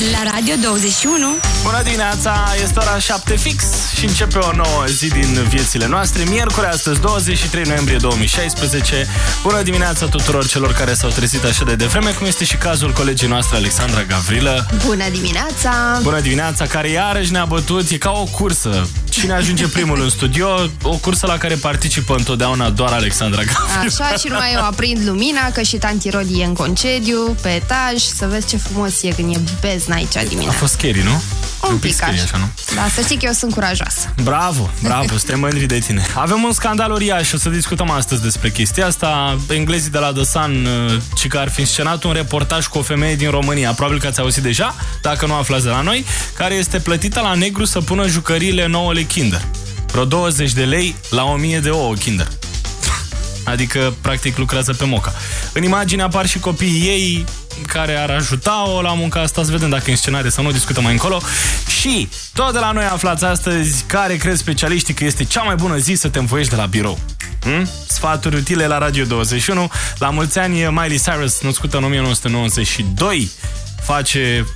la Radio 21. Bună dimineața, este ora 7 fix și începe o nouă zi din viețile noastre. Miercuri, astăzi, 23 noiembrie 2016. Bună dimineața tuturor celor care s-au trezit așa de devreme, cum este și cazul colegii noastre Alexandra Gavrilă. Bună dimineața! Bună dimineața, care iarăși ne-a bătut. E ca o cursă. Cine ajunge primul în studio, o cursă la care participă întotdeauna doar Alexandra Gavrilă. Așa și numai eu aprind lumina, că și tanti Rodi e în concediu, pe etaj, să vezi ce frumos e când e bezna aici dimineața. A fost scary, nu? Un, un pic, pic așa, nu? Da, să știi că eu sunt curajoasă. Bravo, bravo, suntem mândri de tine. Avem un scandal uriaș, o să discutăm astăzi despre chestia asta. Englezii de la The Sun, uh, ci că ar fi scenat un reportaj cu o femeie din România, probabil că ați auzit deja, dacă nu aflați de la noi, care este plătită la negru să pună jucăriile nouăle Kinder. Vreo 20 de lei la 1000 de ouă Kinder. Adică, practic, lucrează pe moca. În imagine apar și copiii ei care ar ajuta-o la munca asta. Să vedem dacă e în scenarie sau nu, discutăm mai încolo. Și tot de la noi aflați astăzi care cred specialiștii că este cea mai bună zi să te învoiești de la birou. Hmm? Sfaturi utile la Radio 21. La mulți ani, Miley Cyrus, născută în 1992, face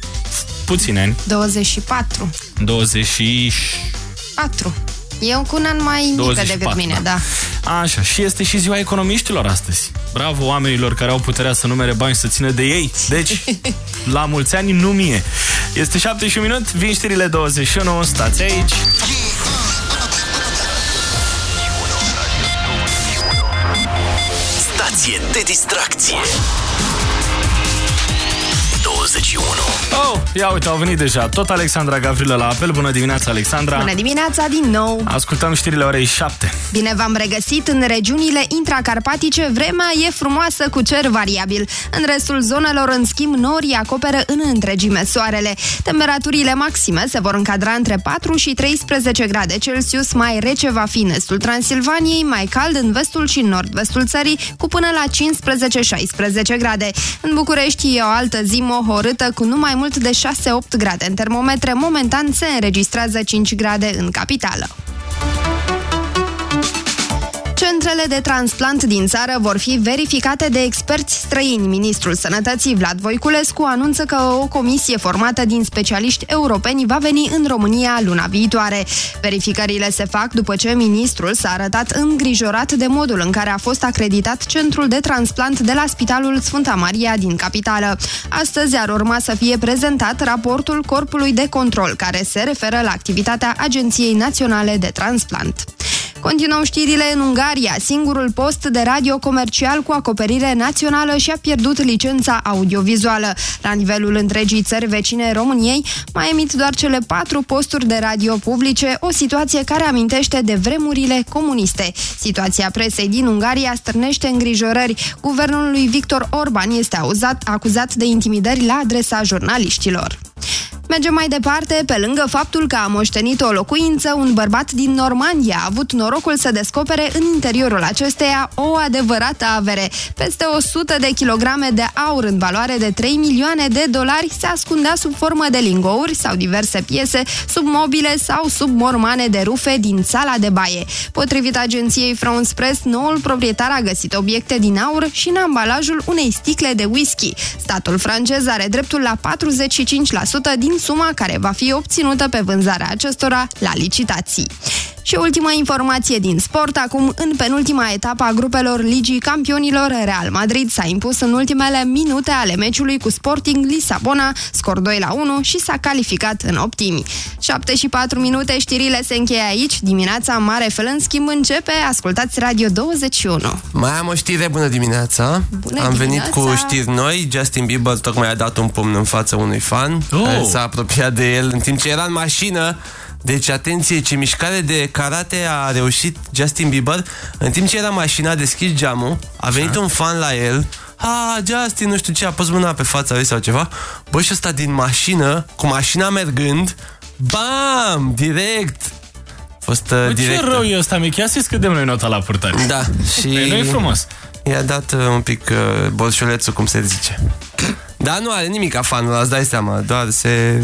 puțini ani. 24. 24. Eu cu un an mai mică decât mine, da. da. Așa, și este și ziua economiștilor astăzi. Bravo oamenilor care au puterea să numere bani să țină de ei. Deci, la mulți ani, nu mie. Este 7 și un minut, vin știrile 21, stați aici. Stație de distracție. 21. Oh, ia uite, au venit deja. Tot Alexandra Gavrilă la apel. Bună dimineața, Alexandra. Bună dimineața din nou. Ascultăm știrile orei 7. Bine v-am regăsit în regiunile intracarpatice. Vremea e frumoasă cu cer variabil. În restul zonelor, în schimb, norii acoperă în întregime soarele. Temperaturile maxime se vor încadra între 4 și 13 grade Celsius. Mai rece va fi în estul Transilvaniei, mai cald în vestul și nord-vestul țării, cu până la 15-16 grade. În București e o altă zi mohorâtă cu numai mult de 6-8 grade. În termometre, momentan se înregistrează 5 grade în capitală. Centrele de transplant din țară vor fi verificate de experți străini. Ministrul Sănătății Vlad Voiculescu anunță că o comisie formată din specialiști europeni va veni în România luna viitoare. Verificările se fac după ce ministrul s-a arătat îngrijorat de modul în care a fost acreditat centrul de transplant de la Spitalul Sfânta Maria din capitală. Astăzi ar urma să fie prezentat raportul Corpului de Control, care se referă la activitatea Agenției Naționale de Transplant. Continuăm știrile în Ungaria. Singurul post de radio comercial cu acoperire națională și-a pierdut licența audiovizuală. La nivelul întregii țări vecine României, mai emit doar cele patru posturi de radio publice, o situație care amintește de vremurile comuniste. Situația presei din Ungaria stârnește îngrijorări. Guvernul lui Victor Orban este auzat, acuzat de intimidări la adresa jurnaliștilor. Mergem mai departe, pe lângă faptul că a moștenit o locuință, un bărbat din Normandia a avut norocul să descopere în interiorul acesteia o adevărată avere. Peste 100 de kilograme de aur în valoare de 3 milioane de dolari se ascundea sub formă de lingouri sau diverse piese, sub mobile sau sub mormane de rufe din sala de baie. Potrivit agenției France Press, noul proprietar a găsit obiecte din aur și în ambalajul unei sticle de whisky. Statul francez are dreptul la 45% din suma care va fi obținută pe vânzarea acestora la licitații. Și ultima informație din sport, acum în penultima etapă a grupelor Ligii Campionilor, Real Madrid s-a impus în ultimele minute ale meciului cu Sporting Lisabona, scor 2 la 1 și s-a calificat în optimi. 7 și 4 minute, știrile se încheie aici, dimineața mare fel în schimb începe, ascultați Radio 21. Mai am o știre, bună dimineața! Bună am dimineața. venit cu știri noi, Justin Bieber tocmai a dat un pumn în fața unui fan, Oh. care s-a apropiat de el în timp ce era în mașină, deci, atenție, ce mișcare de karate a reușit Justin Bieber. În timp ce era în mașină, a deschis geamul, a venit un fan la el, a, Justin, nu știu ce, a pus mâna pe fața lui sau ceva. Bă, și ăsta din mașină, cu mașina mergând, bam, direct. A fost uh, Bă, direct. ce rău e ăsta, mic? Ia să-i scădem noi nota la purtare. Da, și... Păi, nu e frumos. I-a dat uh, un pic uh, bolșulețul, cum se zice. Dar nu are nimic ca fanul ăla, îți dai seama, doar se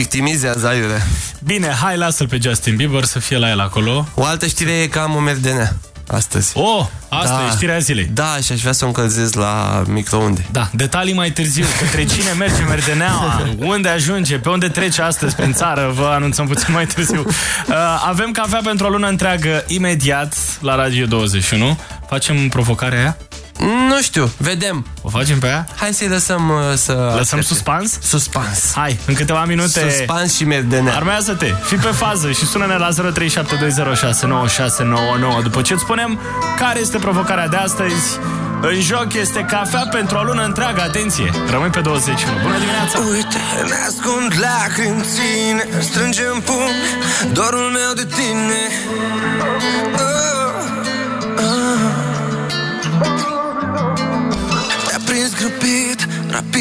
victimizează aiure. Bine, hai, lasă-l pe Justin Bieber să fie la el acolo. O altă știre e că am o merdenea. astăzi. Oh, asta Da. e știrea zilei. Da, și aș vrea să o încălzesc la microunde. Da, detalii mai târziu. Către cine merge Merdeneaua, unde ajunge, pe unde trece astăzi prin țară, vă anunțăm puțin mai târziu. Uh, avem cafea pentru o lună întreagă imediat la Radio 21. Facem provocarea aia? Nu știu, vedem. O facem pe aia? Hai să-i lăsăm uh, să... Lăsăm aștepte. suspans? Suspans. Hai, în câteva minute... Suspans și merdenea. Armează-te, fii pe fază și sună-ne la 0372069699 după ce îți spunem care este provocarea de astăzi. În joc este cafea pentru o lună întreagă, atenție! Rămâi pe 21. Bună dimineața! Uite, ne ascund lacrimi ține Strângem pumn dorul meu de tine oh, oh.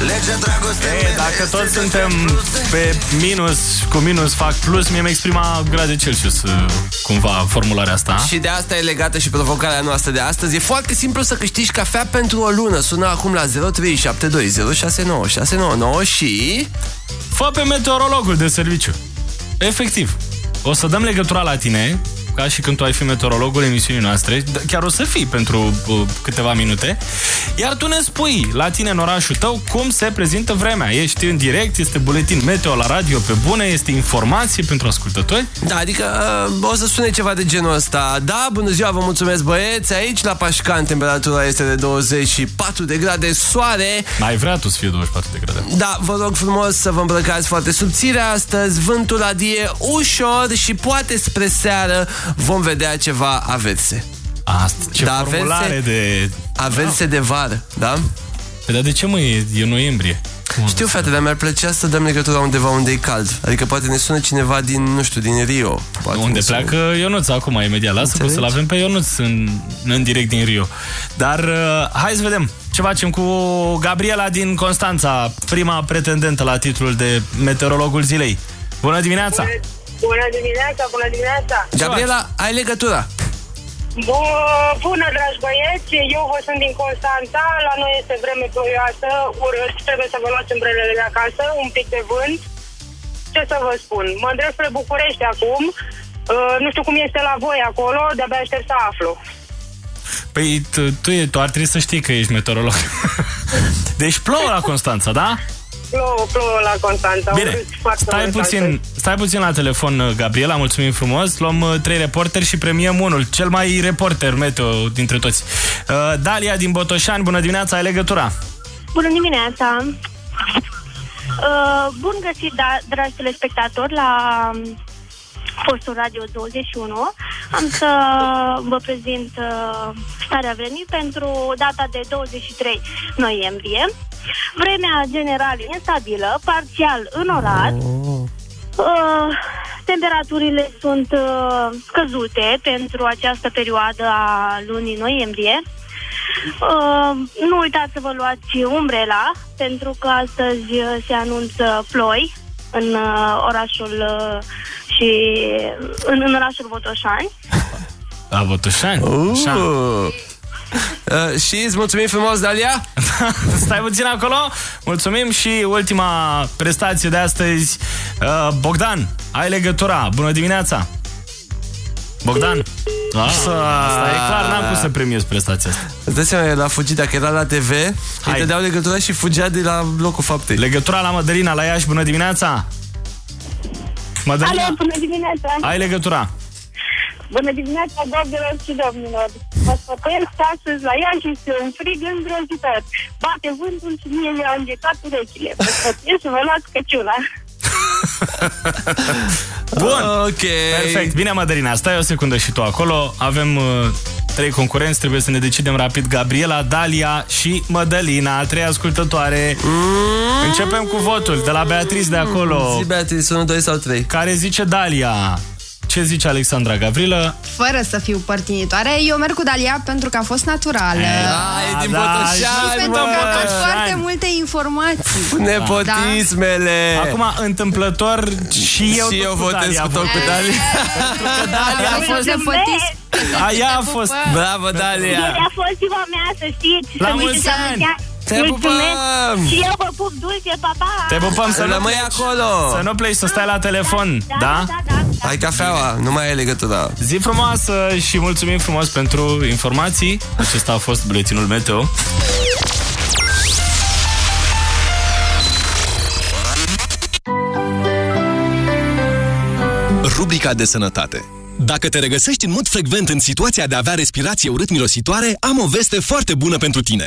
E, mele dacă este toți defect suntem plus defect. pe minus, cu minus fac plus, mie mi exprima grade Celsius, uh, cumva, formularea asta. Și de asta e legată și provocarea noastră de astăzi. E foarte simplu să câștigi cafea pentru o lună. Sună acum la 0372069699 și... Fă pe meteorologul de serviciu. Efectiv. O să dăm legătura la tine, ca și când tu ai fi meteorologul emisiunii noastre, d- chiar o să fii pentru uh, câteva minute, iar tu ne spui la tine în orașul tău cum se prezintă vremea. Ești în direct, este buletin meteo la radio pe bune, este informație pentru ascultători. Da, adică uh, o să sune ceva de genul ăsta. Da, bună ziua, vă mulțumesc băieți. Aici la Pașcan temperatura este de 24 de grade soare. Mai vrea tu să fie 24 de grade. Da, vă rog frumos să vă îmbrăcați foarte subțire astăzi. Vântul adie ușor și poate spre seară vom vedea ceva averse. Asta, ce Da, formulare verse- de... Averse de vară, da? Păi, dar de ce mă, e, e noiembrie? Cum Știu, frate, dar mi-ar plăcea să dăm legătura undeva unde e cald. Adică poate ne sună cineva din, nu știu, din Rio. Poate Unde ne sună. pleacă Ionuț acum, imediat. Lasă că să-l avem pe Ionuț în, în direct din Rio. Dar uh, hai să vedem ce facem cu Gabriela din Constanța, prima pretendentă la titlul de meteorologul zilei. Bună dimineața! Bună dimineața, bună dimineața! Gabriela, ai legătura. Bu- Bună, dragi băieți! Eu vă sunt din Constanța, la noi este vreme ploioasă, urât, trebuie să vă luați umbrelele de acasă, un pic de vânt. Ce să vă spun? Mă îndrept spre București acum, Uh, nu știu cum este la voi acolo, de-abia aștept să aflu. Păi tu, tu, e, tu ar trebui să știi că ești meteorolog. deci plouă la Constanța, da? Plouă, plouă la Constanța. Bine, urât, foarte stai urât puțin, astăzi. stai puțin la telefon, uh, Gabriela, mulțumim frumos. Luăm uh, trei reporteri și premiem unul, cel mai reporter meteo dintre toți. Uh, Dalia din Botoșani, bună dimineața, ai legătura. Bună dimineața! Uh, bun găsit, da, dragi telespectatori, la um, postul Radio 21. Am să vă prezint uh, starea vremii pentru data de 23 noiembrie. Vremea general instabilă, parțial înorat. Uh, temperaturile sunt uh, scăzute pentru această perioadă a lunii noiembrie. Uh, nu uitați să vă luați umbrela, pentru că astăzi uh, se anunță ploi în uh, orașul uh, și în, în orașul Botoșani. La Botoșani? Așa. Uh. Uh, și îți mulțumim frumos, Dalia. Stai puțin acolo. Mulțumim și ultima prestație de astăzi. Uh, Bogdan, ai legătura. Bună dimineața. Bogdan. Ah, asta e clar, n-am cum să premiez prestația asta. Îți dai seama, el a fugit, dacă era la TV, îi Hai. dădeau legătura și fugea de la locul faptei. Legătura la Mădălina, la Iași, bună dimineața. Mădălina, Alo, bună dimineața! ai legătura. Bună dimineața, doamnelor și domnilor! Vă sfătuiesc că astăzi la Iași este un frig îngrozitor. Bate vântul și mie mi-au îngetat urechile. Vă sfătuiesc să vă luați căciula. Bun. Ok. Perfect. Bine, Mădălina, stai o secundă și tu acolo. Avem uh, trei concurenți, trebuie să ne decidem rapid. Gabriela, Dalia și Mădălina, trei ascultătoare. Începem cu votul de la Beatrice de acolo. Zi, Beatrice, 1, 2 sau 3. Care zice Dalia? Ce zice Alexandra Gavrilă? Fără să fiu părtinitoare, eu merg cu Dalia pentru că a fost naturală. Ah, e din da, Botoșani, și pentru că a dat Botoșani. foarte multe informații. Nepotismele. Acum, întâmplător, și eu, și tot eu cu votez Dalia cu tot vot. cu Dalia. Dalia a fost... Nepotist. A, ea a fost... Bravo, Dalia. Ieri a fost ziua mea, să știți. La să nu mulți uitați să ani! Mulți Te Mulțumesc. pupăm! Și eu vă pup dulce, pa, pa! Te pupăm să nu Rămâi pleci. acolo. Să nu pleci, să stai la telefon, Da, da? da, da. da. Hai cafeaua, nu mai ai legătura. Zi frumoasă și mulțumim frumos pentru informații. Acesta a fost buletinul meteo. Rubrica de sănătate Dacă te regăsești în mod frecvent în situația de a avea respirație urât-mirositoare, am o veste foarte bună pentru tine.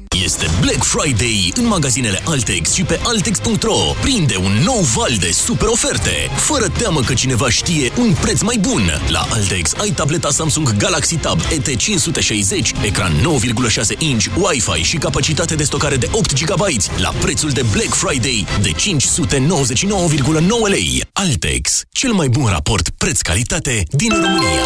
Este Black Friday în magazinele Altex și pe Altex.ro. Prinde un nou val de super oferte. Fără teamă că cineva știe un preț mai bun. La Altex ai tableta Samsung Galaxy Tab ET560, ecran 9,6 inch, Wi-Fi și capacitate de stocare de 8 GB la prețul de Black Friday de 599,9 lei. Altex, cel mai bun raport preț-calitate din România.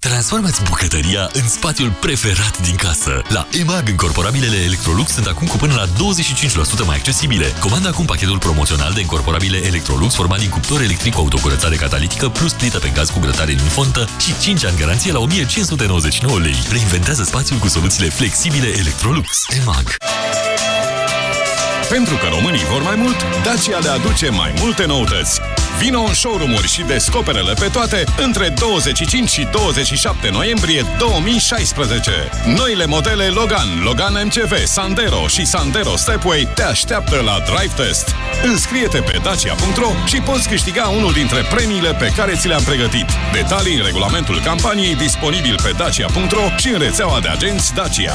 Transformați bucătăria în spațiul preferat din casă. La EMAG, încorporabilele Electrolux sunt acum cu până la 25% mai accesibile. Comanda acum pachetul promoțional de încorporabile Electrolux format din cuptor electric cu autocurățare catalitică plus plită pe gaz cu grătare din fontă și 5 ani garanție la 1599 lei. Reinventează spațiul cu soluțiile flexibile Electrolux. EMAG. Pentru că românii vor mai mult, Dacia le aduce mai multe noutăți. Vino în showroom-uri și descoperele pe toate între 25 și 27 noiembrie 2016. Noile modele Logan, Logan MCV, Sandero și Sandero Stepway te așteaptă la Drive Test. Înscrie-te pe dacia.ro și poți câștiga unul dintre premiile pe care ți le-am pregătit. Detalii în regulamentul campaniei disponibil pe dacia.ro și în rețeaua de agenți Dacia.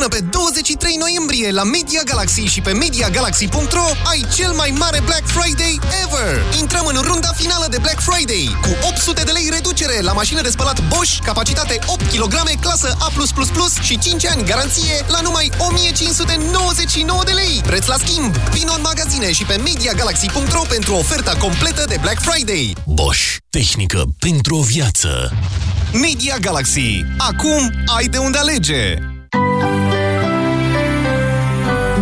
Până pe 23 noiembrie la Media Galaxy și pe MediaGalaxy.ro ai cel mai mare Black Friday ever! Intrăm în runda finală de Black Friday cu 800 de lei reducere la mașină de spălat Bosch, capacitate 8 kg, clasă A+++ și 5 ani garanție la numai 1599 de lei. Preț la schimb! Vino în magazine și pe MediaGalaxy.ro pentru oferta completă de Black Friday. Bosch. Tehnică pentru o viață. Media Galaxy. Acum ai de unde alege!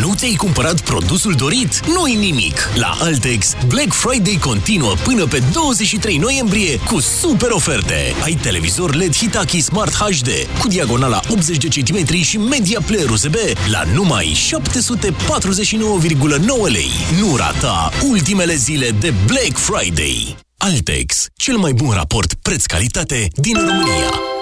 Nu ți-ai cumpărat produsul dorit? Nu-i nimic! La Altex, Black Friday continuă până pe 23 noiembrie cu super oferte. Ai televizor LED Hitachi Smart HD cu diagonala 80 de cm și media player USB la numai 749,9 lei. Nu rata ultimele zile de Black Friday. Altex, cel mai bun raport preț-calitate din România.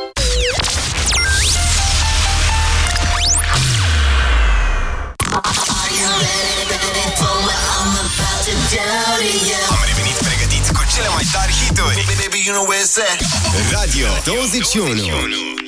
Am revenit pregătiți cu cele mai tari hituri. Baby, you know where it's at. Radio 21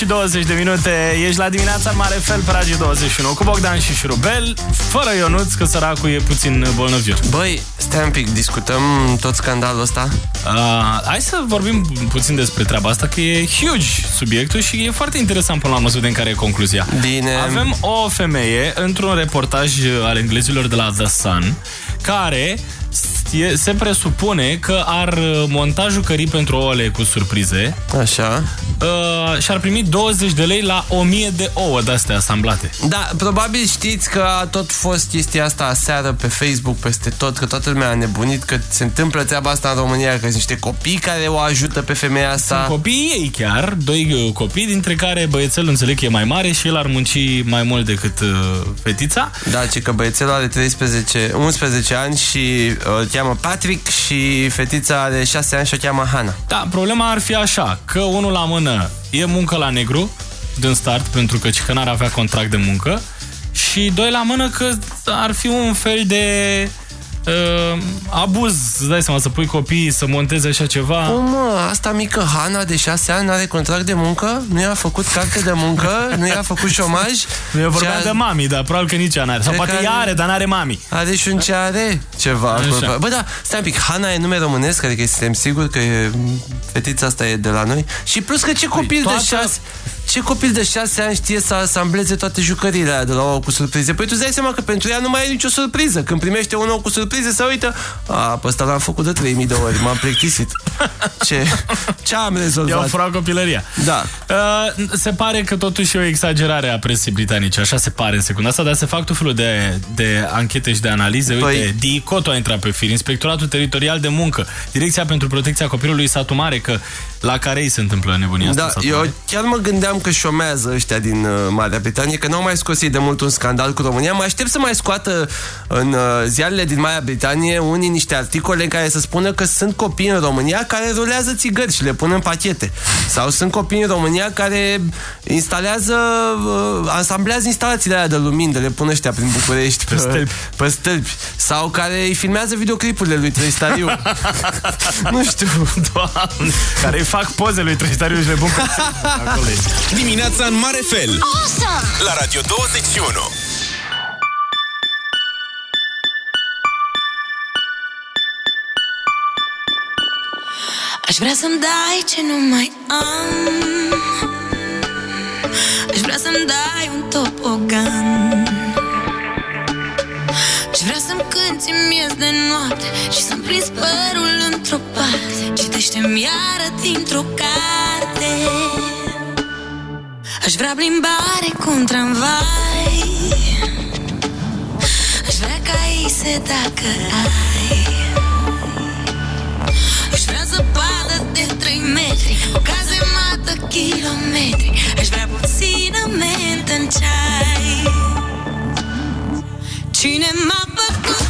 și 20 de minute, ești la dimineața în mare fel pe Radio 21 cu Bogdan și Șurubel, fără Ionuț, că săracul e puțin bolnăvior. Băi, stai un pic, discutăm tot scandalul ăsta? Uh, hai să vorbim puțin despre treaba asta, că e huge subiectul și e foarte interesant până la urmă să vedem care e concluzia. Bine. Avem o femeie într-un reportaj al englezilor de la The Sun care stie- se presupune că ar monta jucării pentru ouăle cu surprize. Așa. Uh, și ar primi 20 de lei la 1000 de ouă de-astea asamblate. Da, probabil știți că a tot fost chestia asta aseară pe Facebook peste tot, că toată lumea a nebunit, că se întâmplă treaba asta în România, că sunt niște copii care o ajută pe femeia asta. Sunt copiii ei chiar, doi uh, copii, dintre care băiețelul înțeleg că e mai mare și el ar munci mai mult decât uh, fetița. Da, ci că băiețelul are 13, 11 ani și uh, îl cheamă Patrick și fetița are 6 ani și o cheamă Hana. Da, problema ar fi așa, că unul la mână e muncă la negru, din start, pentru că cică n-ar avea contract de muncă, și doi la mână că ar fi un fel de uh, abuz, îți dai seama, să pui copiii să monteze așa ceva. Cum, mă, asta mică Hana de 6 ani are contract de muncă? Nu i-a făcut carte de muncă? Nu i-a făcut șomaj? Nu e vorba Ce-a- de mami, dar probabil că nici ea n-are. Sau Cred poate că ea are- are, dar n-are mami. Are și un ce are ceva. Așa. Bă, da, stai un pic, Hana e nume românesc, adică suntem siguri că e, fetița asta e de la noi. Și plus că ce copil toată- de șase... Ce copil de șase ani știe să asambleze toate jucăriile alea de la ou cu surprize? Păi tu îți dai seama că pentru ea nu mai e nicio surpriză. Când primește un ou cu surprize, se uită, a, pe ăsta l-am făcut de 3000 de ori, m-am plictisit. Ce, ce am rezolvat? I-au furat copilăria. Da. Uh, se pare că totuși e o exagerare a presei britanice, așa se pare în secunda asta, dar se fac tot felul de, de anchete și de analize. Uite, Păi- DICOT a intrat pe fir, Inspectoratul Teritorial de Muncă, Direcția pentru Protecția Copilului Satu Mare, că la care îi se întâmplă nebunia asta. Da, în Satu eu Mare. chiar mă gândeam că șomează ăștia din uh, Marea Britanie, că n-au mai scos ei de mult un scandal cu România. Mă aștept să mai scoată în uh, ziarele din Marea Britanie unii niște articole în care să spună că sunt copii în România care rulează țigări și le pun în pachete. Sau sunt copii în România care instalează, uh, ansamblează instalațiile alea de lumini, de le pun ăștia prin București pe, stâlpi. pe stâlpi. Sau care îi filmează videoclipurile lui Trăistariu. nu știu. Doamne, care îi fac poze lui Trăistariu și le pun pe acolo. E. Dimineața în mare fel. La Radio 21 Aș vrea să-mi dai ce nu mai am. Aș vrea să-mi dai un topogan. Aș vrea să-mi cânti miez de noapte Și să-mi prins părul într-o parte. Citește-mi iară dintr-o carte Aș vrea plimbare cu un tramvai. Aș vrea ca se dacă ai. Aș vrea zăpadă de 3 metri O cazemată kilometri. Aș vrea puțină mentă în ceai. Cine m-a făcut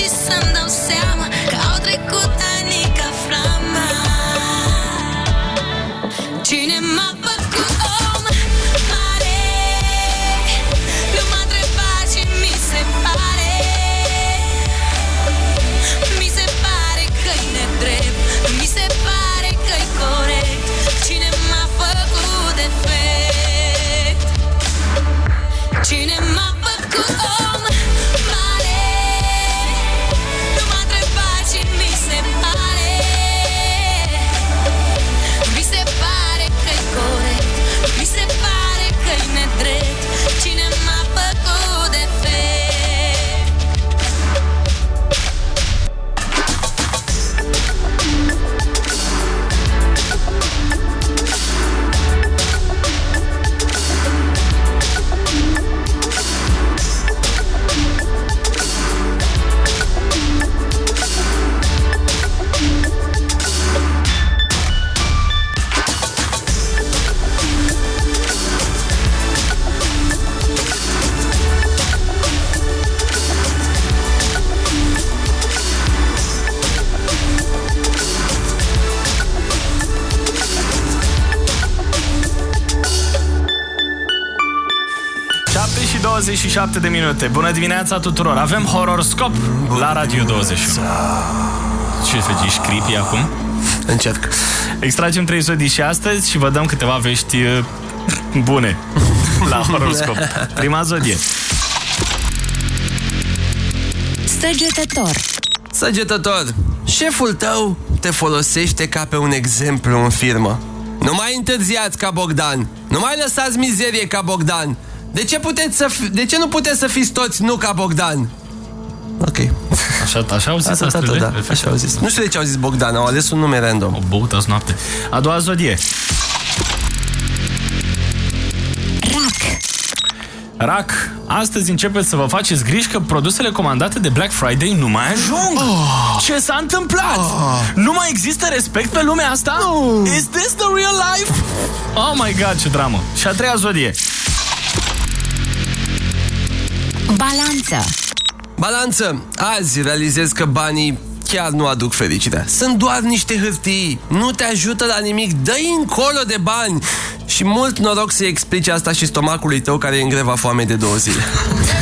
alin și să-mi 27 de minute. Bună dimineața tuturor. Avem horoscop la Radio 21. Ce faci, ești creepy acum? Încerc. Extragem trei zodii și astăzi și vă dăm câteva vești uh, bune la horoscop. Prima zodie. Săgetător Săgetător, șeful tău te folosește ca pe un exemplu în firmă. Nu mai întârziați ca Bogdan. Nu mai lăsați mizerie ca Bogdan. De ce, puteți să fi, de ce nu puteți să fiți toți nu ca Bogdan? Ok. Așa, așa au zis Asta, astăzi, da, așa au zis. Nu știu de ce au zis Bogdan, au ales un nume random. O băut azi noapte. A doua zodie. Rac Rac, astăzi începeți să vă faceți griji că produsele comandate de Black Friday nu mai ajung. Oh. Ce s-a întâmplat? Oh. Nu mai există respect pe lumea asta? Oh. Is this the real life? Oh my god, ce dramă. Și a treia zodie. Balanță Balanță, azi realizez că banii chiar nu aduc fericirea. Sunt doar niște hârtii, nu te ajută la nimic, dă-i încolo de bani. Și mult noroc să-i explici asta și stomacului tău care e în greva foamei de două zile.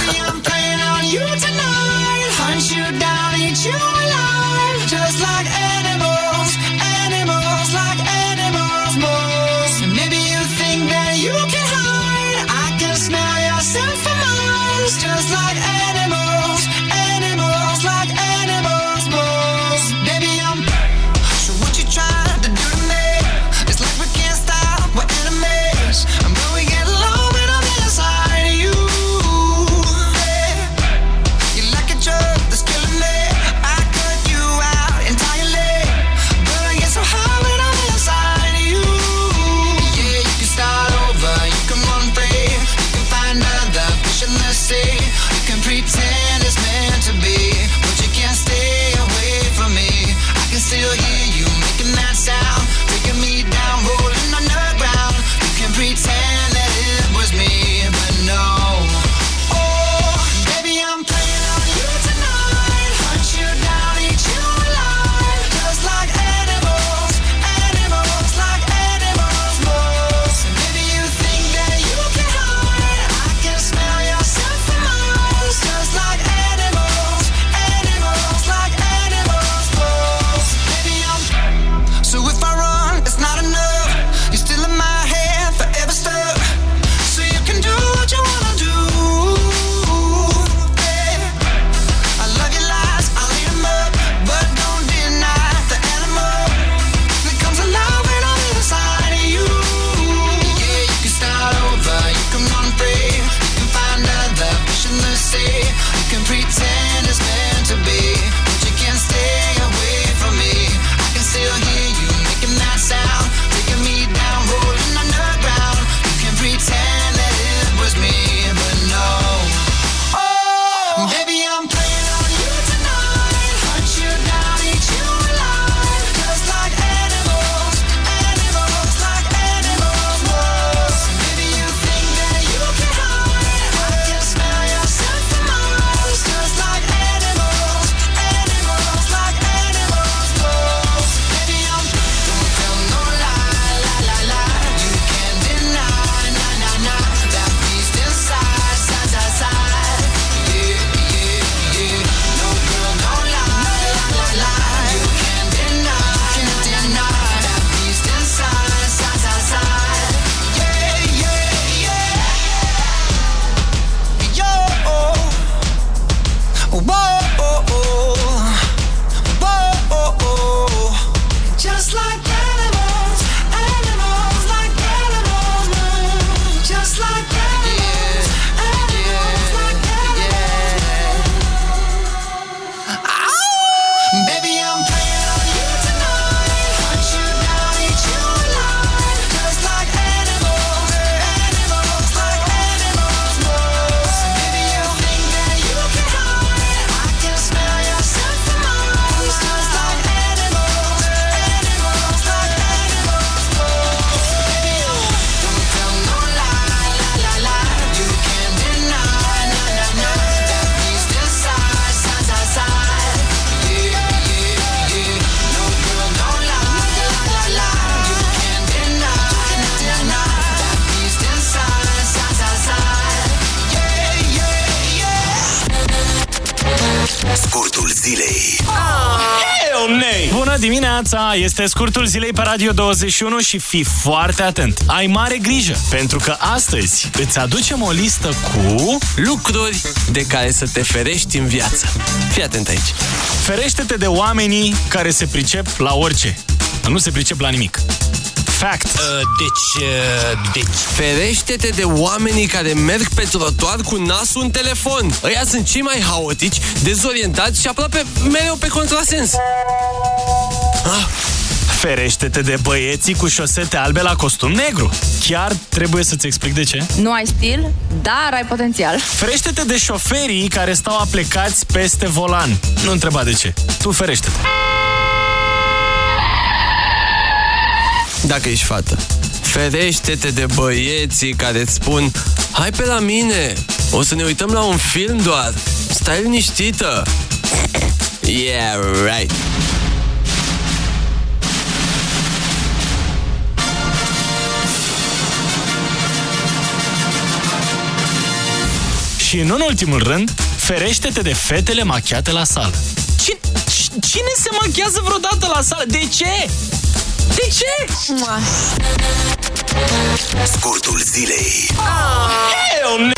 Este scurtul zilei pe Radio 21 și fii foarte atent. Ai mare grijă, pentru că astăzi îți aducem o listă cu... Lucruri de care să te ferești în viață. Fii atent aici. Ferește-te de oamenii care se pricep la orice. Nu se pricep la nimic. Fact. Uh, deci, uh, deci... Ferește-te de oamenii care merg pe trotuar cu nasul în telefon. Ăia sunt cei mai haotici, dezorientați și aproape mereu pe contrasens. Ah. Ferește-te de băieții cu șosete albe la costum negru. Chiar trebuie să-ți explic de ce? Nu ai stil, dar ai potențial. Ferește-te de șoferii care stau aplecați peste volan. Nu întreba de ce. Tu ferește-te. Dacă ești fată. Ferește-te de băieții care îți spun Hai pe la mine, o să ne uităm la un film doar. Stai liniștită. Yeah, right. Și în ultimul rând, ferește-te de fetele machiate la sală. Cine, cine se machiază vreodată la sală? De ce? De ce? Scurtul zilei. Hell no!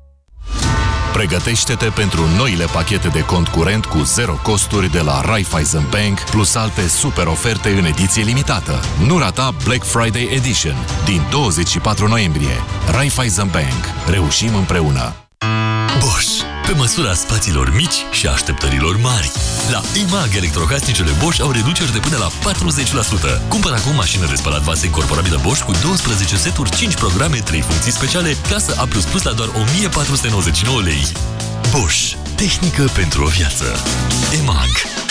Pregătește-te pentru noile pachete de cont curent cu zero costuri de la Raiffeisen Bank, plus alte super oferte în ediție limitată. Nu rata Black Friday Edition din 24 noiembrie. Raiffeisen Bank. Reușim împreună! Bosch. Pe măsura spațiilor mici și așteptărilor mari. La EMAG, electrocasnicele Bosch au reduceri de până la 40%. Cumpără acum mașină de spălat vase incorporabilă Bosch cu 12 seturi, 5 programe, 3 funcții speciale, clasă A++ la doar 1499 lei. Bosch. Tehnică pentru o viață. EMAG.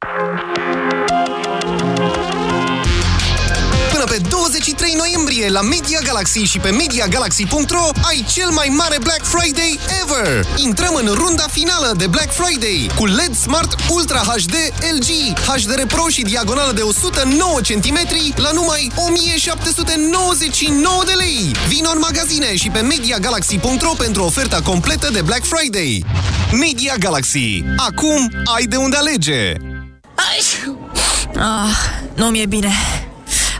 23 noiembrie la Media Galaxy și pe MediaGalaxy.ro ai cel mai mare Black Friday ever! Intrăm în runda finală de Black Friday cu LED Smart Ultra HD LG, HDR Pro și diagonală de 109 cm la numai 1799 de lei! Vino în magazine și pe MediaGalaxy.ro pentru oferta completă de Black Friday. Media Galaxy. Acum ai de unde alege! Ah, nu mi-e bine.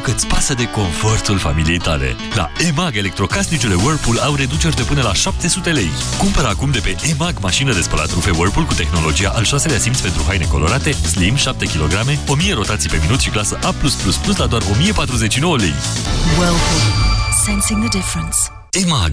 Pentru că îți pasă de confortul familiei tale. La EMAG, electrocasnicele Whirlpool au reduceri de până la 700 lei. Cumpără acum de pe EMAG mașină de spălat rufe Whirlpool cu tehnologia al șaselea simț pentru haine colorate, slim, 7 kg, 1000 rotații pe minut și clasă A+++ la doar 1049 lei. Whirlpool. Sensing the difference. EMAG.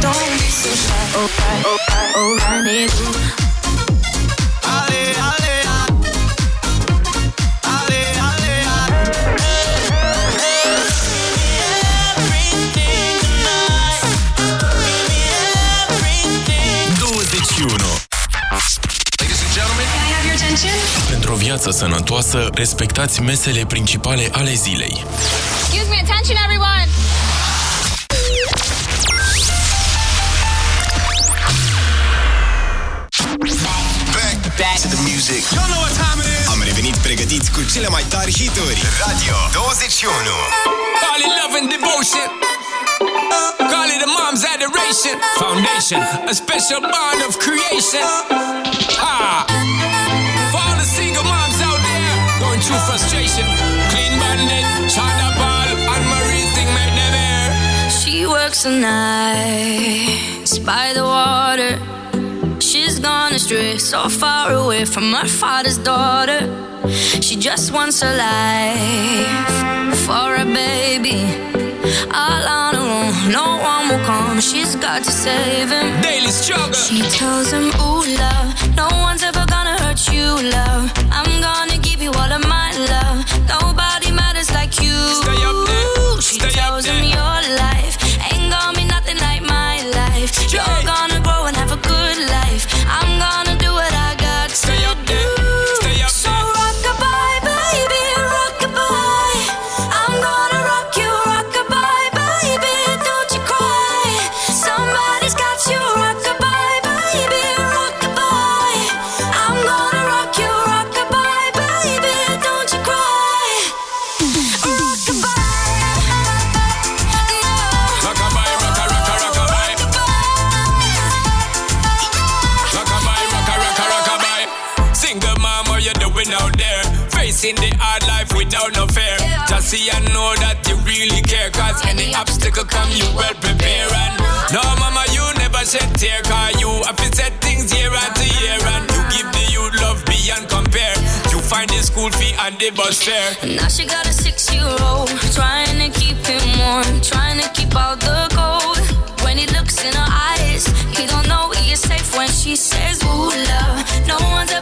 Don't be so Pentru o sănătoasă, respectați mesele principale ale zilei. Excuse me, attention everyone! Music. You know what time it is. Am revenit pregătiți cu cele mai tari hituri. Radio 21. Call it love and devotion. Call it a mom's adoration. Foundation, a special bond of creation. Ha! For all the single moms out there going through frustration. Clean bandit, China Ball, and Marie thing made them air. She works the nights by the water. Gone astray, so far away from her father's daughter. She just wants a life for a baby. All on her own, no one will come. She's got to save him. Daily struggle. She tells him, Ooh, love, no one's ever gonna hurt you, love. I'm gonna give you all of my love. Nobody matters like you. Stay up there. She Stay up tells him your life See and know that you really care. Cause any obstacle come, you well prepare. And no, mama, you never shed tear. Cause you have to set things year after year. And you give the youth love beyond compare. You find the school fee and the bus fare. Now she got a six-year-old Trying to keep him warm Trying to keep all the cold When he looks in her eyes He don't know he is safe when she says Ooh, love No one's ever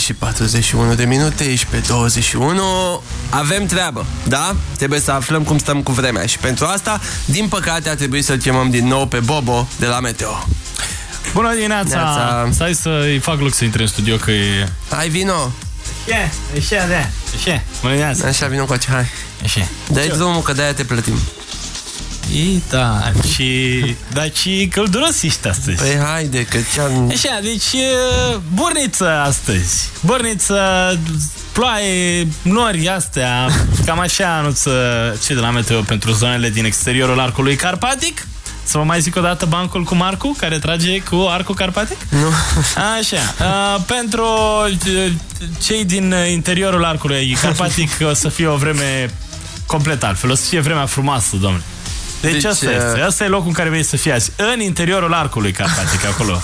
și 41 de minute, ești pe 21 Avem treabă, da? Trebuie să aflăm cum stăm cu vremea Și pentru asta, din păcate, a trebuit să-l chemăm din nou pe Bobo de la Meteo Bună dimineața! Neața. Stai să-i fac loc să intre în studio că e... Hai, vino! Ce? Așa, da. Așa. Bună dimineața! Așa, vino cu hai Așa. Dai drumul, că de-aia te plătim Ei, da, și... Dar și călduros ești astăzi. Păi haide, că ce-am... Așa, deci e, burniță astăzi. Burniță, ploaie, nori astea, cam așa anunță cei de la Meteo pentru zonele din exteriorul arcului carpatic. Să vă mai zic o dată bancul cu Marcu, care trage cu arcul carpatic? Nu. Așa. Uh, pentru uh, cei din interiorul arcului carpatic o să fie o vreme complet altfel. O să fie vremea frumoasă, domnule. Deci, Deci, deci asta uh, este. Asta e locul în care vrei să fii azi. În interiorul arcului carpatic, acolo.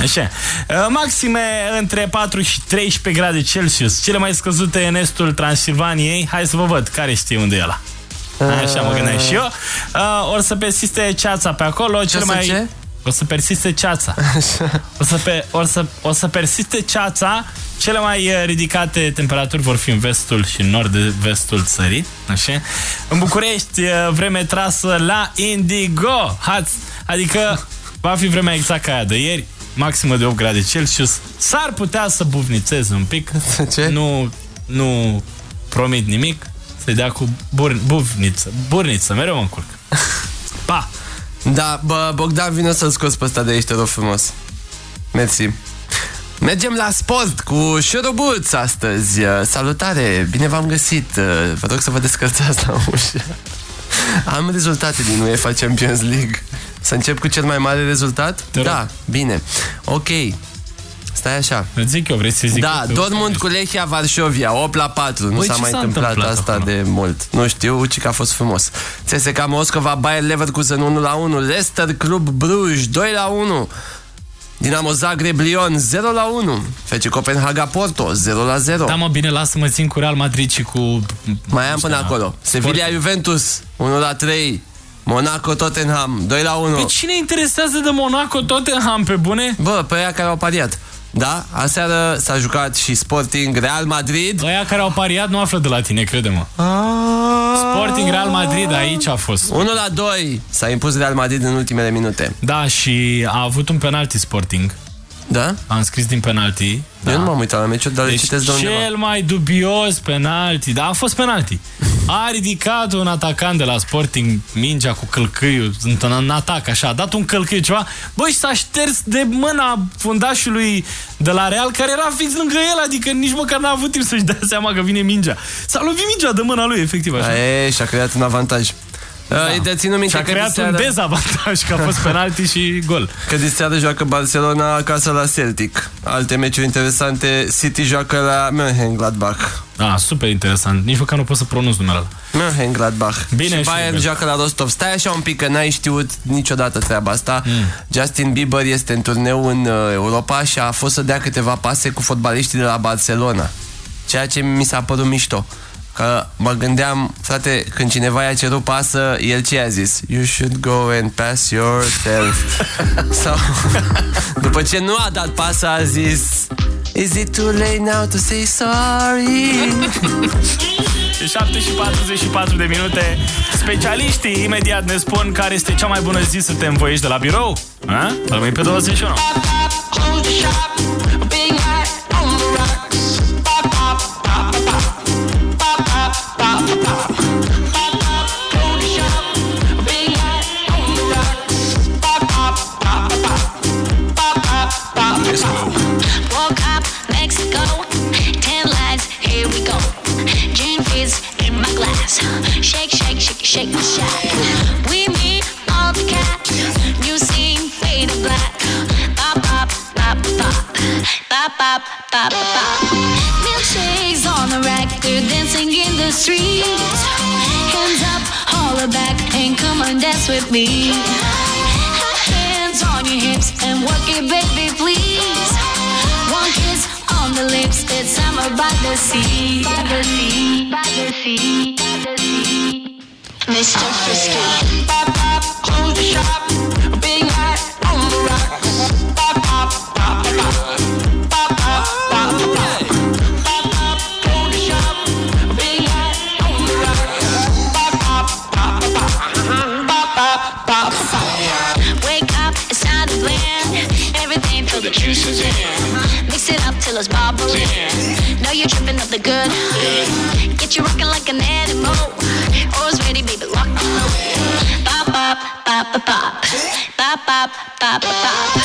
Așa. Uh, Maxime între 4 și 13 grade Celsius. Cele mai scăzute în estul Transilvaniei. Hai să vă văd care știe unde e ăla. Așa mă gândeam și eu. Uh, or să persiste ceața pe acolo. Cele să mai... ce? O să persiste ceața. O să, pe, o, să, o să persiste ceața. Cele mai eh, ridicate temperaturi vor fi în vestul și în nord-vestul țării. Așa? În București, eh, vreme trasă la Indigo. Hați, adică va fi vremea exact ca aia de ieri. Maximă de 8 grade Celsius. S-ar putea să buvnițeze un pic. Ce? Nu, nu promit nimic. Să-i dea cu bur, buvniță. Burniță, mereu mă încurc. Pa! Da, bă, Bogdan, vine să-l scoți pe ăsta de aici, te rog frumos. Mersi. Mergem la sport cu Șurubuț astăzi. Uh, Salutare, bine v-am găsit. Uh, Vă rog să vă descărțați la ușă. Am rezultate din UEFA Champions League. Să încep cu cel mai mare rezultat? Da, bine. Ok. Stai așa. Zic eu, vrei să zic Da, eu? Dortmund cu Lechia Varșovia, 8 la 4. Nu Băi, s-a ce mai s-a întâmplat, întâmplat asta acolo? de mult. Nu știu, ci că a fost frumos. CSKA Moscova, Bayer Leverkusen 1 la 1, Leicester Club Bruj 2 la 1. Dinamo Zagreb Lyon 0 la 1 FC Copenhaga Porto 0 la 0 Da, mă, bine, lasă-mă țin cu Real Madrid și cu... Mai am până acolo. Sevilla Juventus 1 la 3 Monaco Tottenham 2 la 1 Pe cine interesează de Monaco Tottenham, pe bune? Bă, pe aia care au pariat Da, aseară s-a jucat și Sporting Real Madrid Aia care au pariat nu află de la tine, crede-mă. Sporting Real Madrid aici a fost. 1 la 2 S-a impus Real Madrid în ultimele minute Da, și a avut un penalti Sporting. Da? Am scris din penalti. Eu nu m-am uitat la meciuri, dar le Deci citesc de undeva cel mai dubios penalti, da, a fost penalti. A ridicat un atacant de la Sporting mingea cu călcâiul în, în atac, așa, a dat un călcâiu ceva, băi, și s-a șters de mâna fundașului de la Real, care era fix lângă el, adică nici măcar n-a avut timp să-și dea seama că vine mingea. S-a lovit mingea de mâna lui, efectiv, așa. Da, e, și-a creat un avantaj da. De ținut minte Și-a că creat diseară- un dezavantaj, că a fost penalti și gol. Că diseară joacă Barcelona acasă la Celtic. Alte meciuri interesante, City joacă la Mönchengladbach. Ah, super interesant. Nici măcar nu pot să pronunț numele ăla. Mönchengladbach. Bine, și și Bayern bine. joacă la Rostov. Stai așa un pic, că n-ai știut niciodată treaba asta. Mm. Justin Bieber este în turneu în uh, Europa și a fost să dea câteva pase cu fotbaliștii de la Barcelona. Ceea ce mi s-a părut mișto. Că mă gândeam, frate, când cineva i-a cerut pasă, el ce a zis? You should go and pass yourself. Sau, după ce nu a dat pasă, a zis Is it too late now to say sorry? E 7 și 44 de minute. Specialiștii imediat ne spun care este cea mai bună zi să te învoiești de la birou. A? Rămâi pe 21. Glass. Shake, shake, shake, shake. We meet all the cats. New scene, fade to black. Pop, pop, pop, pop. Pop, pop, pop, pop. Milkshakes on the rack, they're dancing in the. Hands up, holler back, and come on, dance with me. Hands on your hips and work it, baby, please. One kiss on the lips, it's summer by the sea. By the sea, by the sea, by the sea. Mr. Frisky. Pop, pop, close the shop. Everything till the juice is in. Mix it up till it's bubbling. Know you're tripping up the good. Get you rocking like an animal. Always ready, baby, lock load. Pop, pop, pop, pop, pop. Pop, pop, pop, pop, pop.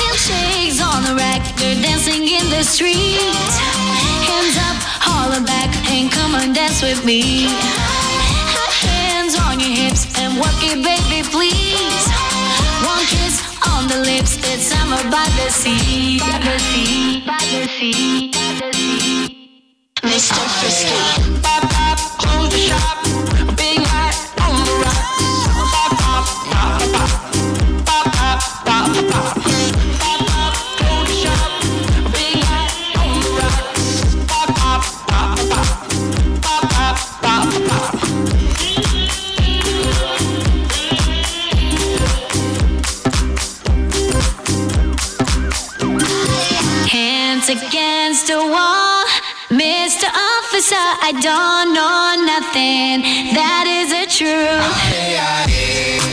Milkshakes on the rack, they're dancing in the street. Hands up, holler back, and come on, dance with me. Hands on your hips and work it, baby, please. The lips, it's summer by the sea. By the sea, by the sea, by the sea. Mr. Frisky. Pop, pop, close the shop. I don't know nothing. That is the truth.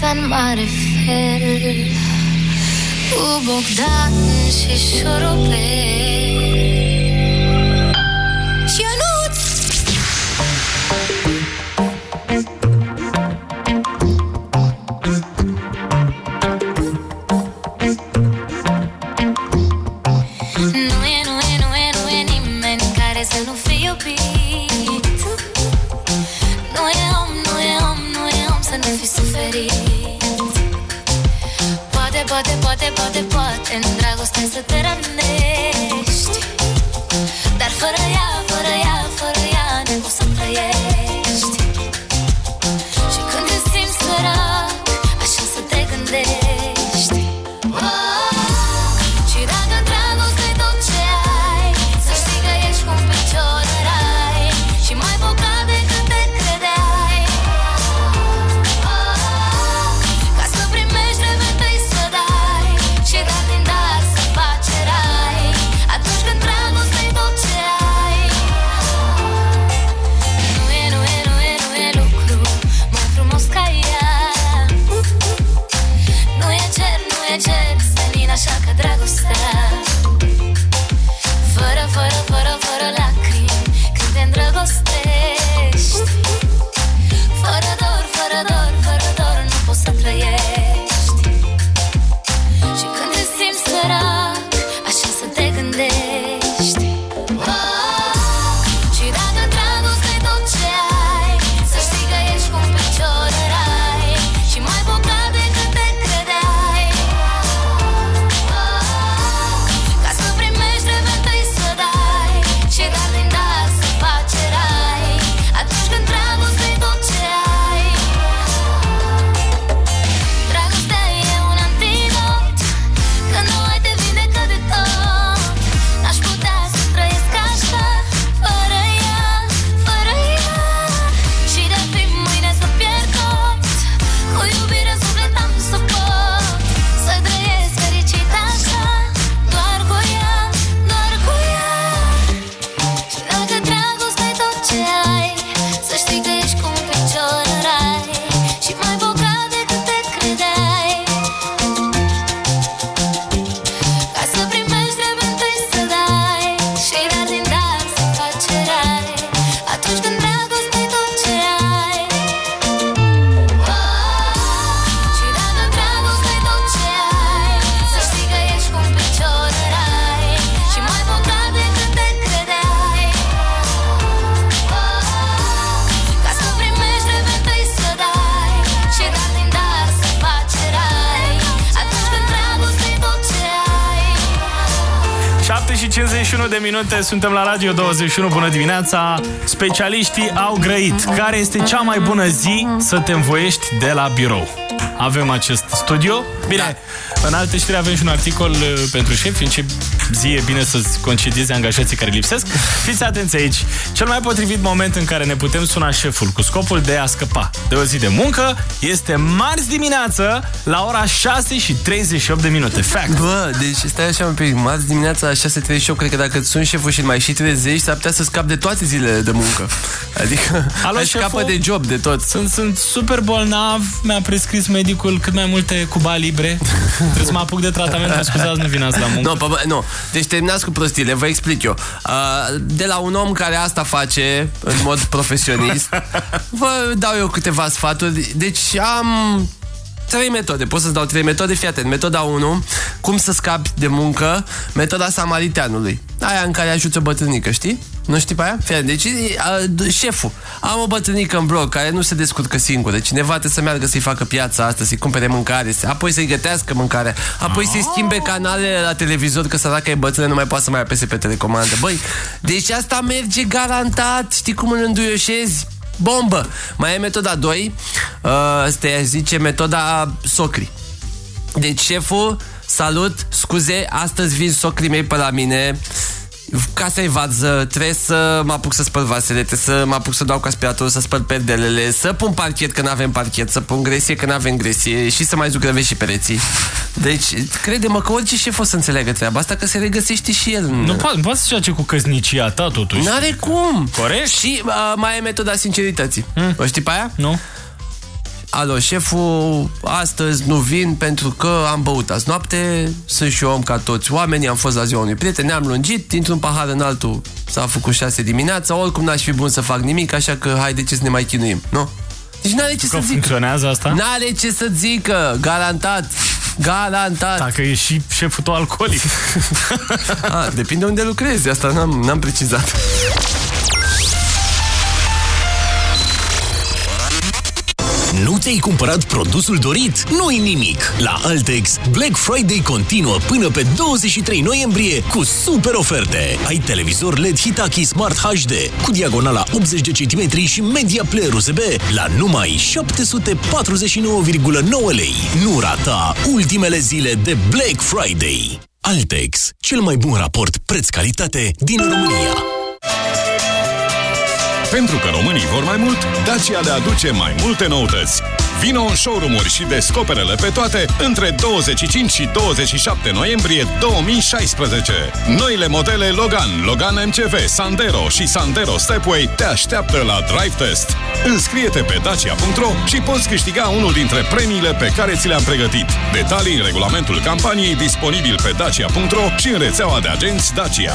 Dimineața în mare fel Cu Bogdan și șurubel Poate, poate, poate, poate, poate în dragoste să te rănești minute, suntem la Radio 21, bună dimineața. Specialiștii au grăit. Care este cea mai bună zi să te învoiești de la birou? Avem acest studio. Bine, da. în alte știri avem și un articol uh, pentru șefi În ce zi e bine să-ți concediezi angajații care lipsesc. Fiți atenți aici Cel mai potrivit moment în care ne putem suna șeful Cu scopul de a scăpa de o zi de muncă Este marți dimineață La ora 6 și 38 de minute. Fact. Bă, deci stai așa un pic. Marți dimineața 6.38 Cred că dacă îți suni șeful și îl mai și trezești S-ar putea să scapi de toate zilele de muncă Adică Alo, ai șeful? scapă de job, de tot Sunt, sunt super bolnav, mi-a prescris medicul cât mai multe cuba libre. Trebuie să mă apuc de tratament, mă scuzați, nu vin azi la muncă. Nu, no, nu. Deci terminați cu prostile, vă explic eu. Uh, De la un om care asta face în mod profesionist, vă dau eu câteva sfaturi. Deci am trei metode. Pot să-ți dau trei metode. Fii atent. Metoda 1, cum să scapi de muncă. Metoda samariteanului. Aia în care ajuți o bătrânică, știi? Nu știi pe aia? Fii atent. Deci, a, șeful, am o bătrânică în bloc care nu se descurcă singură. Cineva trebuie să meargă să-i facă piața asta, să-i cumpere mâncare, să- apoi să-i gătească mâncare, apoi să-i schimbe canalele la televizor, că săraca e bătrână, nu mai poate să mai apese pe telecomandă. Băi, deci asta merge garantat. Știi cum îl înduioșezi? Bombă! Mai e metoda 2, uh, te zice metoda socri. Deci șeful, salut, scuze, astăzi vin socrii mei pe la mine Casa e vază, trebuie să mă apuc să spăl vasele, trebuie să mă apuc să dau cu aspiratorul, să spăl perdelele, să pun parchet când avem parchet, să pun gresie când avem gresie și să mai zugrăvesc și pereții. Deci, crede-mă că orice șef o să înțeleagă treaba asta, că se regăsește și el. în- Nu poate, nu poate să face cu căsnicia ta, totuși. N-are cum. Corect? Și uh, mai e metoda sincerității. Mm. O știi pe aia? Nu. Alo, șeful, astăzi nu vin pentru că am băut azi noapte, sunt și eu om ca toți oamenii, am fost la ziua unui prieten, ne-am lungit, dintr-un pahar în altul s-a făcut șase dimineața, oricum n-aș fi bun să fac nimic, așa că haide ce să ne mai chinuim, nu? Deci n-are ce Că să zică. funcționează asta? N-are ce să zică, garantat. Garantat. Dacă e și șeful tău alcoolic. A, depinde unde lucrezi, asta n-am, n-am precizat. Nu ți-ai cumpărat produsul dorit? Nu-i nimic! La Altex, Black Friday continuă până pe 23 noiembrie cu super oferte. Ai televizor LED Hitachi Smart HD cu diagonala 80 de cm și media player USB la numai 749,9 lei. Nu rata ultimele zile de Black Friday. Altex, cel mai bun raport preț-calitate din România. Pentru că românii vor mai mult, Dacia le aduce mai multe noutăți. Vino în showroom-uri și descoperele pe toate între 25 și 27 noiembrie 2016. Noile modele Logan, Logan MCV, Sandero și Sandero Stepway te așteaptă la Drive Test. Înscrie-te pe dacia.ro și poți câștiga unul dintre premiile pe care ți le-am pregătit. Detalii în regulamentul campaniei disponibil pe dacia.ro și în rețeaua de agenți Dacia.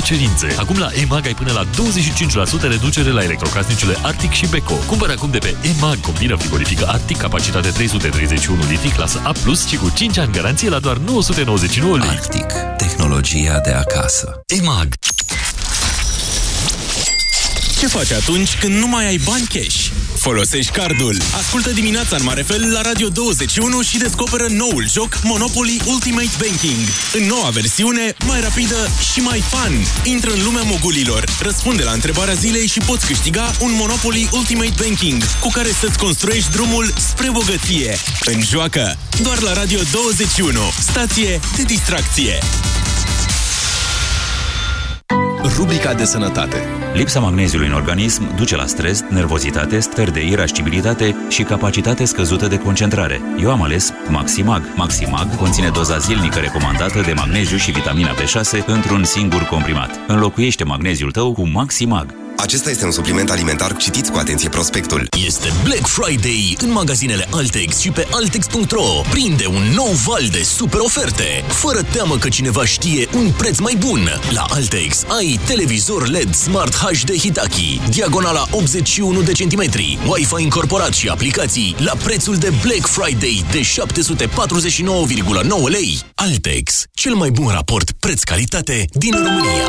cerințe. Acum la EMAG ai până la 25% reducere la electrocasnicele Arctic și Beko. Cumpără acum de pe EMAG combina frigorifică Arctic, capacitate 331 litri, clasă A+, și cu 5 ani garanție la doar 999 lei. Arctic. Tehnologia de acasă. EMAG. Ce faci atunci când nu mai ai bani cash? Folosești cardul. Ascultă dimineața în mare fel la Radio 21 și descoperă noul joc Monopoly Ultimate Banking. În noua versiune, mai rapidă și mai fun. Intră în lumea mogulilor, răspunde la întrebarea zilei și poți câștiga un Monopoly Ultimate Banking cu care să-ți construiești drumul spre bogăție. În joacă, doar la Radio 21. Stație de distracție. Rubrica de sănătate. Lipsa magneziului în organism duce la stres, nervozitate, stări de irascibilitate și capacitate scăzută de concentrare. Eu am ales Maximag. Maximag conține doza zilnică recomandată de magneziu și vitamina B6 într-un singur comprimat. Înlocuiește magneziul tău cu Maximag. Acesta este un supliment alimentar. Citiți cu atenție prospectul. Este Black Friday în magazinele Altex și pe Altex.ro. Prinde un nou val de super oferte. Fără teamă că cineva știe un preț mai bun. La Altex ai televizor LED Smart HD Hitachi, diagonala 81 de centimetri, Wi-Fi incorporat și aplicații la prețul de Black Friday de 749,9 lei. Altex, cel mai bun raport preț-calitate din România.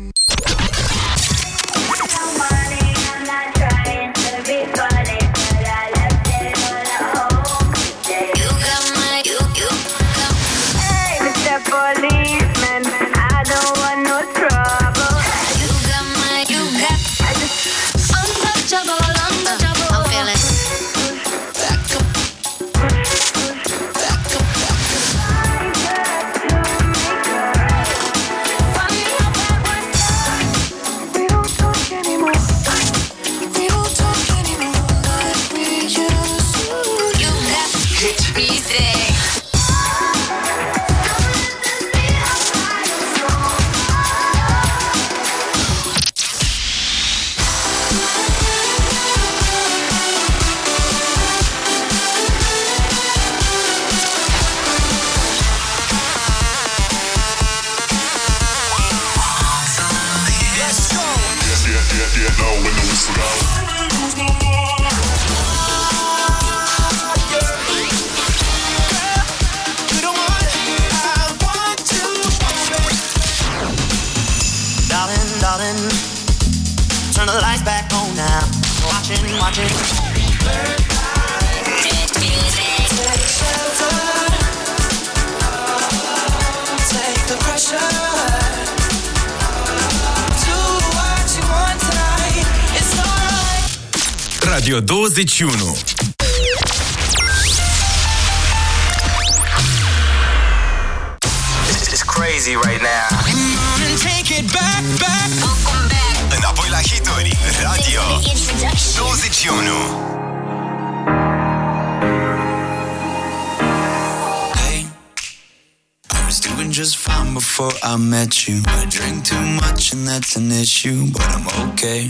21 This is crazy right now. And take it back, back. Înapoi la hituri Radio 21 I was doing just fine before I met you. I drink too much and that's an issue, but I'm okay.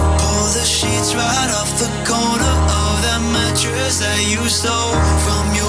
you stole from your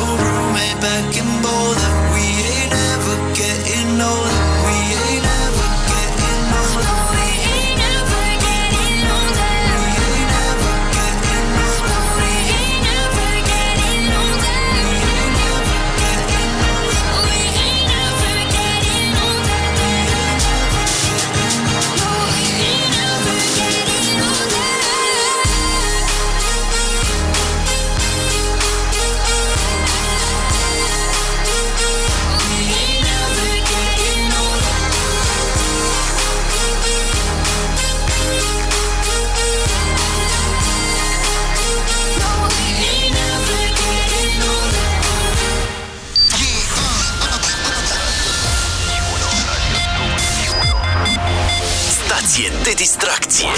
de distracție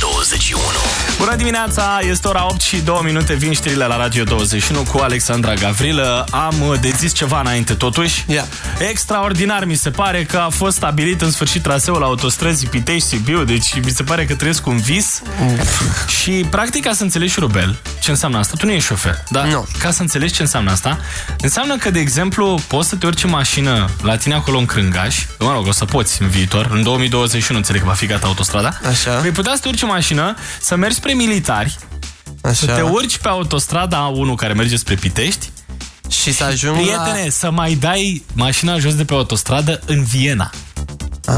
21 Bună dimineața, este ora 8 și 2 minute, vin știrile la Radio 21 cu Alexandra Gavrilă. Am uh, de zis ceva înainte totuși. Yeah. Extraordinar mi se pare că a fost stabilit în sfârșit traseul autostrăzii Pitești-Sibiu, deci mi se pare că trăiesc un vis. Și practic ca să înțelegi, Rubel, ce înseamnă asta, tu nu ești șofer, dar Nu. ca să înțelegi ce înseamnă asta, înseamnă că, de exemplu, poți să te urci în mașină la tine acolo în Crângaș, mă rog, o să poți în viitor, în 2021 înțeleg că va fi gata autostrada, Așa. vei putea să te urci în mașină, să mergi spre militari, Așa. să te urci pe autostrada A1 care merge spre Pitești Și să ajung Prietene, la... să mai dai mașina jos de pe autostradă în Viena. Ah.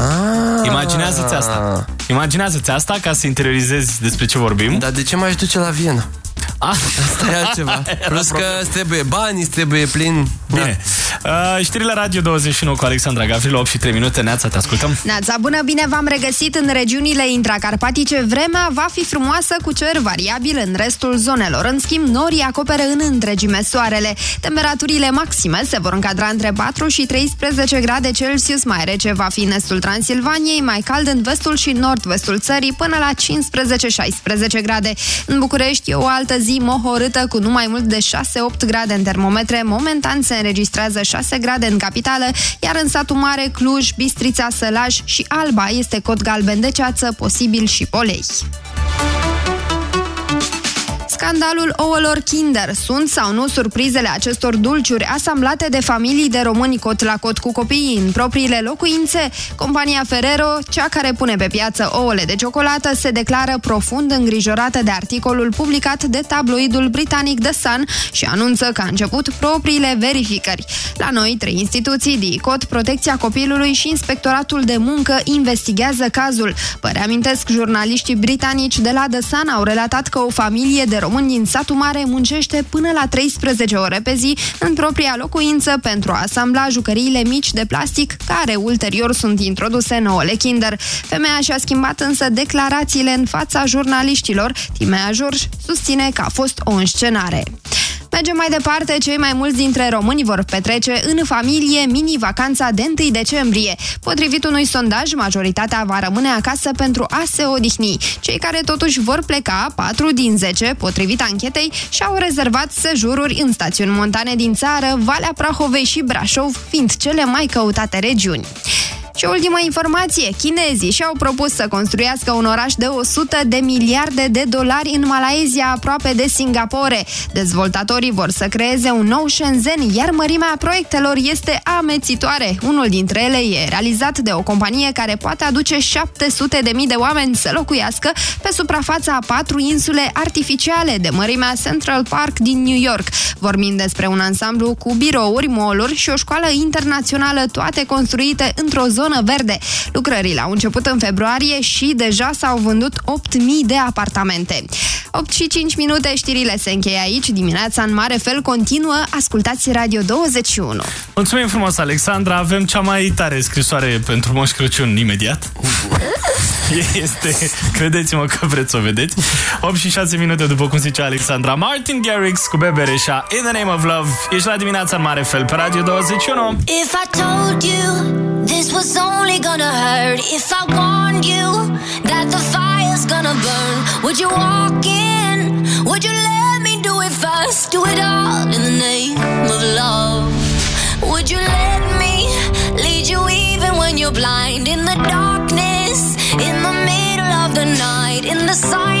Imaginează-ți asta. Imaginează-ți asta ca să interiorizezi despre ce vorbim. Dar de ce m-aș duce la Viena? Ah. Asta e altceva. Plus că îți trebuie bani, îți trebuie plin... Bine. Uh, știrile Radio 21 cu Alexandra Gavrilo, 8 și 3 minute. Neața, te ascultăm. Neața bună, bine v-am regăsit în regiunile intracarpatice. Vremea va fi frumoasă cu cer variabil în restul zonelor. În schimb, norii acoperă în întregime soarele. Temperaturile maxime se vor încadra între 4 și 13 grade Celsius. Mai rece va fi în estul Transilvaniei, mai cald în vestul și nord-vestul țării, până la 15-16 grade. În București e o altă zi mohorâtă cu nu mai mult de 6-8 grade în termometre. Momentan se înregistrează 6 grade în capitală, iar în satul mare, Cluj, Bistrița, Sălaj și Alba este cod galben de ceață, posibil și polei. Scandalul ouălor Kinder. Sunt sau nu surprizele acestor dulciuri asamblate de familii de români cot la cot cu copiii în propriile locuințe? Compania Ferrero, cea care pune pe piață ouăle de ciocolată, se declară profund îngrijorată de articolul publicat de tabloidul britanic The Sun și anunță că a început propriile verificări. La noi, trei instituții, DICOT, Protecția Copilului și Inspectoratul de Muncă investigează cazul. Vă reamintesc, jurnaliștii britanici de la The Sun au relatat că o familie de români din satul mare muncește până la 13 ore pe zi în propria locuință pentru a asambla jucăriile mici de plastic care ulterior sunt introduse în ouăle Kinder. Femeia și-a schimbat însă declarațiile în fața jurnaliștilor. Timea Jurj susține că a fost o înscenare. Mergem mai departe, cei mai mulți dintre români vor petrece în familie mini-vacanța de 1 decembrie. Potrivit unui sondaj, majoritatea va rămâne acasă pentru a se odihni. Cei care totuși vor pleca, 4 din 10, potrivit anchetei, și-au rezervat sejururi în stațiuni montane din țară, Valea Prahovei și Brașov, fiind cele mai căutate regiuni. Și ultima informație, chinezii și-au propus să construiască un oraș de 100 de miliarde de dolari în Malaezia, aproape de Singapore. Dezvoltatorii vor să creeze un nou Shenzhen, iar mărimea proiectelor este amețitoare. Unul dintre ele e realizat de o companie care poate aduce 700 de mii de oameni să locuiască pe suprafața a patru insule artificiale de mărimea Central Park din New York. Vorbim despre un ansamblu cu birouri, mall și o școală internațională, toate construite într-o zonă verde. Lucrările au început în februarie și deja s-au vândut 8.000 de apartamente. 8 și 5 minute, știrile se încheie aici. Dimineața în mare fel continuă. Ascultați Radio 21. Mulțumim frumos, Alexandra. Avem cea mai tare scrisoare pentru Moș Crăciun imediat. Este, credeți-mă că vreți să o vedeți. 8 și 6 minute după cum zicea Alexandra Martin Garrix cu Bebe Reșa In the Name of Love. Ești la dimineața în mare fel pe Radio 21. If I told you this was only gonna hurt, if I warned you that the fire's gonna burn, would you walk in? Would you let me do it first? Do it all in the name of love. Would you let me lead you even when you're blind in the darkness, in the middle of the night, in the silence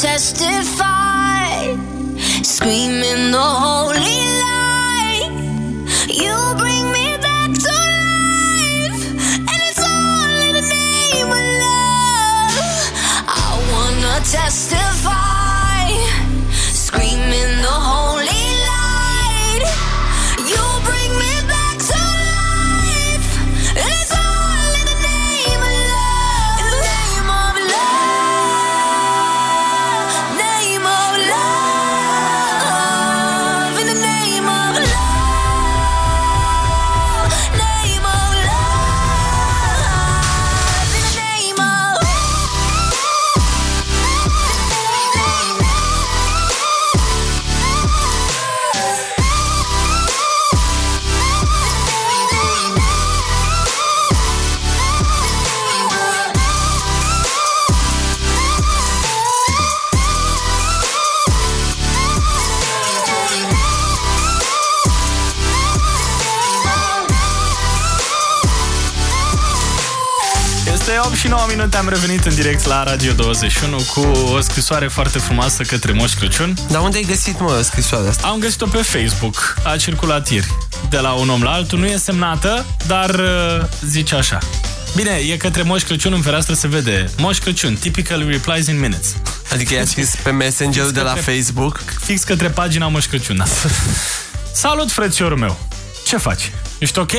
testify, screaming the holy și 9 minute, am revenit în direct la Radio 21 cu o scrisoare foarte frumoasă către Moș Crăciun. Dar unde ai găsit, mă, scrisoarea asta? Am găsit-o pe Facebook, a circulat ieri, de la un om la altul. Nu e semnată, dar uh, zice așa. Bine, e către Moș Crăciun, în fereastră se vede Moș Crăciun, typical replies in minutes. Adică i-a scris pe Messenger de la Facebook? Fix către pagina Moș Crăciun, da. Salut, frățiorul meu! Ce faci? Ești ok?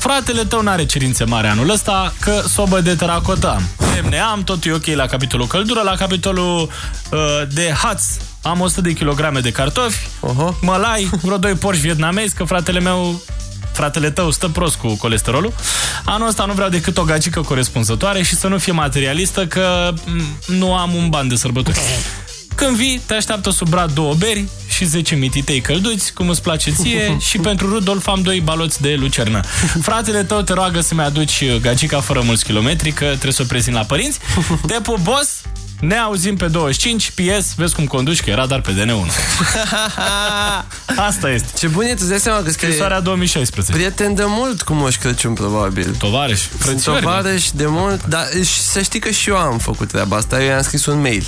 Fratele tău n-are cerințe mari anul ăsta, că sobă de teracotă am. Lemne am, totul e ok la capitolul căldură, la capitolul uh, de haț am 100 de kilograme de cartofi, uh-huh. mălai, vreo doi porși vietnamezi, că fratele meu fratele tău stă prost cu colesterolul. Anul ăsta nu vreau decât o gagică corespunzătoare și să nu fie materialistă, că m, nu am un ban de sărbători. Când vii, te așteaptă sub brad două beri și 10 mititei călduți, cum îți place ție, și pentru Rudolf am doi baloți de lucernă. Fratele tău te roagă să-mi aduci gagica fără mulți kilometri, că trebuie să o prezint la părinți. Te pup, boss! Ne auzim pe 25, PS, vezi cum conduci, că era dar pe DN1. Asta este. Ce bun e, tu îți dai seama că scrie... Scrisoarea 2016. Prieten de mult cu Moș Crăciun, probabil. Tovarăș. Sunt frățiori, tovarăș de mult, dar și să știi că și eu am făcut treaba asta. Eu i-am scris un mail.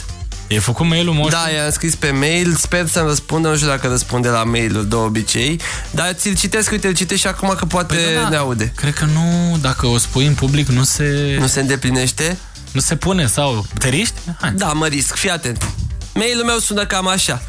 E făcut mail-ul Moș? Da, i-am scris pe mail, sper să-mi răspundă, nu știu dacă răspunde la mail-uri de obicei, dar ți-l citesc, uite, îl citești și acum că poate Păi da, da. ne aude. Cred că nu, dacă o spui în public, nu se... Nu se îndeplinește? Nu se pune sau... Te riști? Hai. Da, mă risc, fii atent. Mailul meu sună cam așa.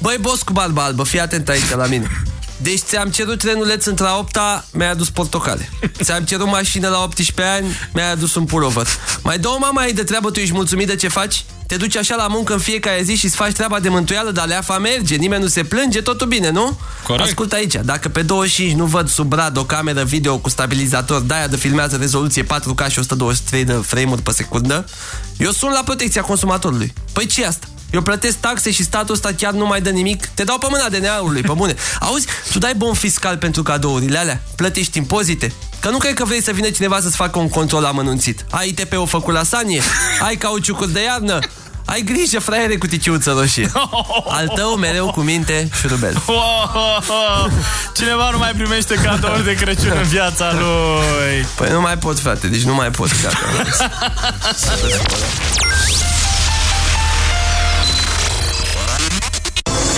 Băi, boss cu barba albă, fii atent aici la mine. Deci ți-am cerut trenuleț între a 8 mi-ai adus portocale. Ți-am cerut mașină la 18 ani, mi-ai adus un pulover. Mai două mama ai de treabă, tu ești mulțumit de ce faci? Te duci așa la muncă în fiecare zi și îți faci treaba de mântuială, dar leafa merge, nimeni nu se plânge, totul bine, nu? Corect. Ascultă aici, dacă pe 25 nu văd sub brad o cameră video cu stabilizator de-aia de filmează rezoluție 4K și 123 de frame-uri pe secundă, eu sun la protecția consumatorului. Păi ce asta? Eu plătesc taxe și statul ăsta chiar nu mai dă nimic. Te dau pe mâna DNA-ului, pe bune. Auzi, tu dai bon fiscal pentru cadourile alea? Plătești impozite? Că nu cred că vrei să vină cineva să-ți facă un control amănunțit. Ai ITP-ul făcut la sanie? Ai cauciucuri de iarnă? Ai grijă, fraiere, cu ticiuță roșie. Al tău mereu cu minte șurubel. Cineva nu mai primește cadouri de Crăciun în viața lui. Păi nu mai pot, frate, deci nu mai pot. Gata.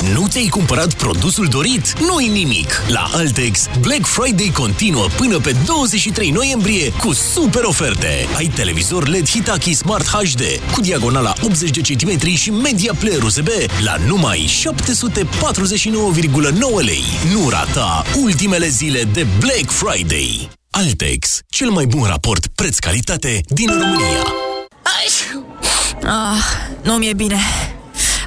Nu ți-ai cumpărat produsul dorit? Nu-i nimic! La Altex, Black Friday continuă până pe 23 noiembrie cu super oferte. Ai televizor LED Hitachi Smart HD cu diagonala 80 de cm și media player USB la numai 749,9 lei. Nu rata ultimele zile de Black Friday. Altex, cel mai bun raport preț-calitate din România. Ah, nu mi-e bine.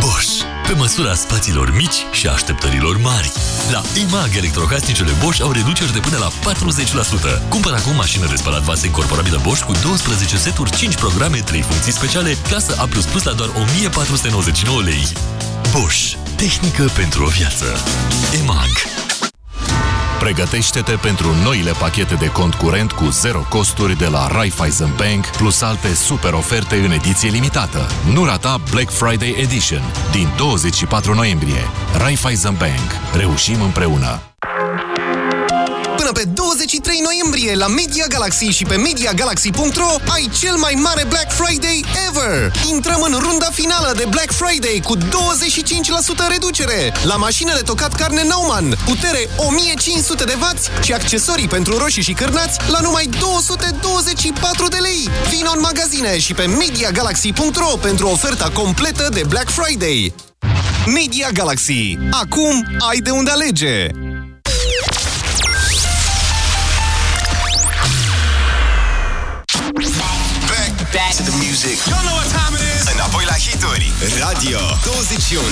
Bosch. Pe măsura spațiilor mici și așteptărilor mari. La EMAG, electrocasnicele Bosch au reduceri de până la 40%. Cumpăr acum mașină de spălat vase incorporabilă Bosch cu 12 seturi, 5 programe, 3 funcții speciale, clasă A++ la doar 1499 lei. Bosch. Tehnică pentru o viață. EMAG. Pregătește-te pentru noile pachete de cont curent cu zero costuri de la Raiffeisen Bank, plus alte super oferte în ediție limitată. Nu rata Black Friday Edition din 24 noiembrie. Raiffeisen Bank. Reușim împreună! Până pe 23 noiembrie la Media Galaxy și pe MediaGalaxy.ro ai cel mai mare Black Friday ever! Intrăm în runda finală de Black Friday cu 25% reducere la mașinile tocat carne Nauman, putere 1500 de W și accesorii pentru roșii și cârnați la numai 224 de lei. Vino în magazine și pe MediaGalaxy.ro pentru oferta completă de Black Friday. Media Galaxy. Acum ai de unde alege! To the music. Y'all know what time it is. Înapoi la hituri. Radio 21.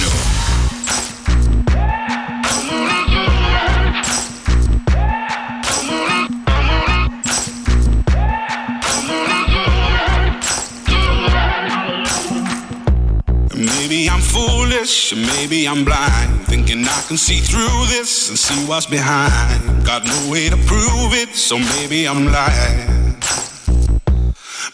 Maybe I'm foolish, maybe I'm blind. Thinking I can see through this and see what's behind. Got no way to prove it, so maybe I'm lying.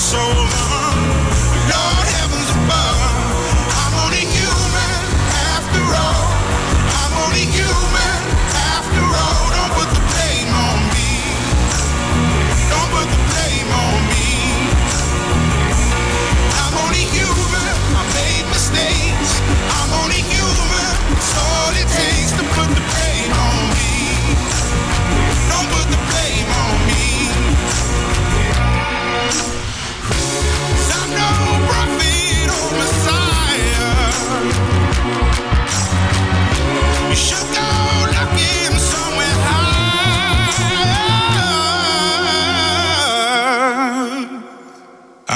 so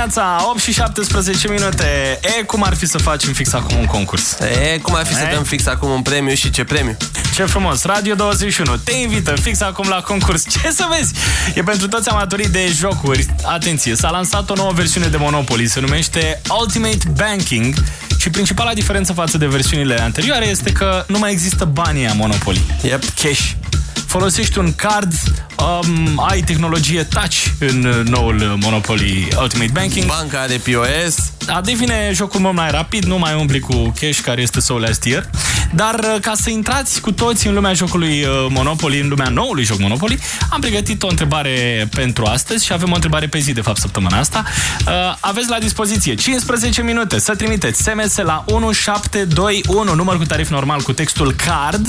Dimineața, 8 și 17 minute. E, cum ar fi să facem fix acum un concurs? E, cum ar fi să dăm fix acum un premiu și ce premiu? Ce frumos, Radio 21 te invită fix acum la concurs. Ce să vezi? E pentru toți amatorii de jocuri. Atenție, s-a lansat o nouă versiune de Monopoly, se numește Ultimate Banking și principala diferență față de versiunile anterioare este că nu mai există banii a Monopoly. Yep. Cash. Folosești un card, um, ai tehnologie touch în noul Monopoly Ultimate Banking. Banca are POS. Da, devine jocul mult mai rapid, nu mai umbli cu cash, care este so last year. Dar uh, ca să intrați cu toți în lumea jocului uh, Monopoly, în lumea noului joc Monopoly, am pregătit o întrebare pentru astăzi și avem o întrebare pe zi, de fapt, săptămâna asta. Uh, aveți la dispoziție 15 minute să trimiteți SMS la 1721, număr cu tarif normal cu textul CARD,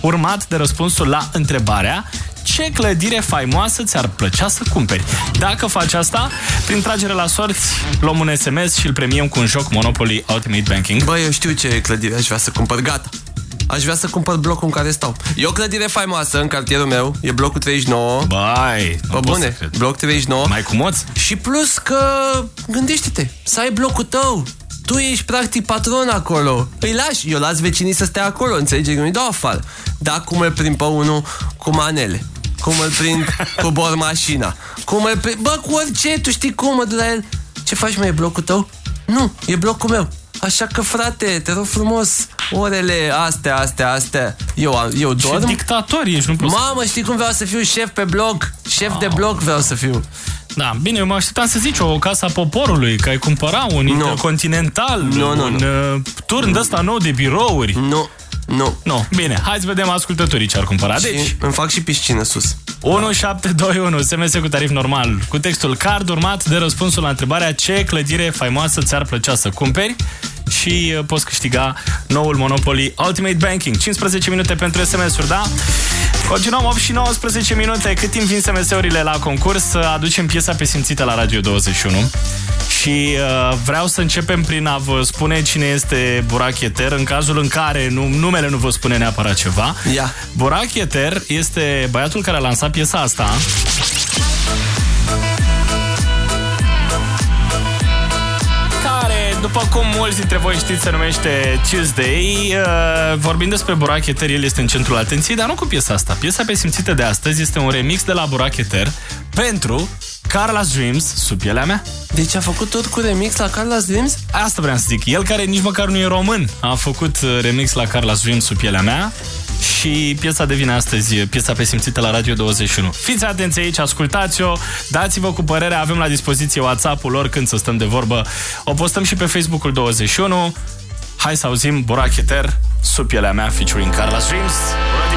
urmat de răspunsul la întrebarea ce clădire faimoasă ți-ar plăcea să cumperi? Dacă faci asta, prin tragere la sorți, luăm un SMS și îl premiem cu un joc Monopoly Ultimate Banking. Bă, eu știu ce clădire aș vrea să cumpăr, gata. Aș vrea să cumpăr blocul în care stau. E o clădire faimoasă în cartierul meu, e blocul 39. Bai, Bă, bune, bloc 39. Mai cu moț? Și plus că, gândește-te, să ai blocul tău. Tu ești practic patron acolo. Îi lași, eu las vecinii să stea acolo, înțelegi? Nu-i dau afară. Da, cum îl prind pe unul cu manele. Cum îl prind cu bor mașina. Cum îl prind... Bă, cu orice, tu știi cum mă de la el. Ce faci, mai e blocul tău? Nu, e blocul meu. Așa că, frate, te rog frumos, orele astea, astea, astea, eu, eu dorm. Ce dictator ești, nu poți Mamă, știi cum vreau să fiu șef pe blog? Șef oh. de blog vreau să fiu. Da, bine, eu mă așteptam să zici o casa poporului, că ai cumpăra un no. intercontinental, no, no, un no. Uh, turn de ăsta nou de birouri. Nu, nu. Nu, bine, hai să vedem ascultătorii ce ar cumpăra. Deci, și îmi fac și piscină sus. 1721, SMS cu tarif normal, cu textul card urmat de răspunsul la întrebarea ce clădire faimoasă ți-ar plăcea să cumperi și uh, poți câștiga noul Monopoly Ultimate Banking. 15 minute pentru SMS-uri, da? Continuăm 8 și 19 minute. Cât timp vin SMS-urile la concurs, aducem piesa pe simțită la Radio 21. Și uh, vreau să începem prin a vă spune cine este Burak Eter, în cazul în care nu, numele nu vă spune neapărat ceva. Yeah. Burak Eter este băiatul care a lansat piesa asta. După cum mulți dintre voi știți, se numește Tuesday. Uh, vorbind despre Burak Eter, el este în centrul atenției, dar nu cu piesa asta. Piesa pe simțită de astăzi este un remix de la Burak Eter pentru Carla's Dreams, sub pielea mea. Deci a făcut tot cu remix la Carla's Dreams? Asta vreau să zic. El care nici măcar nu e român a făcut uh, remix la Carla's Dreams, sub pielea mea și piesa devine astăzi piesa pe simțită la Radio 21. Fiți atenți aici, ascultați-o, dați-vă cu părerea, avem la dispoziție WhatsApp-ul lor când să stăm de vorbă. O postăm și pe Facebook-ul 21. Hai să auzim Burak Eter, sub pielea mea, featuring Carla Streams. Bună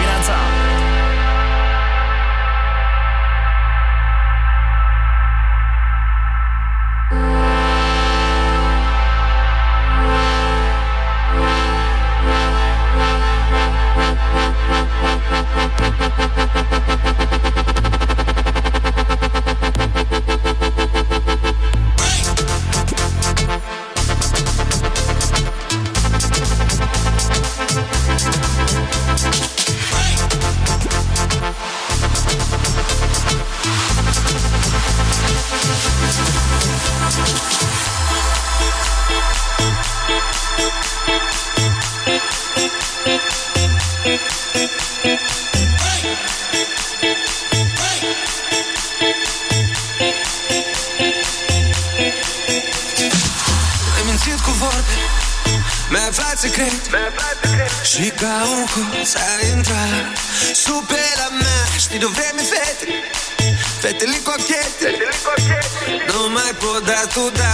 Fetele cochete Nu mai pot da tu da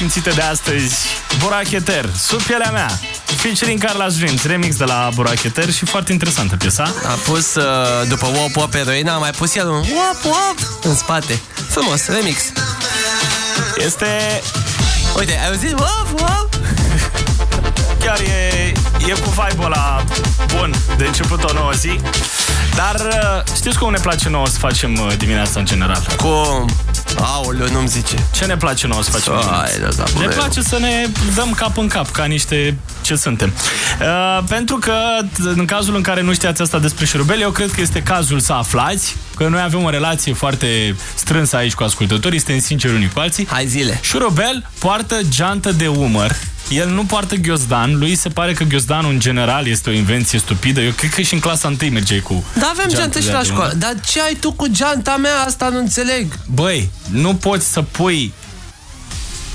piesa presimțită de astăzi, Buracheter, sub pielea mea. Featuring Carla Dreams, remix de la Buracheter și foarte interesantă piesa. A pus, uh, după Wop Wop Heroina, a mai pus el un Wop Wop în spate. Frumos, remix. Este... Uite, ai auzit? Wop Wop! Chiar e, e cu vibe-ul ăla bun de început o nouă zi. Dar uh, știți cum ne place nouă să facem uh, dimineața în general? Cum? Aoleu, nu-mi zice. Ce ne place nouă să facem? Hai, da, da, ne bă, place să ne dăm cap în cap, ca niște ce suntem. Uh, pentru că, în cazul în care nu știați asta despre șurubel, eu cred că este cazul să aflați că noi avem o relație foarte strânsă aici cu ascultătorii, suntem sinceri unii cu alții. Hai zile. Șurubel poartă geantă de umăr el nu poartă ghiozdan, lui se pare că ghiozdanul în general este o invenție stupidă. Eu cred că și în clasa 1 mergeai cu Da, avem geantă și de la umăr. școală. Dar ce ai tu cu geanta mea? Asta nu înțeleg. Băi, nu poți să pui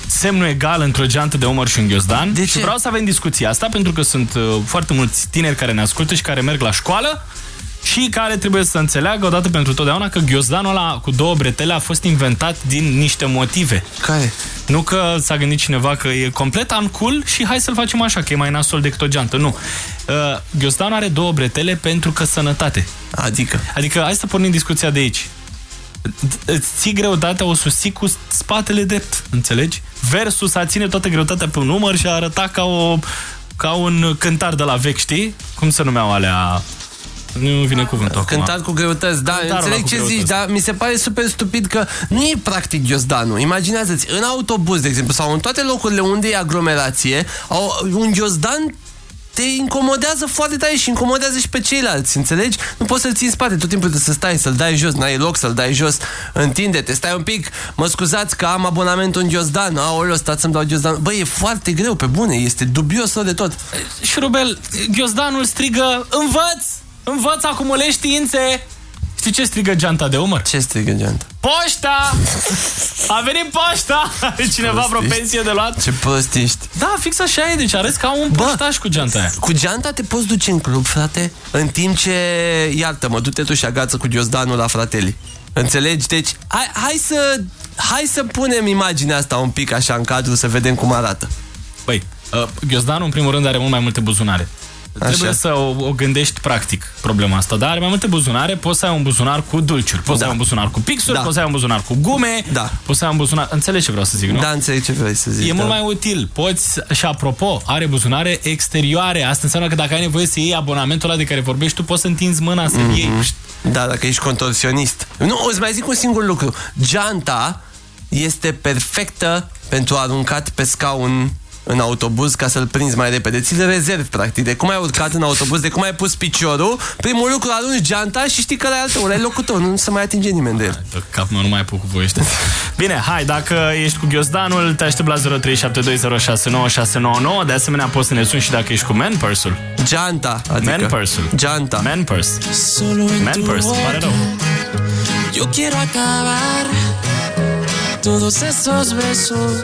semnul egal între o geantă de umăr și un ghiozdan. De și ce? vreau să avem discuția asta pentru că sunt uh, foarte mulți tineri care ne ascultă și care merg la școală și care trebuie să înțeleagă odată pentru totdeauna că ghiozdanul ăla cu două bretele a fost inventat din niște motive. Care? Nu că s-a gândit cineva că e complet uncool și hai să-l facem așa, că e mai nasol decât o geantă. Nu. Uh, ghiozdanul are două bretele pentru că sănătate. Adică? Adică hai să pornim discuția de aici. Îți ții greutatea, o susții cu spatele drept, înțelegi? Versus a ține toată greutatea pe un număr și a arăta ca, o, ca un cântar de la vechi, știi? Cum se numeau alea? Nu vine cuvântul acum. Cântat cu greutăți, da, Cântarul ăla înțeleg cu ce greutăți. zici, dar mi se pare super stupid că nu e practic ghiozdanul. Imaginează-ți, în autobuz, de exemplu, sau în toate locurile unde e aglomerație, au, un ghiozdan te incomodează foarte tare și incomodează și pe ceilalți, înțelegi? Nu poți să-l ții în spate, tot timpul trebuie să stai, să-l dai jos, n-ai loc să-l dai jos, întinde-te, stai un pic, mă scuzați că am abonamentul în ghiozdan, aoleo, stați să-mi dau ghiozdan. Băi, e foarte greu, pe bune, este dubios rău de tot. Șurubel, ghiozdanul strigă Învăț! Învăț, acumulezi științe! Știi ce strigă geanta de umăr? Ce strigă geanta? Poșta! A venit poșta! Are cineva vreo Prost ești. pensie de luat? Ce prost ești. Da, fix așa e, deci arăți ca un poștaș cu geanta aia. Cu geanta te poți duce în club, frate, în timp ce, iartă-mă, du-te tu și agață cu ghiozdanul la frateli. Înțelegi? Deci, hai, hai să hai să punem imaginea asta un pic așa în cadru să vedem cum arată. Băi, uh, ghiozdanul în primul rând are mult mai multe buzunare. Așa. Trebuie să o, o gândești practic problema asta, dar are mai multe buzunare, poți să ai un buzunar cu dulciuri, poți să ai un buzunar cu pixuri, Da. poți să ai un buzunar cu gume, Da. poți să ai un buzunar... Înțelegi ce vreau să zic, nu? Da, înțeleg ce vrei să zici. E mult da. mai util. Poți, și apropo, are buzunare exterioare. Asta înseamnă că dacă ai nevoie să iei abonamentul ăla de care vorbești, tu poți să întinzi mâna să-l Mhm. iei. Da, dacă ești contorsionist. Nu, îți mai zic un singur lucru. Geanta este perfectă pentru aruncat pe scaun în autobuz ca să-l prinzi mai repede. Ți-l rezervi, practic. De cum ai urcat în autobuz, de cum ai pus piciorul, primul lucru arunci geanta și știi că ăla e al tău, ăla e locul tău, nu se mai atinge nimeni de el. Pe cap mă, nu mai apuc cu voi ăștia. Bine, hai, dacă ești cu ghiozdanul, te aștept la 0372069699. De asemenea, poți să ne suni și dacă ești cu man purse-ul. Geanta, adică. Man purse-ul. Geanta. Man purse. Solo en Man tu purse, pare rău. Yo quiero acabar todos esos besos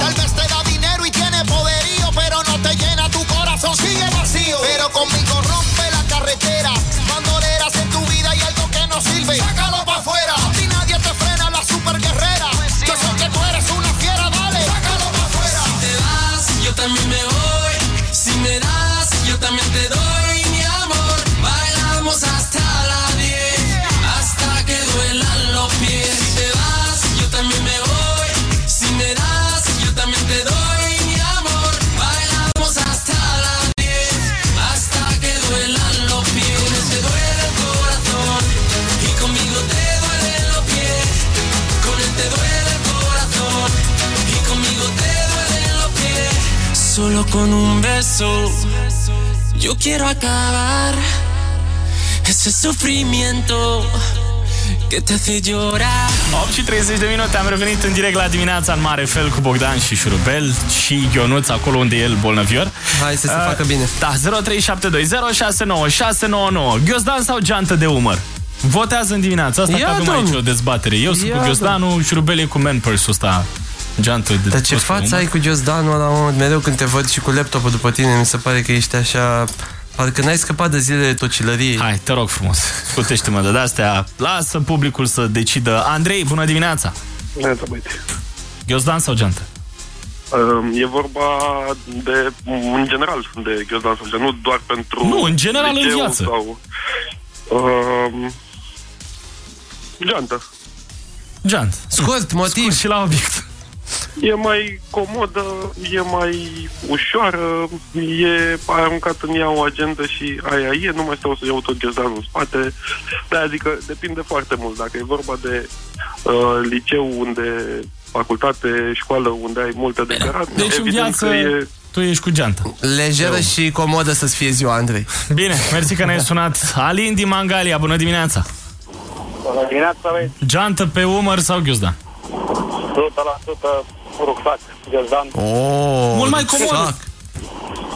Tal vez te da con un beso. Yo quiero acabar ese sufrimiento que te hace llorar. 8 și 30 de minute, am revenit în direct la dimineața în mare fel cu Bogdan și Șurubel și Ionuț, acolo unde e el bolnăvior. Hai să se uh, facă bine. Da, 0372069599. Ghiozdan sau geantă de umăr? Votează în dimineața asta, Ia, că avem domn. aici o dezbatere. Eu sunt Ia, cu Ghiozdanul, Șurubel e cu manpurse-ul ăsta, geantă de Dar ce pus pe față umăr. ai cu Giosdanul ăla, mă? Mereu când te văd și cu laptopul după tine, mi se pare că ești așa... Parcă n-ai scăpat de zilele tocilăriei. Hai, te rog frumos, scutește-mă de astea. Lasă publicul să decidă. Andrei, bună dimineața! Neața, băieți. Ghiozdan sau geantă? Um, E vorba de, în general, de Ghiozdan sau nu doar pentru Nu, în general în liceu viață. Sau, um, geantă. Geant. Scurt, motiv. Scurt și la obiect. E mai comodă, e mai ușoară, e aruncat în ea o agendă și aia e, nu mai stau să iau tot Ghiozdanul în spate. De adică depinde foarte mult. Dacă e vorba de uh, liceu unde facultate, școală unde ai multe de cărat, Deci în evident viață că e tu ești cu geantă. Lejeră Eu. și comodă să-ți fie ziua, Andrei. Bine, mersi că ne-ai sunat. Alin din Mangalia, bună dimineața! Bună dimineața, băieți. Geantă pe umăr sau Ghiozdan? 100% rucsac, Ghiozdan. Oh, Mult mai comod. rucsac.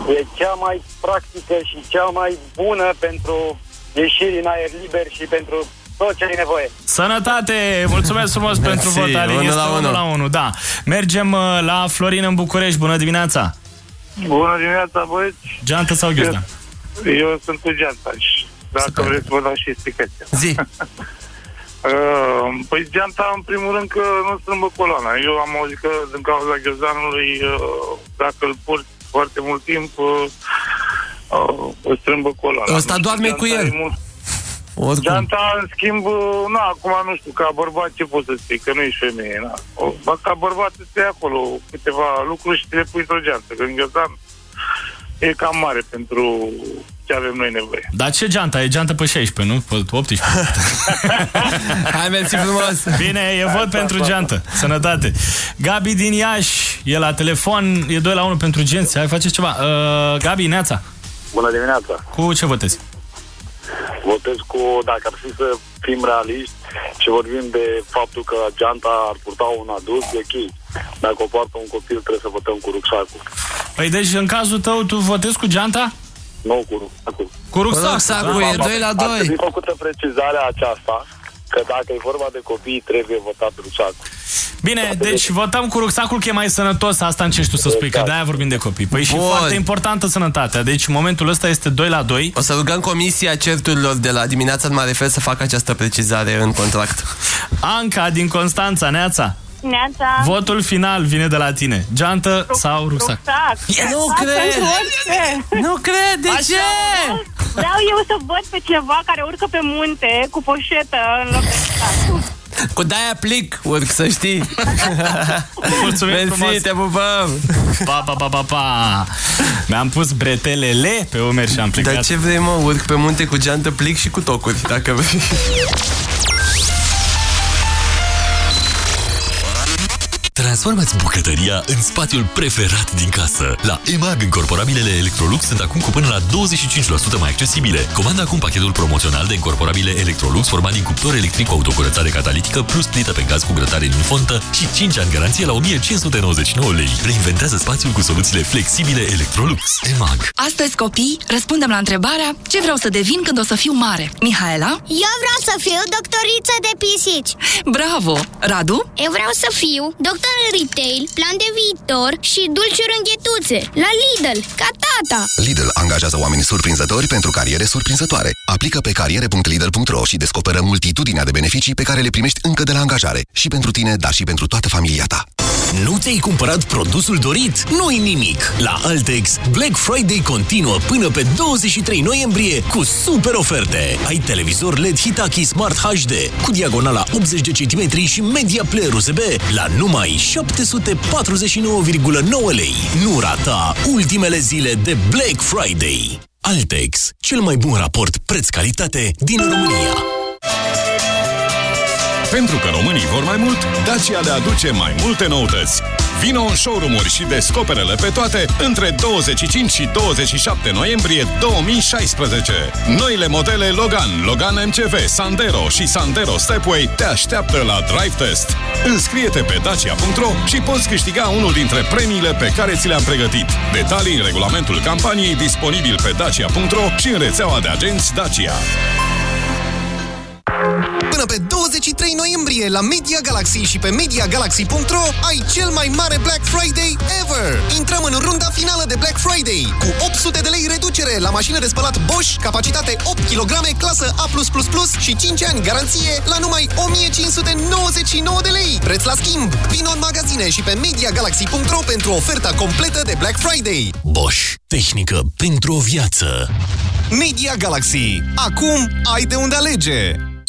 E cea mai practică și cea mai bună pentru ieșiri în aer liber și pentru tot ce ai nevoie. Sănătate! Mulțumesc frumos pentru Mersi, vot, Alin. unu Este la 1 unu. la 1, da. Mergem uh, la Florin în București. Bună dimineața! Bună dimineața, băieți. Geantă sau Ghiozdan? Eu sunt cu geanta și dacă vreți vă dau și explicația. Zi. Uh, păi geanta, în primul rând, că nu strâmbă coloana. Eu am auzit că din cauza ghiozdanului, uh, dacă îl porți foarte mult timp, uh, uh, îți strâmbă coloana. Ăsta Nu știu, doarme cu geanta el. e mult- Oricum. Geanta, în schimb, uh, nu, acum nu știu, ca bărbat ce poți să spui, că nu ești femeie, na. O, ba, ca bărbat îți iei acolo câteva lucruri și te le pui într-o geantă, că în ghiozdan e cam mare pentru ce avem noi nevoie. Dar ce geanta? E geantă pe 16, nu? Pe 18. Hai, mersi frumos. Bine, e vot pentru geantă. Sănătate. Gabi din Iași e la telefon, e 2 la 1 pentru genți. Hai, faceți ceva. Uh, Gabi, Neața, Bună dimineața! cu ce votezi? Votez cu, dacă ar fi să fim realiști și vorbim de faptul că geanta ar purta un adult, e ok. Dacă o poartă un copil, trebuie să votăm cu rucsacul. Păi deci, în cazul tău, tu votezi cu geanta? Nu cu rucsacul. Cu rucsacul. Rucsacul e 2 la Ar 2. trebui făcută precizarea aceasta, că dacă e vorba de copii, trebuie votat rucsacul. Bine, deci votăm cu rucsacul că e mai sănătos, asta încerci tu să spui, că de-aia vorbim de copii. Păi și Bun. foarte importantă sănătatea, deci în momentul ăsta este 2 la 2. O să rugăm Comisia Certurilor de la dimineața în mare fel să facă această precizare în contract. Anca din Constanța, Neața, Neața. votul final vine de la tine. Geantă sau rucsac? Rucsac. Yes! Nu Rucsac cred! pentru orice. Nu cred, de ce? Vreau eu să văd pe cineva care urcă pe munte cu poșetă în loc de rucsac. Cu de-aia plic, urc să știi. Mulțumim Mersi, frumos. te pupăm. Pa, pa, pa, pa, pa. Mi-am pus bretelele pe umeri și am plecat. Dar ce vrei, mă? Urc pe munte cu geantă plic și cu tocuri, dacă vrei. Transformați bucătăria în spațiul preferat din casă. La EMAG, încorporabilele Electrolux sunt acum cu până la 25% mai accesibile. Comanda acum pachetul promoțional de încorporabile Electrolux format din cuptor electric cu autocurățare catalitică plus plită pe gaz cu grătare din fontă și 5 ani garanție la 1599 lei. Reinventează spațiul cu soluțiile flexibile Electrolux. EMAG. Astăzi, copii, răspundem la întrebarea ce vreau să devin când o să fiu mare. Mihaela? Eu vreau să fiu doctoriță de pisici. Bravo! Radu? Eu vreau să fiu doctor în retail, plan de viitor și dulciuri înghetuțe. La Lidl, ca tata. Lidl angajează oameni surprinzători pentru cariere surprinzătoare. Aplică pe cariere.lidl.ro și descoperă multitudinea de beneficii pe care le primești încă de la angajare. Și pentru tine, dar și pentru toată familia ta. Nu ți-ai cumpărat produsul dorit? Nu-i nimic! La Altex, Black Friday continuă până pe 23 noiembrie cu super oferte. Ai televizor LED Hitachi Smart HD cu diagonala 80 de cm și media player USB la numai 749,9 lei. Nu rata ultimele zile de Black Friday. Altex, cel mai bun raport preț-calitate din România. Pentru că românii vor mai mult, Dacia le aduce mai multe noutăți. Vino în showroom-uri și descoperele pe toate între 25 și 27 noiembrie 2016. Noile modele Logan, Logan MCV, Sandero și Sandero Stepway te așteaptă la Drive Test. Înscrie-te pe dacia.ro și poți câștiga unul dintre premiile pe care ți le-am pregătit. Detalii în regulamentul campaniei disponibil pe dacia.ro și în rețeaua de agenți Dacia. Până pe 23 noiembrie la Media Galaxy și pe MediaGalaxy.ro ai cel mai mare Black Friday ever! Intrăm în runda finală de Black Friday cu 800 de lei reducere la mașină de spălat Bosch, capacitate 8 kg, clasă A+++ și 5 ani garanție la numai 1599 de lei. Preț la schimb! Vino în magazine și pe MediaGalaxy.ro pentru oferta completă de Black Friday. Bosch. Tehnică pentru o viață. Media Galaxy. Acum ai de unde alege!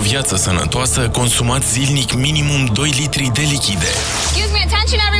Viață sănătoasă, consumați zilnic minimum 2 litri de lichide. Excuse me, attention everyone!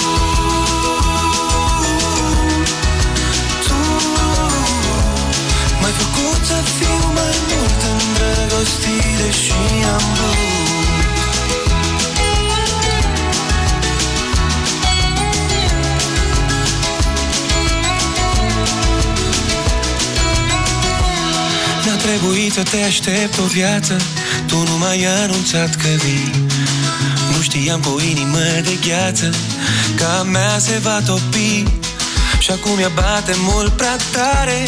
M-ai făcut să fiu mai mult îndrăgostit Deși am vrut. N-a trebuit să te aștept o viață Tu nu m-ai anunțat că vii. Nu știam cu o inimă de gheață Că a mea se va topi. Și acum ea bate mult prea tare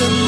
listen.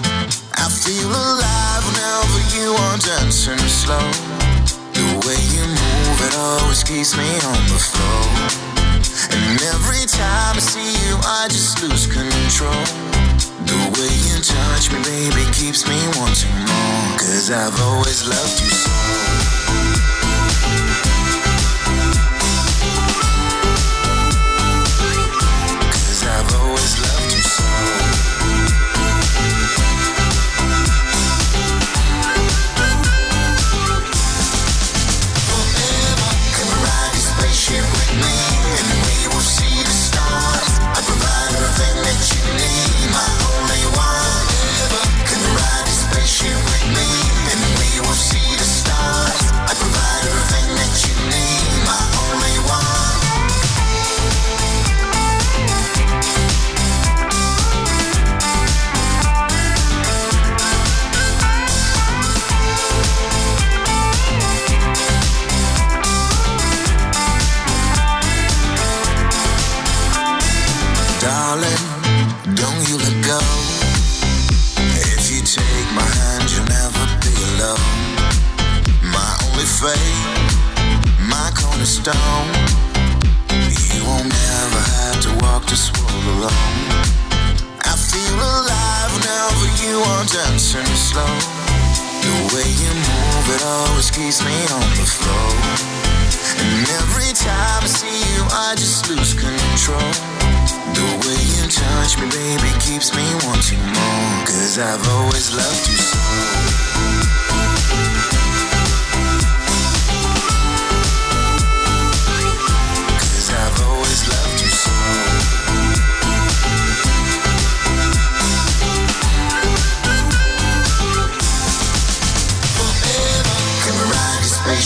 dancing slow. The way you move, it always keeps me on the floor. And every time I see you, I just lose control. The way you touch me, baby, keeps me wanting more. Cause I've always loved you so.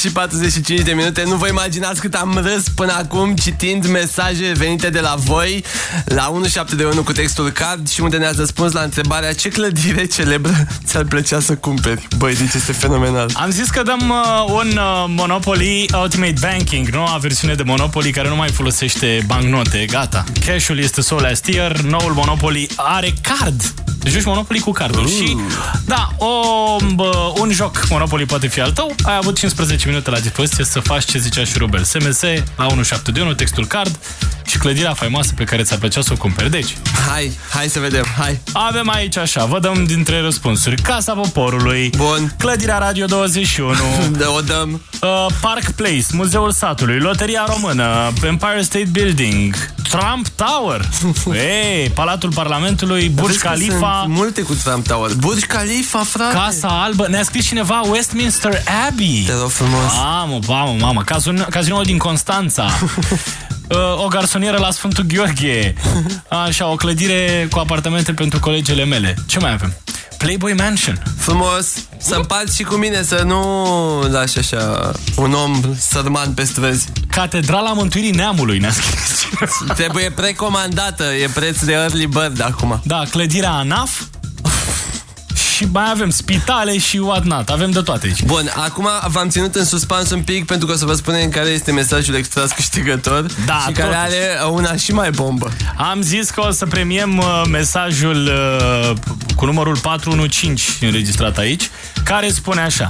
și 45 de minute. Nu vă imaginați cât am râs până acum citind mesaje venite de la voi la 1721 cu textul card și unde ne-ați răspuns la întrebarea ce clădire celebră ți-ar plăcea să cumperi. Băi, deci este fenomenal. Am zis că dăm uh, un uh, Monopoly Ultimate Banking, noua versiune de Monopoly care nu mai folosește bancnote, gata. Cash-ul este so last year, noul Monopoly are card. Joci Monopoly cu cardul Uh. și, da, o, bă, un joc Monopoly poate fi al tău, ai avut 15 minute la dispoziție să faci ce zicea și Rubel. SMS la 1721, textul card și clădirea faimoasă pe care ți-ar plăcea să o cumperi. Deci, Hai, hai să vedem, hai. avem aici așa, vă dăm dintre răspunsuri. Casa Poporului, Bun. Clădirea Radio 21, De o dăm. Uh, Park Place, Muzeul Satului, Loteria Română, Empire State Building, Trump Tower, Ei, Palatul Parlamentului, Burj Vezi că Khalifa, Sunt multe cu Trump Tower. Burj Khalifa, frate. Casa Albă. Ne-a scris cineva Westminster Abbey. Te rog frumos. Mamă, mamă, mamă. Cazun, cazinoul din Constanța. Uh, o garsonieră la Sfântul Gheorghe. Așa, o clădire cu apartamente pentru colegele mele. Ce mai avem? Playboy Mansion. Frumos, să împarți și cu mine, să nu lași așa un om sărman pe străzi. Catedrala Mântuirii Neamului ne-a scris. Trebuie precomandată, e preț de early bird acum. Da, clădirea ANAF și mai avem spitale și whatnot. Avem de toate aici. Bun, acum v-am ținut în suspans un pic pentru că o să vă spunem care este mesajul extras câștigător Da, și care totuși. are una și mai bombă. Am zis că o să premiem uh, mesajul uh, cu numărul 415 înregistrat aici, care spune așa.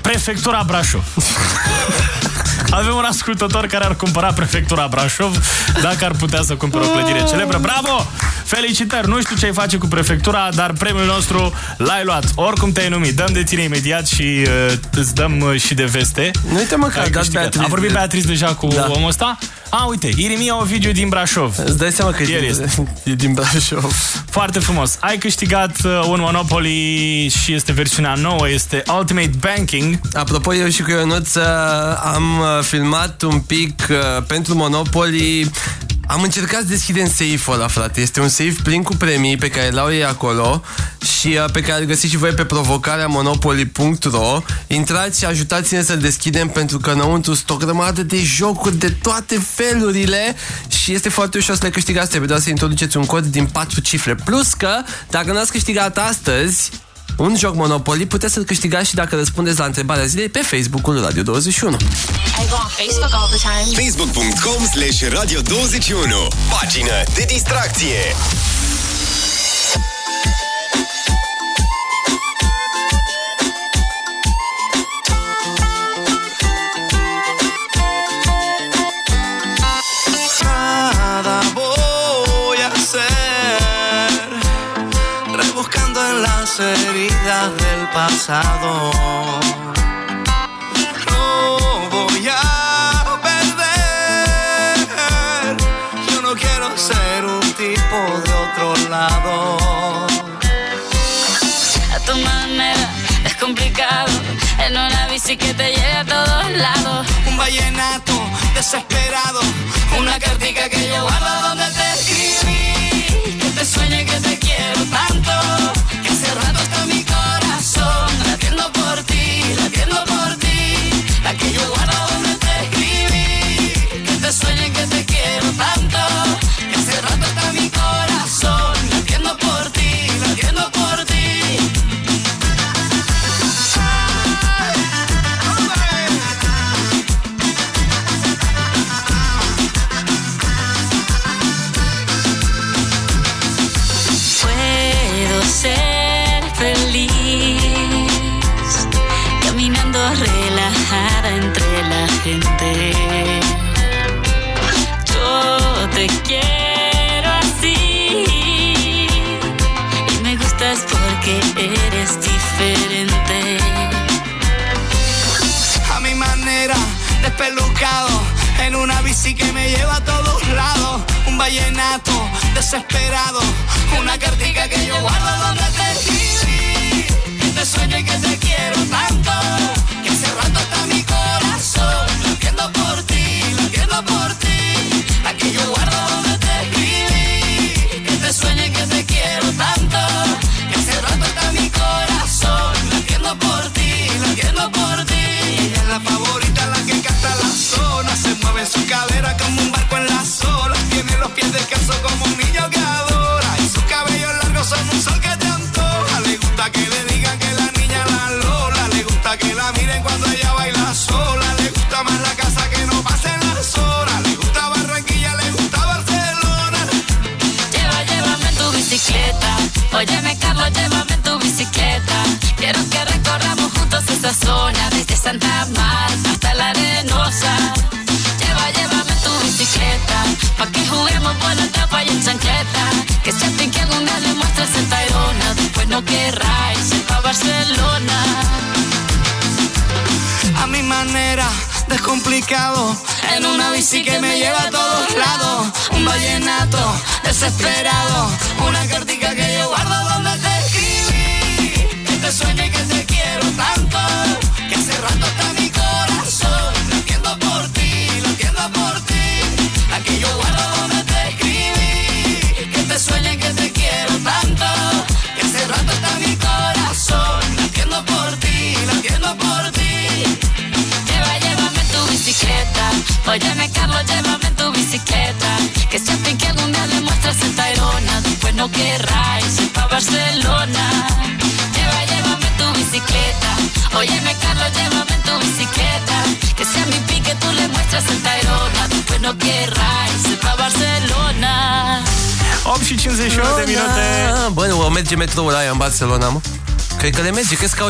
Prefectura Brașov. Avem un ascultător care ar cumpăra prefectura Brașov dacă ar putea să cumpere o clădire celebră. Bravo! Felicitări! Nu știu ce ai face cu prefectura, dar premiul nostru l-ai luat. Oricum te-ai numit. Dăm de tine imediat și uh, îți dăm uh, și de veste. Nu uite mă că a Ai dat câștigat. Beatrice. A vorbit Beatrice deja cu Da. omul ăsta? A, uite, Irimia Ovidiu din Brașov. Îți dai seama că El e, este. din, e din Brașov. Foarte frumos. Ai câștigat uh, un Monopoly și este versiunea nouă, este Ultimate Banking. Apropo, eu și cu Ionuț uh, am uh, filmat un pic uh, pentru Monopoly am încercat să deschidem safe-ul ăla, frate. Este un safe plin cu premii pe care le-au ei acolo și uh, pe care îl găsiți și voi pe provocarea monopoly.ro. Intrați și ajutați-ne să-l deschidem pentru că înăuntru sunt o grămadă de jocuri de toate felurile și este foarte ușor să le câștigați. Trebuie doar să introduceți un cod din 4 cifre. Plus că, dacă n-ați câștigat astăzi, un joc Monopoly puteți să-l câștigați și dacă răspundeți la întrebarea zilei pe Facebook-ul Radio 21. Și go on Facebook all the time. Facebook.com slash Radio 21 Pagină de distracție Nada pasado. No voy a perder. Yo no quiero ser un tipo de otro lado. A tu manera es complicado. En una bici que te lleve a todos lados. Un vallenato desesperado. Una cartica que yo guardo donde te en una bici que me lleva a todos lados. Un vallenato desesperado, una cartica que yo guardo donde te escribí. Que te sueño y que te quiero tanto,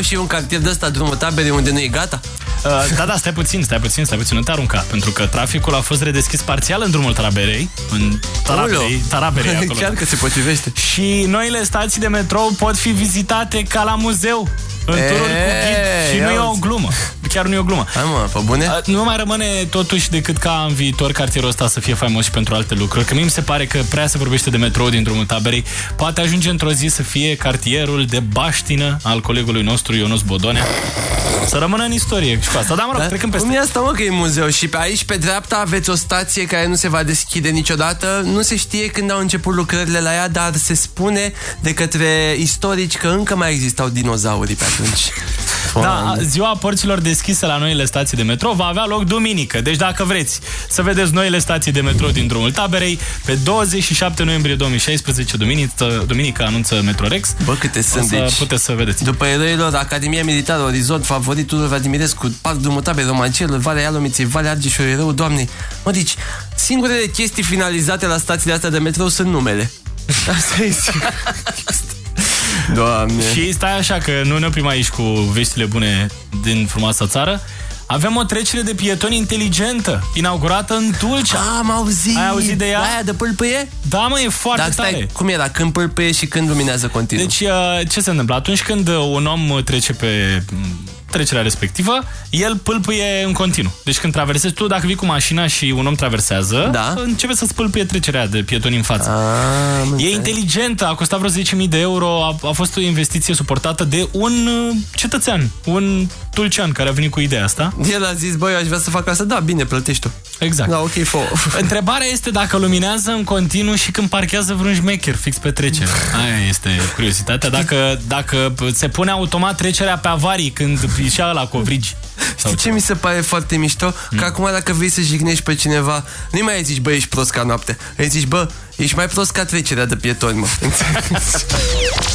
merge. Crezi că au și un cartier de ăsta drumul tabere unde nu e gata? Uh, da, da, stai puțin, stai puțin, stai puțin, nu te arunca Pentru că traficul a fost redeschis parțial în drumul Taraberei În Taraberei, Aoleu. Taraberei acolo Chiar că se potrivește Și noile stații de metrou pot fi vizitate ca la muzeu în E, tururi cu ghid și nu e ia o uzi. glumă. Chiar nu e o glumă. Hai mă, pe bune? Uh, Nu mai rămâne totuși decât ca în viitor cartierul ăsta să fie faimos și pentru alte lucruri. Că mie mi se pare că prea se vorbește de metrou din drumul taberei. Poate ajunge într-o zi să fie cartierul de baștină al colegului nostru Ionuț Bodonea. Să rămână în istorie și cu asta. Dar mă rog, trecând peste. Cum e asta, mă, că e muzeu? Și pe aici, pe dreapta, aveți o stație care nu se va deschide niciodată. Nu se știe când au început lucrările la ea, dar se spune de către istorici că încă mai existau dinozaurii pe atunci. Da, ziua porților deschise la noile stații de metrou va avea loc duminică. Deci dacă vreți să vedeți noile stații de metrou din drumul taberei, pe 27 noiembrie 2016, duminică, duminică anunță Metrorex. Bă, câte sunt, să deci. puteți să vedeți. După eroilor, Academia Militară Orizont, favoritul Vladimirescu, Parc Drumul Tabei, Romancel, Valea Ialomiței, Valea Argeș, erou, doamne. Mă, deci, singurele chestii finalizate la stațiile astea de metrou sunt numele. Asta e singur. Doamne. Și stai așa că nu ne oprim aici cu veștile bune din frumoasa țară. Avem o trecere de pietoni inteligentă, inaugurată în Tulcea. Am auzit. Ai auzit de ea? Aia de pâlpâie? Da, mă, e foarte Dar stai, tare. cum era? Când pâlpâie și când luminează continuu? Deci, uh, ce se întâmplă? Atunci când uh, un om trece pe m, trecerea respectivă, el pâlpâie în continuu. Deci când traversezi tu, dacă vii cu mașina și un om traversează, Da. începe să-ți pâlpâie trecerea de pietoni în față. Ah, e inteligentă, a costat vreo 10.000 de euro, a, a fost o investiție suportată de un uh, cetățean, un tulcean care a venit cu ideea asta. El a zis, băi, eu aș vrea să fac asta. Da, bine, plătești tu. Exact. Da, ok, fă. Întrebarea este dacă luminează în continuu și când parchează vreun șmecher fix pe trecere. Aia este curiozitatea. Dacă, dacă se pune automat trecerea pe avarii când ieșea la covrigi. Știi ce mi se pare foarte mișto? Că acum dacă vrei să jignești pe cineva, nu mai zici, bă, ești prost ca noapte. Îi zici, bă, ești mai prost ca trecerea de pietoni, mă.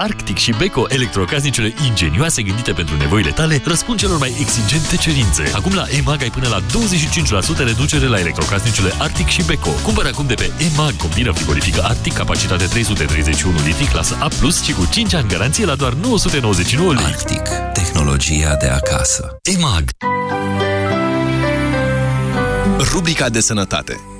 Arctic și Beko, electrocasnicele ingenioase gândite pentru nevoile tale, răspund celor mai exigente cerințe. Acum la EMAG ai până la 25% reducere la electrocasnicele Arctic și Beko. Cumpără acum de pe EMAG combina frigorifică Arctic, capacitate 331 litri, clasă A+, și cu 5 ani garanție la doar 999 lei. Arctic. Tehnologia de acasă. EMAG. Rubrica de sănătate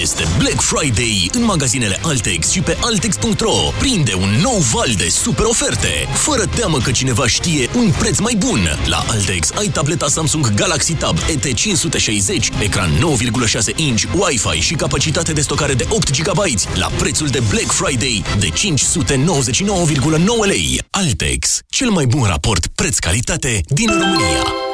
Este Black Friday în magazinele Altex și pe Altex.ro. Prinde un nou val de super oferte, fără teamă că cineva știe un preț mai bun. La Altex ai tableta Samsung Galaxy Tab ET560, ecran 9,6 inch, Wi-Fi și capacitate de stocare de 8 GB la prețul de Black Friday de 599,9 lei. Altex, cel mai bun raport preț-calitate din România.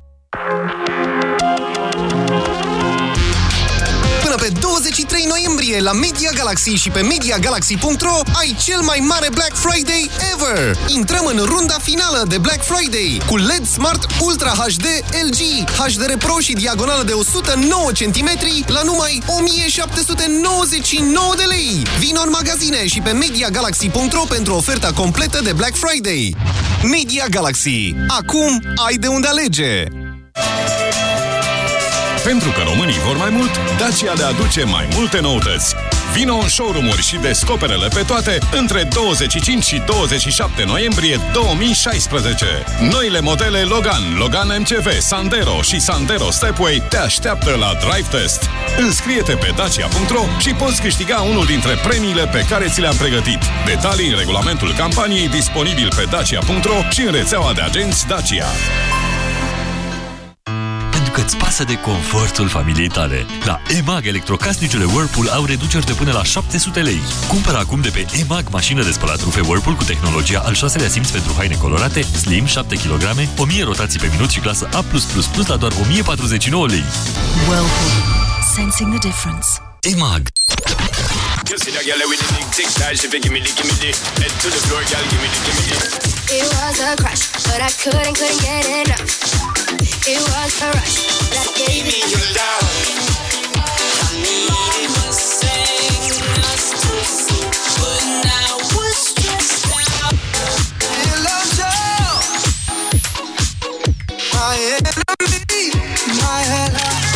23 noiembrie la Media Galaxy și pe MediaGalaxy.ro ai cel mai mare Black Friday ever! Intrăm în runda finală de Black Friday cu LED Smart Ultra HD LG, HDR Pro și diagonală de 109 cm la numai 1799 de lei! Vino în magazine și pe MediaGalaxy.ro pentru oferta completă de Black Friday. Media Galaxy. Acum ai de unde alege! Pentru că românii vor mai mult, Dacia le aduce mai multe noutăți. Vino în showroom-uri și descoperele pe toate între 25 și 27 noiembrie 2016. Noile modele Logan, Logan MCV, Sandero și Sandero Stepway te așteaptă la Drive Test. Înscrie-te pe dacia.ro și poți câștiga unul dintre premiile pe care ți le-am pregătit. Detalii în regulamentul campaniei disponibil pe dacia.ro și în rețeaua de agenți Dacia. Pentru că îți pasă de confortul familiei tale. La EMAG, electrocasnicele Whirlpool au reduceri de până la 700 lei. Cumpără acum de pe EMAG mașină de spălat rufe Whirlpool cu tehnologia al șaselea simț pentru haine colorate, slim, 7 kg, 1000 rotații pe minut și clasă A+++ la doar 1049 lei. Whirlpool. Sensing the difference. EMAG. You see that girl with the big tic tac, she give me the, give me the Head to the floor, girl, give me the, give me the It was a crush, but I couldn't, couldn't get enough. It was a rush, I gave me your love I needed was But now we're stressed out. My enemy, my hello.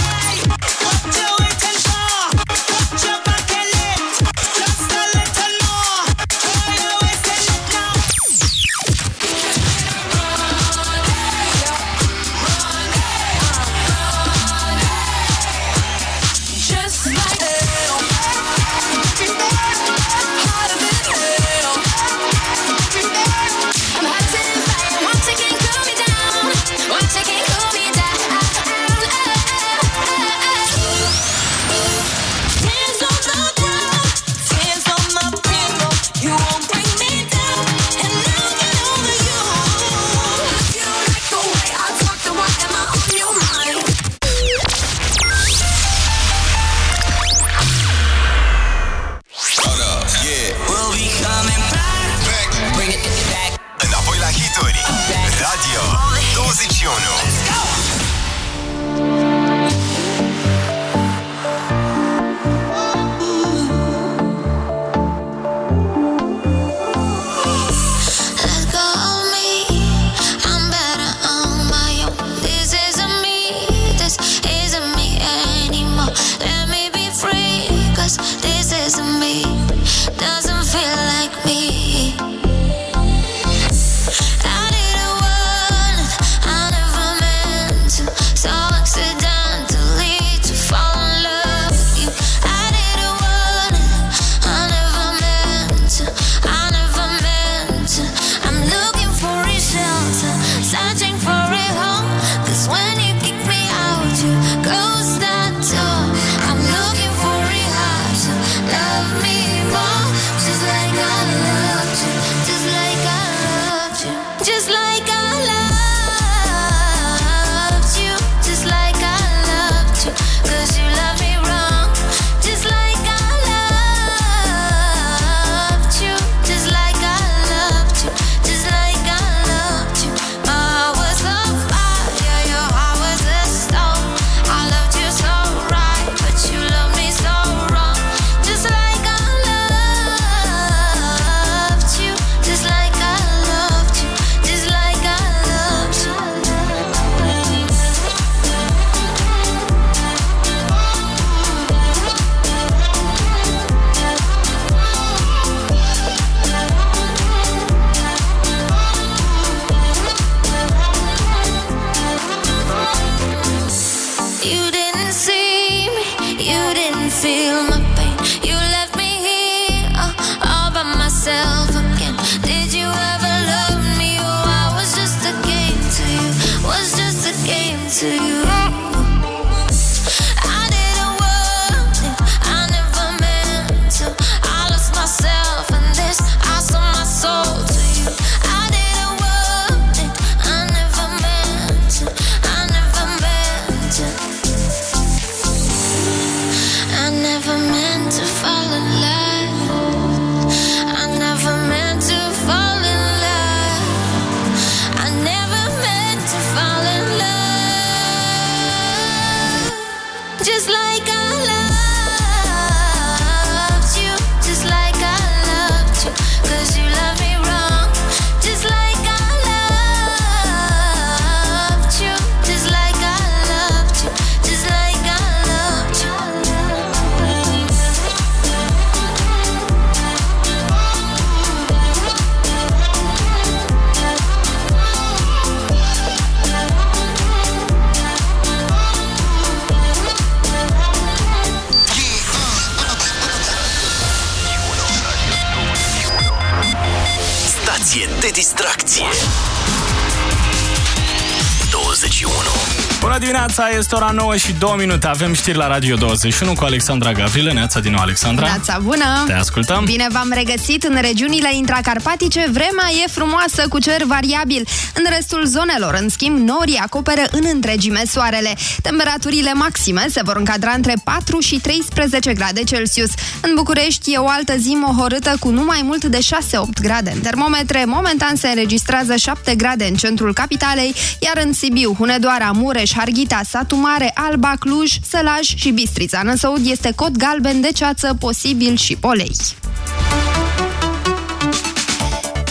Dimineața, este ora 9 și 2 minute. Avem știri la Radio 21 cu Alexandra Gavrilă. Neața din nou, Alexandra. Neața bună! Te ascultăm. Bine v-am regăsit în regiunile intracarpatice. Vremea e frumoasă cu cer variabil. În restul zonelor, în schimb, norii acoperă în întregime soarele. Temperaturile maxime se vor încadra între 4 și 13 grade Celsius. În București e o altă zi mohorâtă cu nu mai mult de 6-8 grade. În termometre, momentan se înregistrează 7 grade în centrul capitalei, iar în Sibiu, Hunedoara, Mureș, Harghita, Satu Mare, Alba, Cluj, Sălaj și Bistrița. În Săud este cod galben de ceață, posibil și polei.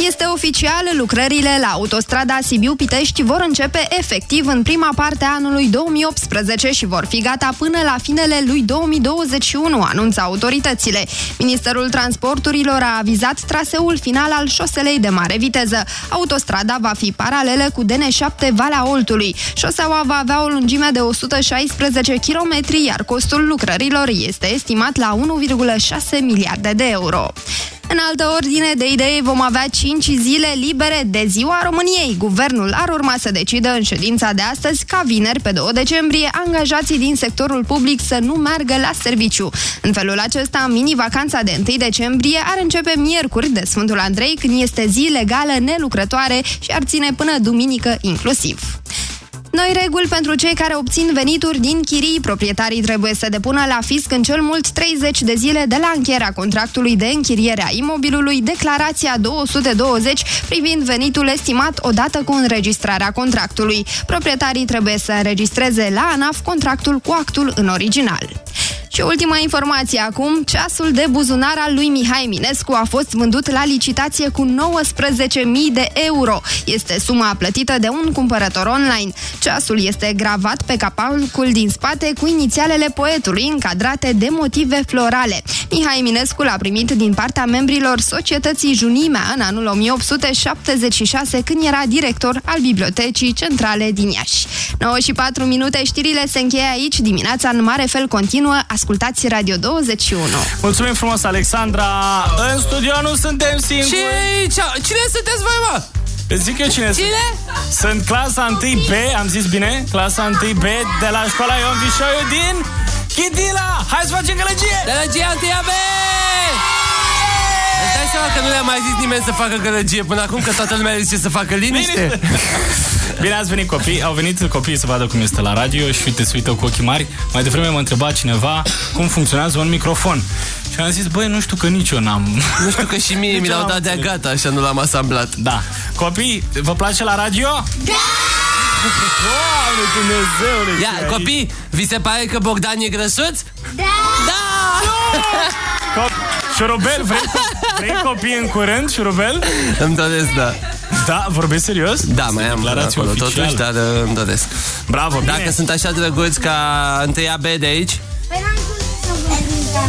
Este oficial, lucrările la autostrada Sibiu-Pitești vor începe efectiv în prima parte a anului 2018 și vor fi gata până la finele lui 2021, anunță autoritățile. Ministerul Transporturilor a avizat traseul final al șoselei de mare viteză. Autostrada va fi paralelă cu DN7 Valea Oltului. Șoseaua va avea o lungime de 116 km, iar costul lucrărilor este estimat la 1,6 miliarde de euro. În altă ordine de idei, vom avea 5 zile libere de ziua României. Guvernul ar urma să decidă în ședința de astăzi ca vineri, pe 2 decembrie, angajații din sectorul public să nu meargă la serviciu. În felul acesta, mini-vacanța de 1 decembrie ar începe miercuri de Sfântul Andrei, când este zi legală nelucrătoare și ar ține până duminică inclusiv. Noi reguli pentru cei care obțin venituri din chirii. Proprietarii trebuie să depună la fisc în cel mult 30 de zile de la încheierea contractului de închiriere a imobilului declarația 220 privind venitul estimat odată cu înregistrarea contractului. Proprietarii trebuie să înregistreze la ANAF contractul cu actul în original. Și ultima informație acum, ceasul de buzunar al lui Mihai Minescu a fost vândut la licitație cu 19.000 de euro. Este suma plătită de un cumpărător online. Ceasul este gravat pe capacul din spate cu inițialele poetului încadrate de motive florale. Mihai Minescu l-a primit din partea membrilor societății Junimea în anul 1876 când era director al Bibliotecii Centrale din Iași. 9 și 4 minute, știrile se încheie aici, dimineața în mare fel continuă, ascultați Radio 21. Mulțumim frumos, Alexandra. În studio nu suntem singuri. Și cine sunteți voi, mă? Îți zic eu cine, Cine? sunt. Sunt clasa 1B, am zis bine? Clasa 1B de la școala Ion Vișoiu din Chitila. Hai să facem gălăgie! Gălăgia 1B! Îți dai seama că nu le-a mai zis nimeni să facă gălăgie până acum, că toată lumea zice să facă liniște? Bine ați venit copii, au venit copiii să vadă cum este la radio și uite, se uită cu ochii mari. Mai devreme mă întreba cineva cum funcționează un microfon. Și am zis, băi, nu știu că nici eu n-am... Nu știu că și mie mi l-au dat de gata, așa nu l-am asamblat. Da. Copii, vă place la radio? Da! Doamne Dumnezeule! Ia, copii, vi se pare că Bogdan e grăsuț? Da! Da! Cop- șurubel, vrei, vrei copii în curând, șurubel? Îmi doresc, da. Da, vorbești serios? Da, mai am Declarație acolo oficială. totuși, dar uh, îmi doresc. Bravo, bine. Dacă sunt așa drăguți ca întâia B de aici,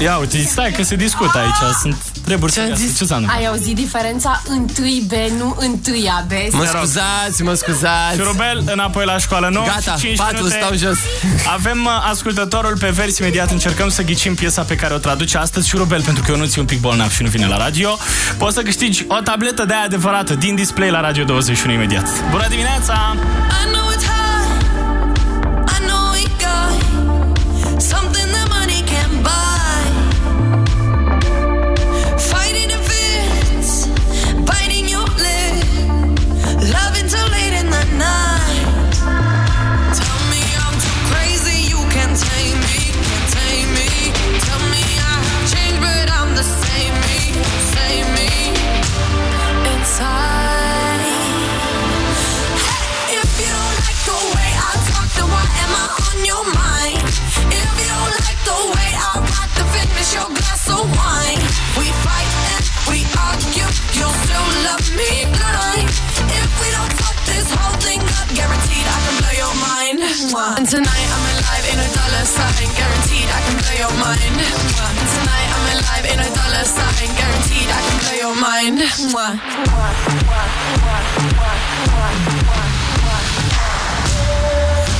Ia uite, stai că se discută aici. Sunt Treburi serioase. Ce s-a întâmplat? Ai auzit diferența întâi B, nu întâi A, B? Mă scuzați, mă scuzați. Șurubel, înapoi la școală 9 Gata, și 5 patru, minute. stau jos. Avem uh, ascultătorul pe vers imediat. Încercăm să ghicim piesa pe care o traduce astăzi Șurubel, pentru că eu nu ți un pic bolnav și nu vine la radio. Poți să câștigi o tabletă de aia adevărată din display la Radio 21 imediat. Bună dimineața! I know it's hard. We fight and we argue, you'll still love me. If we don't fuck this whole thing up, guaranteed I can blow your mind. And tonight I'm alive in a dollar sign, guaranteed I can blow your mind. And tonight I'm alive in a dollar sign, guaranteed I can blow your mind.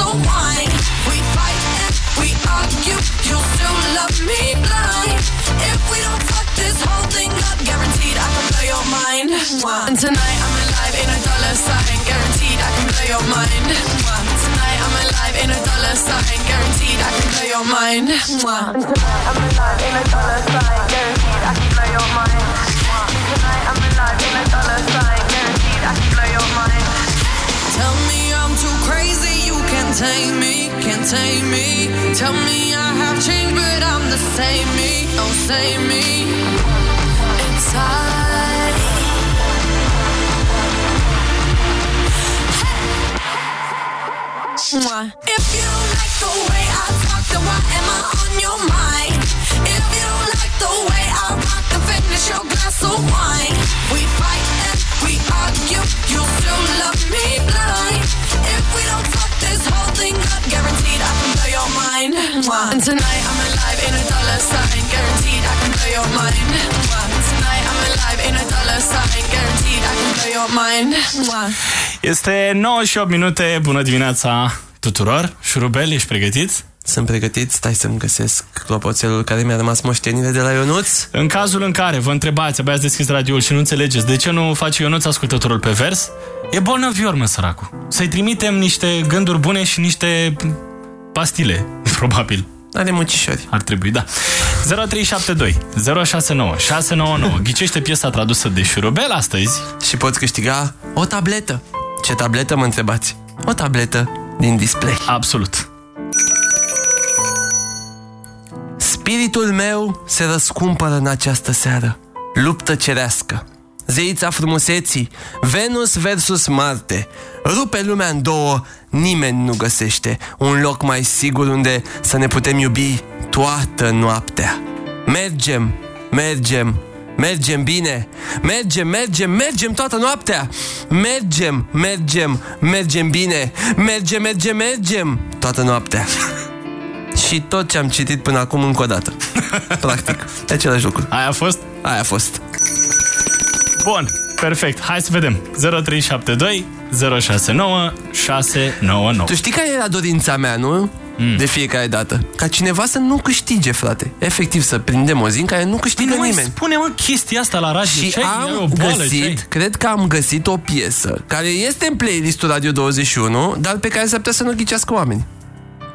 your glass. We fight and we argue, you'll still love me blind. If we don't fuck this whole thing up, guaranteed I can blow your mind. And tonight I'm alive in a dollar sign, guaranteed I can blow your mind. Tonight I'm alive in a dollar sign, guaranteed I can blow your mind. Tonight I'm alive in a dollar sign, guaranteed I can blow your mind. Tonight I'm alive in a dollar sign, guaranteed I can blow your mind. Tell me can't tame me, can't tame me. Tell me I have changed, but I'm the same me, oh same me. Inside. If you don't like the way I talk, then why am I on your mind? If you don't like the way I rock, then finish your glass of wine. We fight we argue, you still love me blind. If we don't fuck this whole thing up, guaranteed I can blow your mind. And tonight I'm alive in a dollar sign, guaranteed I can blow your mind. Tonight I'm alive in a dollar sign, guaranteed I can blow your mind. Este 9 și 8 minute. Bună dimineața tuturor. Șurubel, ești pregătit? Sunt pregătit, stai să-mi găsesc clopoțelul care mi-a rămas moștenire de la Ionuț. În cazul în care vă întrebați, abia ați deschis radioul și nu înțelegeți de ce nu face Ionuț ascultătorul pe vers, e bolnavior, mă, săracul. Să-i trimitem niște gânduri bune și niște pastile, probabil. Are muncișori. Ar trebui, da. 0372 069 699. Ghicește piesa tradusă de Șurubel astăzi. Și poți câștiga o tabletă. Ce tabletă, mă întrebați? O tabletă din display. Absolut. Spiritul meu se răscumpără în această seară. Luptă cerească. Zeița frumuseții, Venus versus Marte. Rupe lumea în două, nimeni nu găsește un loc mai sigur unde să ne putem iubi toată noaptea. Mergem, mergem, mergem bine, mergem, mergem, mergem toată noaptea. Mergem, mergem, mergem bine, mergem, mergem, mergem toată noaptea. Și tot ce am citit până acum încă o dată. Practic, e același lucru. Aia a fost? Aia a fost. Bun, perfect. Hai să vedem. 0372 069 699. Tu știi care era dorința mea, nu? Mm. De fiecare dată. Ca cineva să nu câștige, frate. Efectiv, să prindem o zi în care nu câștigă nu mai nimeni. spune, mă, chestia asta la radio. Și Ce ai? am E o boală, găsit, ce ai? cred că am găsit o piesă care este în playlistul Radio 21, dar pe care s-ar putea să nu ghicească oameni.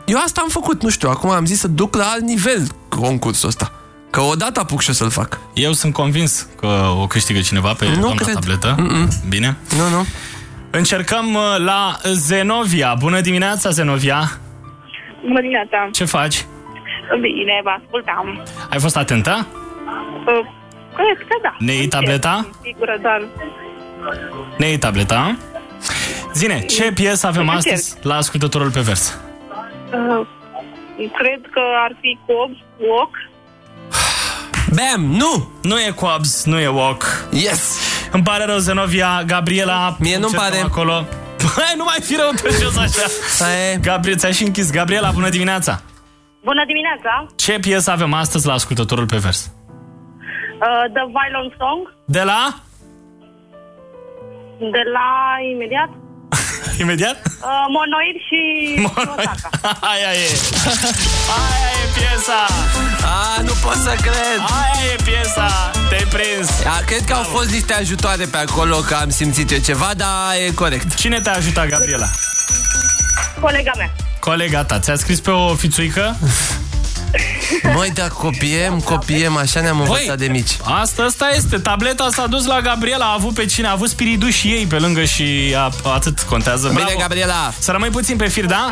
Eu asta am făcut, nu știu, acum am zis să duc la alt nivel concursul ăsta. Că odată apuc și o să-l fac. Eu sunt convins că o câștigă cineva pe Nu doamna cred. tabletă. Mm-mm. Bine? Nu, nu. Încercăm uh, la Zenovia. Bună dimineața, Zenovia. Bună dimineața. Ce faci? Bine, vă ascultam. Ai fost atentă? Uh, Cred că da. Ne iei tableta? Sigură, dar... Ne iei tableta? Zine, ce piesă avem Încerc. astăzi la ascultătorul pe vers? Uh, cred că ar fi Cobbs, Walk. Bam, nu! Nu e Coabs, nu e Walk. Yes! Îmi pare rău, Zenovia, Gabriela. Mie nu-mi pare. Acolo. Hai, nu mai fi rău pe jos așa. Gabriel, ți-ai și închis. Gabriela, bună dimineața. Bună dimineața. Ce piesă avem astăzi la ascultătorul pe vers? Uh, The Violent Song. De la? De la imediat. Imediat? Uh, Monoid și Osaka. Aia e. Aia e piesa. A, nu pot să cred. Aia e piesa. Te-ai prins. A, cred că au fost niște ajutoare pe acolo, că am simțit eu ceva, dar e corect. Cine te-a ajutat, Gabriela? Colega mea. Colega ta. Ți-a scris pe o fițuică? Măi, dar copiem, copiem, așa ne-am învățat de mici. Asta, asta este. Tableta s-a dus la Gabriela. A avut pe cine? A avut spiritul și ei pe lângă și a, atât contează. Bine, Bravo. Gabriela. Să rămâi puțin pe fir, da?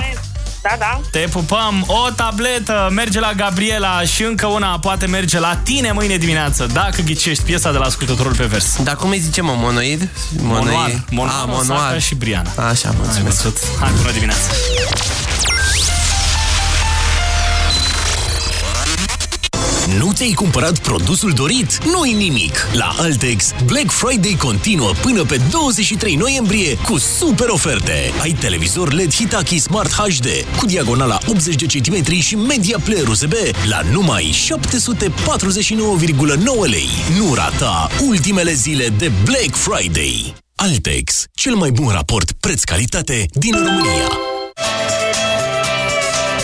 Da, da. Te pupăm. O tabletă merge la Gabriela și încă una poate merge la tine mâine dimineață, dacă ghicești piesa de la ascultătorul pe vers. Dar cum îi zicem, mă, monoid? Monoar. Monoar, A, Osaka monoar. și Briana. Așa, mulțumesc. Hai, Hai, bună dimineața. Nu ți-ai cumpărat produsul dorit? Nu-i nimic! La Altex, Black Friday continuă până pe 23 noiembrie cu super oferte. Ai televizor LED Hitachi Smart HD cu diagonala 80 de cm și media player USB la numai 749,9 lei. Nu rata ultimele zile de Black Friday. Altex, cel mai bun raport preț-calitate din România.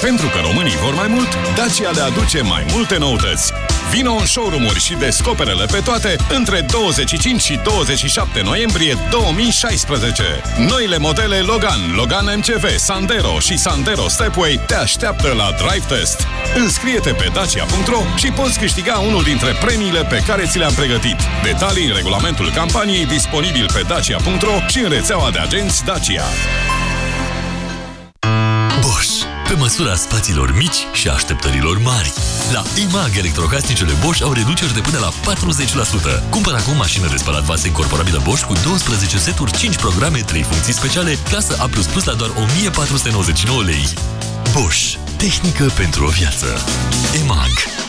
Pentru că românii vor mai mult, Dacia le aduce mai multe noutăți. Vino în showroom-uri și descoperele pe toate între 25 și 27 noiembrie 2016. Noile modele Logan, Logan MCV, Sandero și Sandero Stepway te așteaptă la Drive Test. Înscrie-te pe dacia.ro și poți câștiga unul dintre premiile pe care ți le-am pregătit. Detalii în regulamentul campaniei disponibil pe dacia.ro și în rețeaua de agenți Dacia. Bosch. Pe măsura spațiilor mici și așteptărilor mari. La EMAG, electrocasnicele Bosch au reduceri de până la 40%. Cumpăr acum mașină de spălat vase incorporabilă Bosch cu 12 seturi, 5 programe, 3 funcții speciale, clasă A++ la doar 1499 lei. Bosch. Tehnică pentru o viață. EMAG.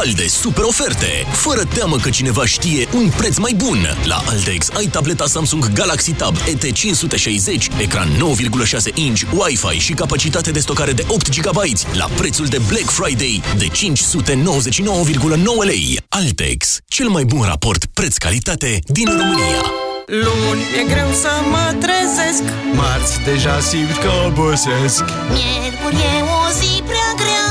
de super oferte. Fără teamă că cineva știe un preț mai bun. La Altex ai tableta Samsung Galaxy Tab ET560, ecran 9,6 inch, Wi-Fi și capacitate de stocare de 8 GB la prețul de Black Friday de 599,9 lei. Altex, cel mai bun raport preț-calitate din România. Luni e greu să mă trezesc Marți deja simt că obosesc Miercuri e o zi prea grea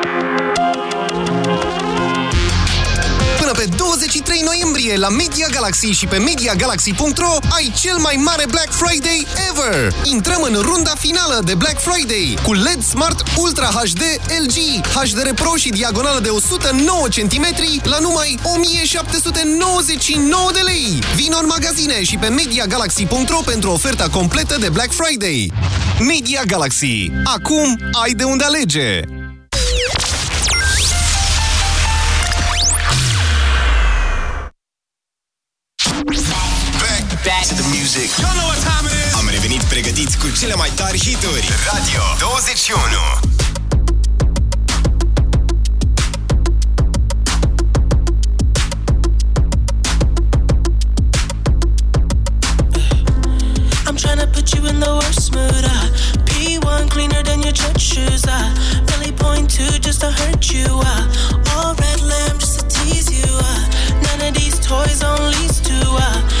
23 noiembrie la Media Galaxy și pe MediaGalaxy.ro ai cel mai mare Black Friday ever! Intrăm în runda finală de Black Friday cu LED Smart Ultra HD LG, HDR Pro și diagonală de 109 cm la numai 1799 de lei! Vino în magazine și pe MediaGalaxy.ro pentru oferta completă de Black Friday. Media Galaxy. Acum ai de unde alege! Music. You know what time it is. Am revenit pregătiți cu cele mai tari hituri. Radio 21. Uh. Uh. Uh. all red lamp just to tease you. Uh. None of these toys only to uh.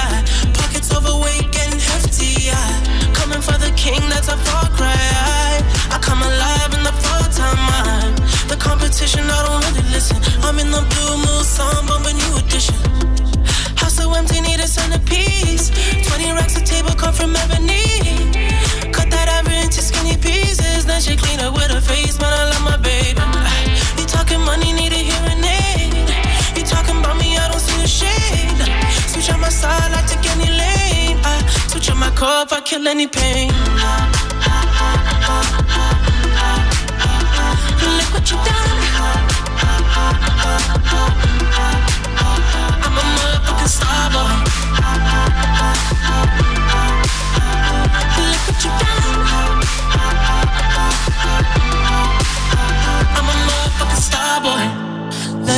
yeah. Pockets overweight, getting hefty. Coming for the king, that's a far cry. I come alive in the full time. The competition, I don't really listen. I'm in the blue moon, song, bumping new edition. House so empty, need a centerpiece. 20 racks a table come from ebony. Cut that ivory into skinny pieces. Then she clean up on I kill any pain. Look what you done. I'm a motherfucking star boy. Look what you done.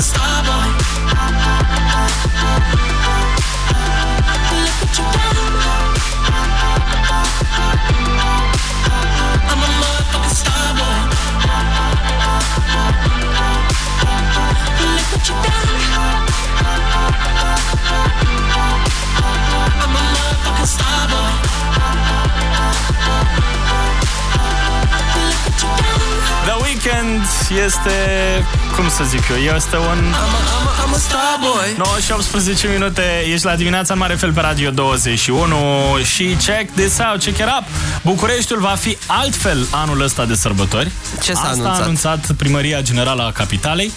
motherfucking star boy. Look what you done. I'm a motherfucking star boy. Look what you done. I'm a motherfucking star done. The Weeknd este, cum să zic eu, este un... I'm a star boy. 9 și 18 minute, ești la dimineața în mare fel pe Radio 21 și check this out, check it up. Bucureștiul va fi altfel anul ăsta de sărbători. Ce s-a Asta anunțat? a anunțat Primăria Generală a Capitalei.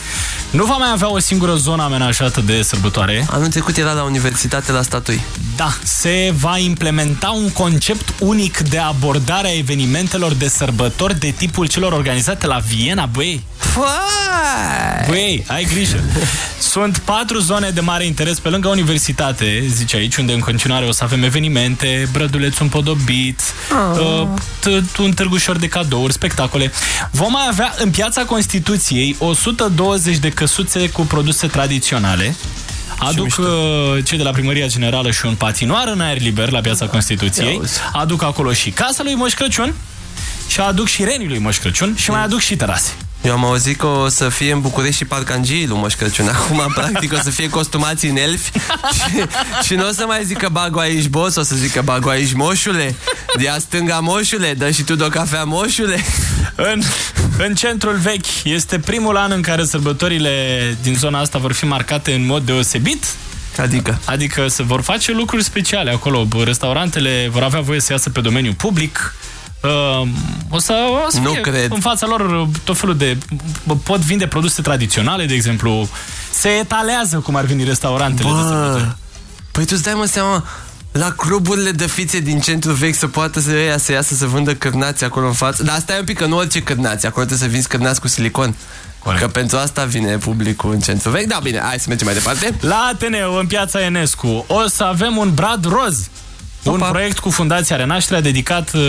Nu va mai avea o singură zonă amenajată de sărbătoare. Anul trecut era la universitate la statui. Da, se va implementa un concept unic de abordare a evenimentelor de sărbători de tipul celor organizate la Viena, băi. Băi, ai grijă. Sunt patru zone de mare interes pe lângă universitate, zice aici, unde în continuare o să avem evenimente, brăduleț împodobit, uh, t- un târgușor de cadouri, spectacole. Vom mai avea în piața Constituției 120 de căsuțe cu produse tradiționale. Aduc uh, cei de la Primăria Generală și un patinoar în aer liber la Piața Constituției. Aduc acolo și casa lui Moș Crăciun și aduc și renii lui Moș Crăciun și mai aduc și terase. Eu am auzit că o să fie în București și parcangii lui Moș Crăciun. Acum, practic, o să fie costumați în elfi și, și nu o să mai zică bagu aici, boss, o să zică bagu aici, moșule. Dia stânga, moșule, dă și tu de o cafea, moșule. În, în centrul vechi este primul an în care sărbătorile din zona asta vor fi marcate în mod deosebit. Adică? Adică se vor face lucruri speciale acolo. Restaurantele vor avea voie să iasă pe domeniul public. Uh, o să, o să Nu fie cred. în fața lor tot felul de... Pot vinde produse tradiționale, de exemplu. Se etalează cum ar veni restaurantele de sărbători. Bă, păi tu îți dai mă seama, La cluburile de fițe din centru vechi să poată să ia să iasă să vândă cârnați acolo în față. Dar stai un pic, că nu orice cârnați. Acolo trebuie să vinzi cârnați cu silicon. Corect. Că pentru asta vine publicul în centru vechi. Da, bine, hai să mergem mai departe. La Ateneu, în piața Enescu, o să avem un brad roz. Un Opa. proiect cu Fundația Renașterea dedicat uh,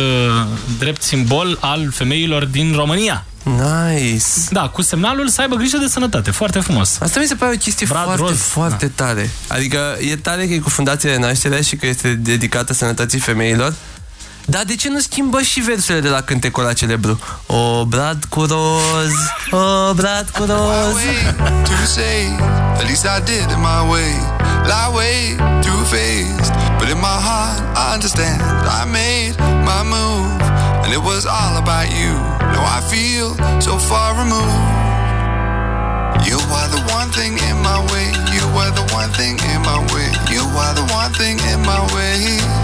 drept simbol al femeilor din România. Nice. Da, cu semnalul să aibă grijă de sănătate. Foarte frumos. Asta mi se pare o chestie Brad foarte, roz. foarte tare. Adică e tare că e cu Fundația de Naștere și că este dedicată sănătății femeilor. Dar de ce nu schimbă și versurile de la cântecul ăla celebru? O brad cu roz, o brad cu roz. to say, at least I did it my way. Lie way too faced, but in my heart I understand. I made my move, and it was all about you. Now I feel so far removed. You are the one thing in my way. You are the one thing in my way. You are the one thing in my way.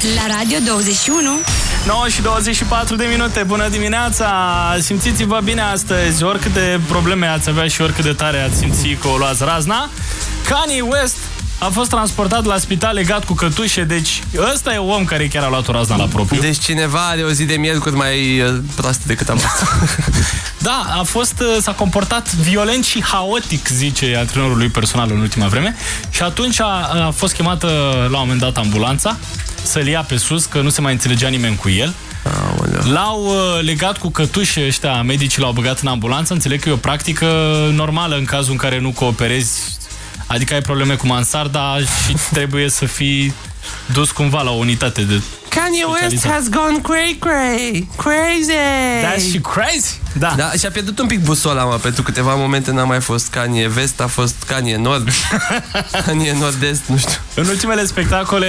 La Radio 21 9 și 24 de minute, bună dimineața! Simțiți-vă bine astăzi, oricâte probleme ați avea și oricât de tare ați simți că o luați razna. Kanye West a fost transportat la spital legat cu cătușe, deci ăsta e om care chiar a luat o razna la propriu. Deci cineva are o zi de miercuri mai uh, proastă decât am fost. Da, a fost, uh, s-a comportat violent și haotic, zice antrenorul lui personal în ultima vreme și atunci a, a fost chemată la un moment dat ambulanța să-l ia pe sus, că nu se mai înțelegea nimeni cu el. L-au uh, legat cu cătușe ăștia, medicii l-au băgat în ambulanță, înțeleg că e o practică normală în cazul în care nu cooperezi, adică ai probleme cu mansarda și trebuie să fii dus cumva la o unitate de Kanye West specializat. has gone cray cray Crazy That's she crazy? Da. da Și-a pierdut un pic busola, mă Pentru câteva momente n-a mai fost Kanye Vest A fost Kanye Nord Kanye Nord-Est, nu știu În ultimele spectacole,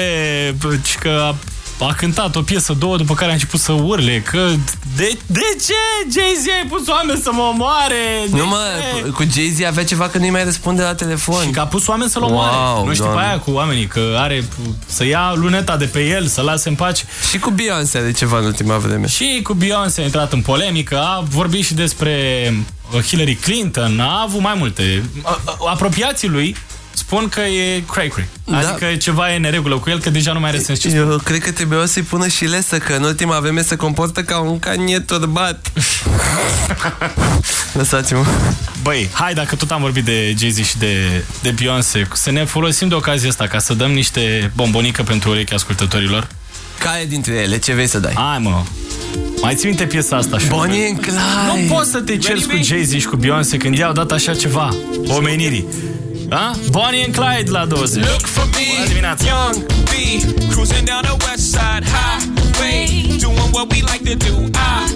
bă, ci că a, a cântat o piesă, două, după care a început să urle, că de, de ce Jay-Z ai pus oameni să mă omoare? De Nu mă, ce? cu Jay-Z avea ceva că nu-i mai răspunde la telefon Și că a pus oameni să-l omoare. Wow, nu știi doamne. pe aia cu oamenii, că are să ia luneta de pe el, să lase în pace. Și cu Beyoncé are ceva în ultima vreme Și cu Beyoncé a intrat în polemică, a vorbit și despre uh, Hillary Clinton, a avut mai multe. A- a- Apropiații lui spun că e cray-cray. Adică ceva e în neregulă cu el, că deja nu mai are sens ce spune. Eu cred că trebuie să-i pună și lesă Că în ultima vreme se comportă ca un Kanye turbat Lăsați-mă Băi, hai dacă tot am vorbit de Jay-Z și de, de Beyoncé, să ne folosim de ocazia asta ca să dăm niște bombonică pentru urechi ascultătorilor. Care dintre ele? Ce vrei să dai? Hai mă, mai ții minte piesa asta? și Bonnie and Clyde. Nu poți să te ceri cu Jay-Z și cu Beyoncé când i-au dat așa ceva omenirii. Da? Bonnie and Clyde la 20. Look for me, Bună dimineața. young B, cruising down the west side highway, doing what we like to do. I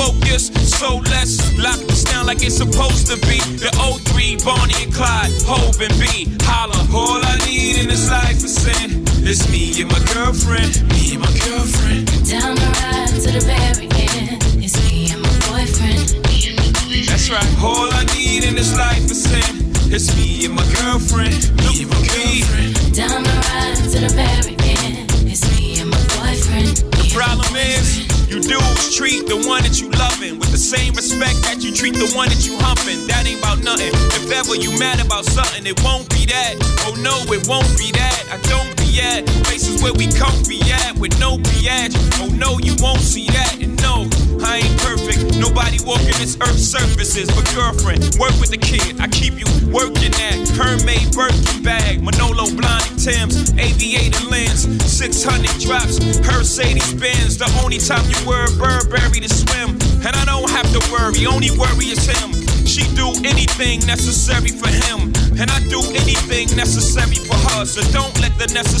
So let's lock this down like it's supposed to be. The O3, Bonnie and Clyde, Hove and B. Holla, all I need in this life is sin. It's me and my girlfriend, me and my girlfriend. Down the ride to the end. It's me and my boyfriend. Me and my boyfriend. That's right. All I need in this life is sin. It's me and my girlfriend, me and my girlfriend. Down the ride to the end. It's me and my boyfriend. Problem is, you dudes treat the one that you loving with the same respect that you treat the one that you humping. That ain't about nothing. If ever you mad about something, it won't be that. Oh no, it won't be that. I don't at places where we comfy at with no biatch. Oh no, you won't see that. And no, I ain't perfect. Nobody walking this earth's surfaces. But girlfriend, work with the kid. I keep you working at Hermès Birkin bag, Manolo Blahnik Tim's, aviator lens, 600 drops, Mercedes Benz. The only time you wear Burberry to swim, and I don't have to worry. Only worry is him. She do anything necessary for him, and I do anything necessary for her. So don't let the necessary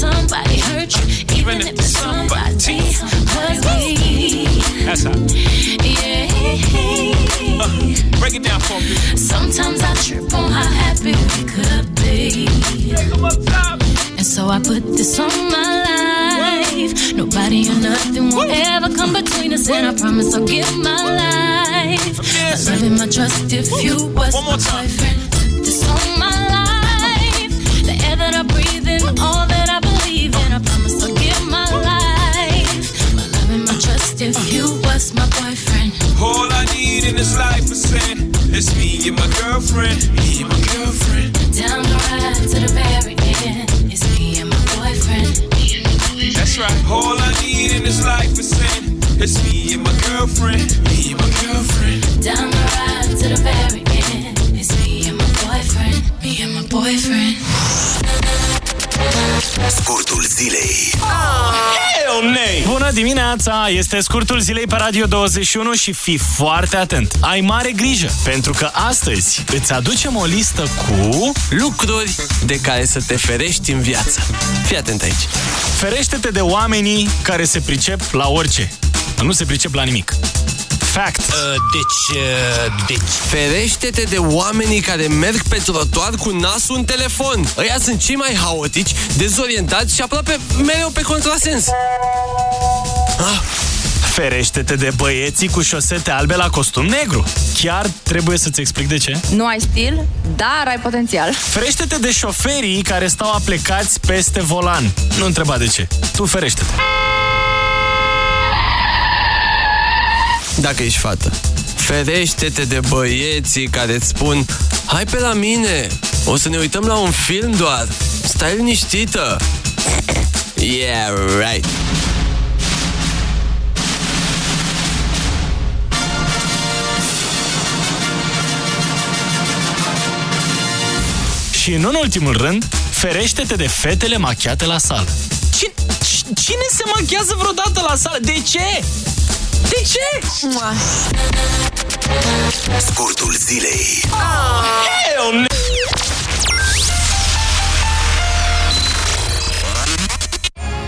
somebody hurt you, even if it's somebody was me. That's how. Yeah. Break it down for me. Sometimes I trip on how happy we could be. And so I put this on my life. Nobody or nothing will ever come between us. And I promise I'll give my life. My love and my trust if you was my boyfriend. Put this on my life. The air that I breathe in, all that I believe. I promise I'll give my life. My love and my trust if you was my boyfriend. All I need in this life is sin. It's me and my girlfriend. Me and my girlfriend. Down the ride to the very end. It's me and my boyfriend. Me and my boyfriend. That's right. All I need in this life is sin. It's me and my girlfriend. Me and my girlfriend. Down the ride to the very end. It's me and my boyfriend. Me and my boyfriend. Scurtul zilei Bună dimineața! Este scurtul zilei pe Radio 21 și fii foarte atent. Ai mare grijă, pentru că astăzi îți aducem o listă cu... Lucruri de care să te ferești în viață. Fii atent aici. Ferește-te de oamenii care se pricep la orice. Nu se pricep la nimic. Fact. Uh, deci, uh, deci... Ferește-te de oamenii care merg pe trotuar cu nasul în telefon. Ăia sunt cei mai haotici, dezorientați și aproape mereu pe contrasens. Ah. Ferește-te de băieții cu șosete albe la costum negru. Chiar trebuie să-ți explic de ce? Nu ai stil, dar ai potențial. Ferește-te de șoferii care stau aplecați peste volan. Nu întreba de ce. Tu ferește-te. Dacă ești fată. Ferește-te de băieții care îți spun Hai pe la mine, o să ne uităm la un film doar. Stai liniștită. Yeah, right. Și nu în ultimul rând, ferește-te de fetele machiate la sală. Cine, cine se machiază vreodată la sală? De ce? De ce? Scurtul zilei. Oh, hell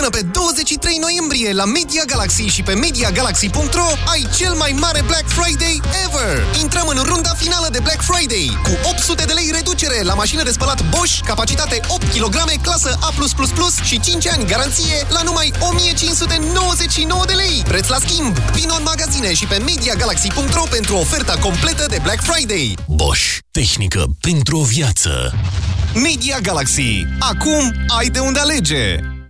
Până pe 23 noiembrie la Media Galaxy și pe MediaGalaxy.ro ai cel mai mare Black Friday ever! Intrăm în runda finală de Black Friday cu 800 de lei reducere la mașină de spălat Bosch, capacitate 8 kg, clasă A+++ și 5 ani garanție la numai 1599 de lei. Preț la schimb! Vino în magazine și pe MediaGalaxy.ro pentru oferta completă de Black Friday. Bosch. Tehnică pentru o viață. Media Galaxy. Acum ai de unde alege!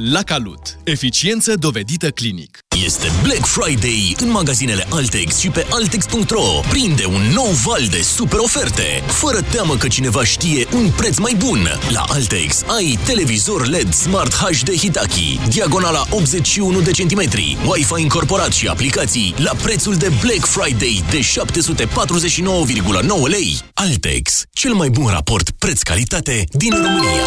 La Calut. Eficiență dovedită clinic. Este Black Friday în magazinele Altex și pe Altex.ro. Prinde un nou val de super oferte, fără teamă că cineva știe un preț mai bun. La Altex ai televizor LED Smart HD Hitachi, diagonala 81 de centimetri, Wi-Fi incorporat și aplicații la prețul de Black Friday de 749,9 lei. Altex, cel mai bun raport preț-calitate din România.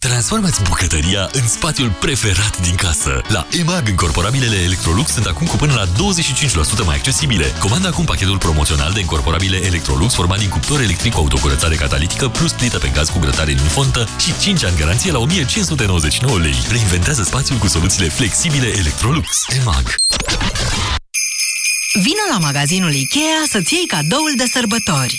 Transformați bucătăria în spațiul preferat din casă. La EMAG, încorporabilele Electrolux sunt acum cu până la 25% mai accesibile. Comanda acum pachetul promoțional de încorporabile Electrolux format din cuptor electric cu autocurățare catalitică plus plită pe gaz cu grătare unifontă și 5 ani garanție la 1599 lei. Reinventează spațiul cu soluțiile flexibile Electrolux. EMAG. Vino la magazinul IKEA să-ți iei cadoul de sărbători.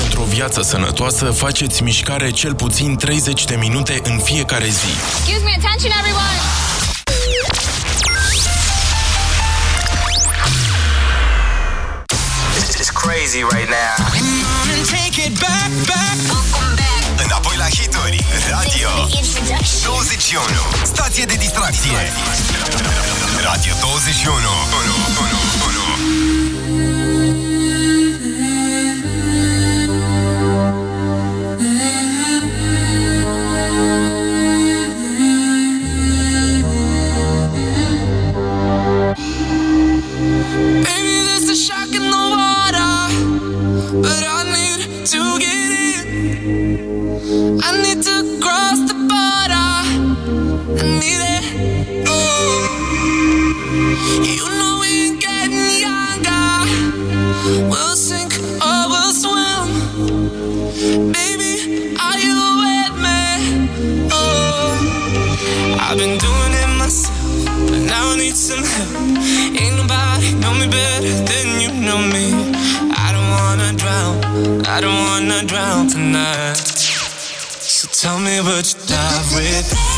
Pentru o viață sănătoasă, faceți mișcare cel puțin 30 de minute în fiecare zi. Excuse me, attention everyone! This is crazy right now. Take it back, back. Înapoi la hituri, radio 21 Stație de distracție Radio 21 1, 1, 1, 1. We'll sink or we'll swim. Baby, are you with me? Oh, I've been doing it myself, but now I need some help. Ain't nobody know me better than you know me. I don't wanna drown, I don't wanna drown tonight. So tell me would you dive with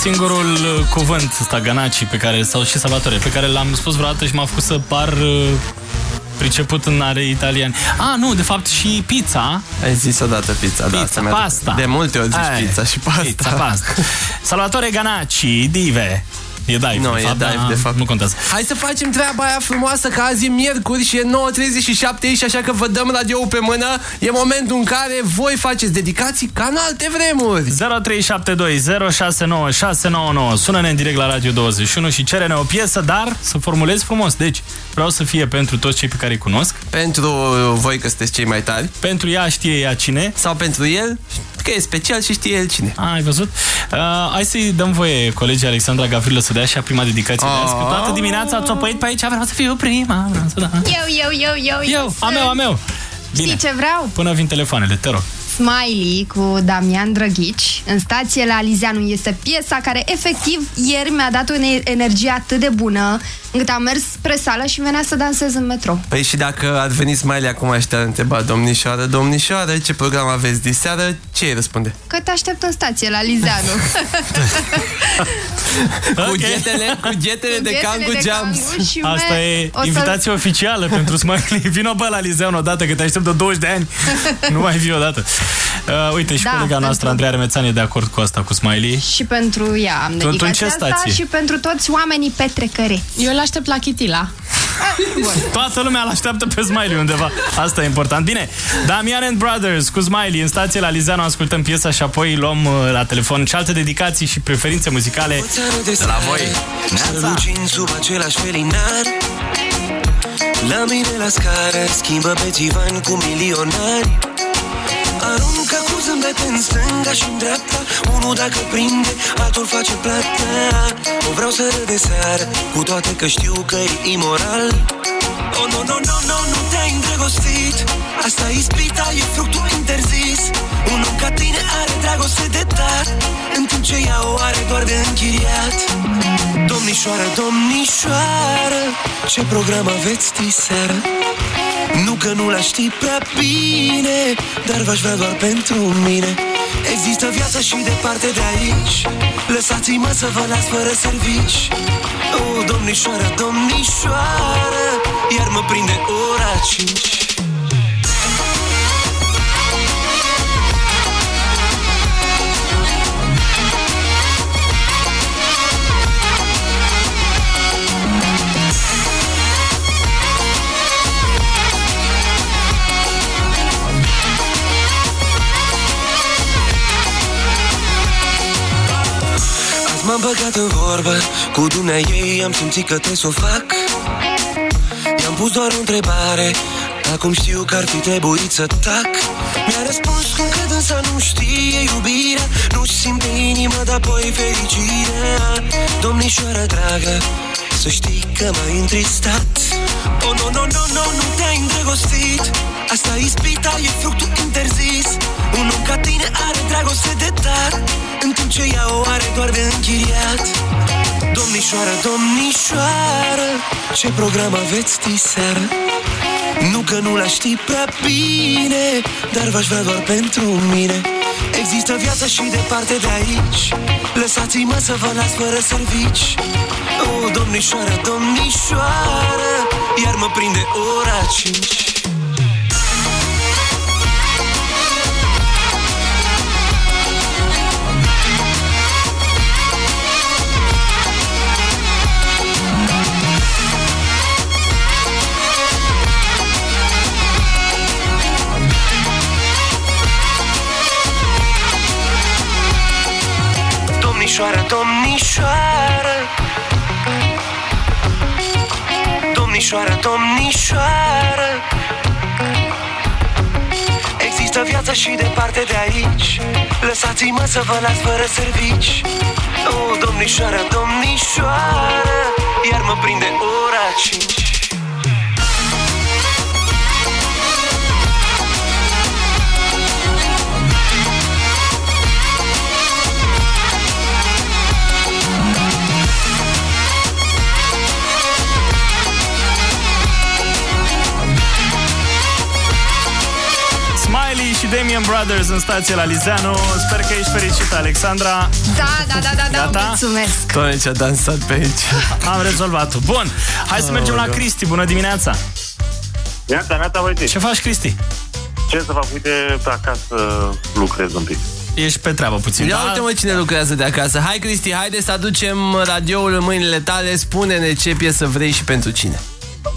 singurul uh, cuvânt ăsta Ganaci pe care, sau și Salvatore, pe care l-am spus vreodată și m-a făcut să par uh, priceput în are italian. Ah, nu, de fapt și pizza. Ai zis odată pizza, da. Pizza, să mi-aduc- pasta. De multe ori zici Ai, pizza și pasta. Pizza, pasta. Salvatore Ganaci, dive. E dive, Nu, de e fapt, dive, dar de fapt. Nu contează. Hai să facem treaba aia frumoasă că azi e miercuri și e 9.37 aici, așa că vă dăm radio pe mână. E momentul în care voi faceți dedicații ca în alte vremuri. 0372 069 699 Sună-ne în direct la Radio 21 și cere-ne o piesă, dar să formulezi frumos. Deci, vreau să fie pentru toți cei pe care îi cunosc. Pentru voi că sunteți cei mai tari. Pentru ea știe ea cine. Sau pentru el, că e special și știe el cine. A, ai văzut? Uh, hai să-i dăm voie colegii Alexandra Gavrilă să dea și a prima dedicație de azi. Că toată dimineața a țopăit pe aici, vreau să fiu prima. Vreau să da. Eu, eu, eu, eu, Eu, a meu, a meu. Bine. Știi ce vreau? Până vin telefoanele, te rog. Smiley cu Damian Drăghici în stație la Alizeanu este piesa care efectiv ieri mi-a dat o ene- energie atât de bună încât am mers spre sală și venea să dansez în metro. Păi și dacă ar veni Smiley acum și te-ar întreba Domnișoară, domnișoară, ce program aveți diseară? Ce îi răspunde? Că te aștept în stație la Alizeanu. Cu ghetele, cu ghetele de ghetele Kangu de Jams. Kangu și Asta me- e o să- invitație oficială pentru Smiley. Vino bă la Lizean odată, că te aștept de 20 de ani. nu mai vii odată. Uh, uite, și Da, colega noastră, pentru- Andreea Remețan, e de acord cu asta, cu Smiley. și pentru ea am Tu- tu în ce dedicația asta stație? și pentru toți oamenii petrecăreți. Eu l-aștept la Chitila. Toată lumea îl așteaptă pe Smiley undeva. Asta e important. Bine, Damian and Brothers cu Smiley în stație la Lizeanu. Ascultăm piesa și apoi luăm uh, la telefon și alte dedicații și preferințe muzicale de la voi. Strălucind sub același felinar La mine la scară Schimbă pe divan cu milionari Aruncă cu zâmbete în stânga și în dreapta. Unul dacă prinde, altul face plata. O vreau să râd de seară Cu toate că știu că e imoral. Oh, no, no, no, no, nu te-ai îndrăgostit. Asta e ispita, e fructul interzis. Un om ca tine are dragoste de dat. În timp ce ea o are doar de închiriat. Domnișoară, domnișoară Ce program aveți diseară? Nu că nu la știi prea bine Dar v-aș vrea doar pentru mine. Există viață și departe de aici. Lăsați-mă să vă las fără servici. Oh, domnișoară, domnișoară Iar mă prinde ora 5 m-am băgat în vorbă Cu dumnea ei am simțit că te s-o fac. I-am pus doar o întrebare Acum știu că ar fi trebuit să tac. Mi-a răspuns cum că dânsa nu știe iubirea Nu-și simte inima, dar apoi fericirea. Domnișoară dragă Să știi că m-ai întristat Oh, no, no, no, no, nu te-ai îndrăgostit. Asta e ispita, e fructul interzis. Un om ca tine are dragoste de dat. În timp ce ea o are doar de închiriat. Domnișoară, domnișoară Ce program aveți diseară? Nu că nu la știi prea bine Dar v-aș vrea doar pentru mine Există viață și departe de aici. Lăsați-mă să vă las fără servici. Oh, domnișoară, domnișoară Iar mă prinde ora 5 Domnișoară, domnișoară. Există viață și departe de aici. Lăsați-mă să vă las fără servici. Oh, domnișoară, domnișoară Iar mă prinde ora 5 și Damian Brothers în stație la Lizeanu. Sper că ești fericită, Alexandra. Da, da, da, da, da, Gata? mulțumesc. Doamne, ce-a dansat pe aici. Am rezolvat-o. Bun, hai să mergem la Cristi. Bună dimineața. Neața, neața, băieți. Ce faci, Cristi? Ce să fac? Uite, pe acasă lucrez un pic. Ești pe treabă puțin. Ia da? uite mă cine lucrează de acasă. Hai, Cristi, haide să aducem radioul în mâinile tale. Spune-ne ce piesă vrei și pentru cine.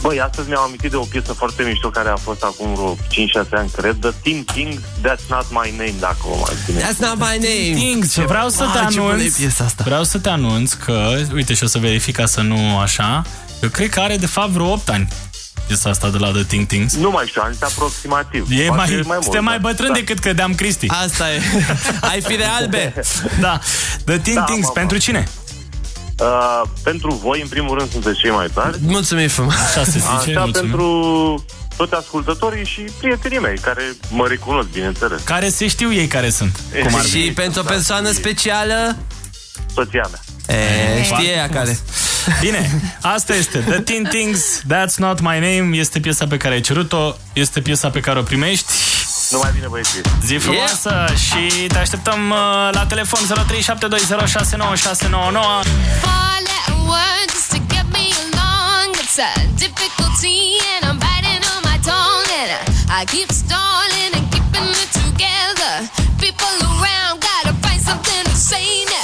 Băi, astăzi mi-am amintit de o piesă foarte mișto care a fost acum vreo 5-6 ani, cred. The Ting Ting, That's Not My Name, dacă o mai ține. That's not my name. Things. Vreau să te Ah, ce bună e anunț. piesa asta. Vreau să te anunț că, uite și o să verific ca să nu așa, eu cred că are de fapt vreo 8 ani piesa asta de la The Ting Tings. Nu mai știu, am zis aproximativ. E Poate mai, mai mult, suntem mai da. bătrân Da. decât credeam, Cristi. Asta e. Ai fire albe. Da. The Ting Da, Tings, mă, mă. pentru cine? Uh, pentru voi, în primul rând, sunteți cei mai tari. Mulțumim frumos. Așa se zice, Așa, mulțumim. pentru toți ascultătorii și prietenii mei, care mă recunosc, bineînțeles. Care se știu ei care sunt. Cum ar Și fi. pentru o persoană specială Soția mea. E, știe ea care. Bine, asta este The Teen Things, That's Not My Name Este piesa pe care ai cerut-o Este piesa pe care o primești Nu mai bine, băieții. Zi frumoasă și te așteptăm uh, la telefon 0372069699 Four letter word just to get me along. It's a difficulty, and I'm biting on my tongue, and I, I keep stalling and keeping it together. People around gotta find something to say now.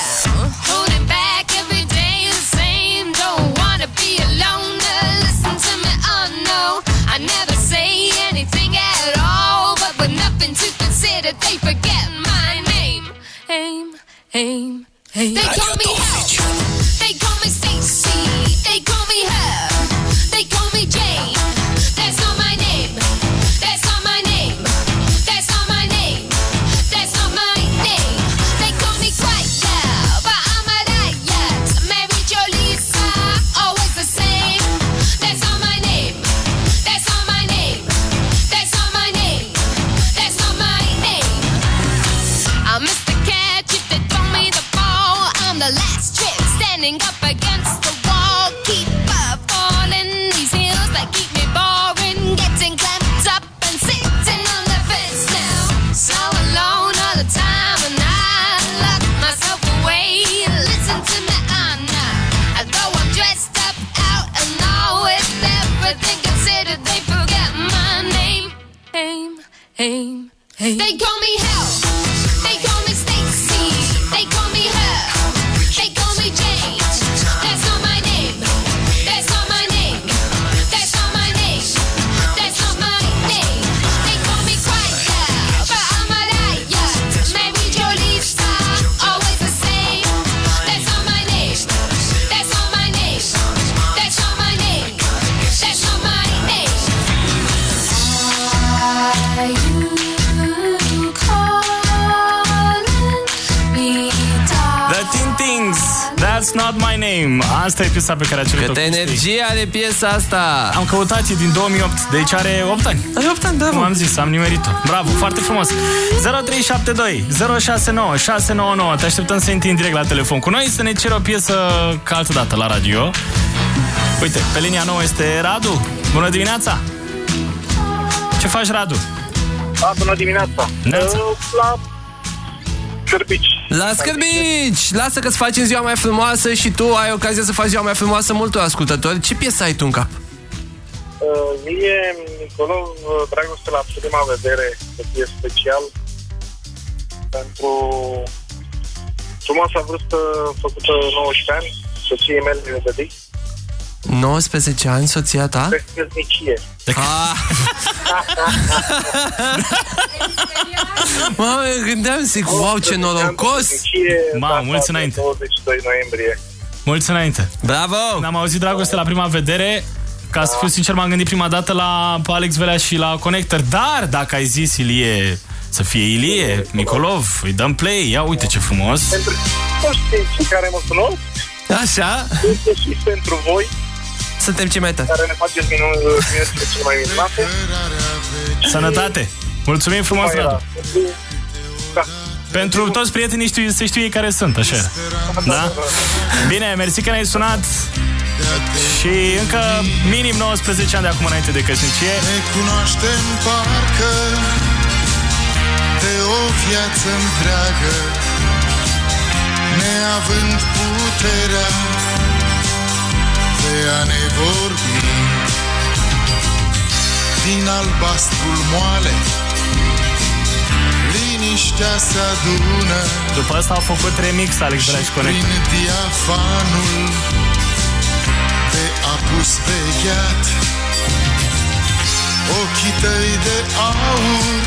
Aim, aim, aim. They call me help. They call me Stacy. They call me her. Aim, aim. They call me hell. They call me Stacy. They call me That's Not My Name. Asta e piesa pe care a cerut-o Câtă Cristi. energie are piesa asta! Am căutat, e din 2008, deci are 8 ani. Are 8 ani, da, Cum am zis, am nimerit-o. Bravo, foarte frumos. 0372 069 699. Te așteptăm să intri în direct la telefon cu noi, să ne ceri o piesă ca altă dată la radio. Uite, pe linia nouă este Radu. Bună dimineața! Ce faci, Radu? A, bună dimineața. Neața. Uh, La Scârbici. La Scârbici! Lasă că-ți facem ziua mai frumoasă și tu ai ocazia să faci ziua mai frumoasă multor ascultători. Ce piesă ai tu în cap? Uh, mie, Nicolov, uh, dragoste la prima vedere, să fie special pentru frumoasa vârstă făcută 19 ani, soției mele de zi, 19 ani, soția ta? pe căsnicie. Ah. Mă, gândeam, zic, wow, ce norocos! Mamă, mulți înainte. 22 noiembrie. Mulți înainte. Bravo! N-am auzit dragoste la prima vedere. Ca să fiu sincer, m-am gândit prima dată la Alex Velea și la Connector. Dar dacă ai zis Ilie, să fie Ilie, Nicolov, îi dăm play. Ia uite ce frumos. Pentru toți cei care mă cunosc, Așa? este și pentru voi, Suntem cei mai tari. care ne faceți minuni- minunile cele mai minunate. Sănătate! Mulțumim frumos, Mai era. Radu. Da. Pentru toți prietenii știu, se știu ei care sunt, așa era. Da? Bine, mersi că ne-ai sunat și încă minim 19 ani de acum înainte de căsnicie. Ne cunoaștem parcă de o viață întreagă Neavând puterea de a ne vorbi Din albastrul moale Liniștea se adună După asta au făcut remix Alex Velea și Connector. Prin diafanul de apus vegheat Ochii tăi de aur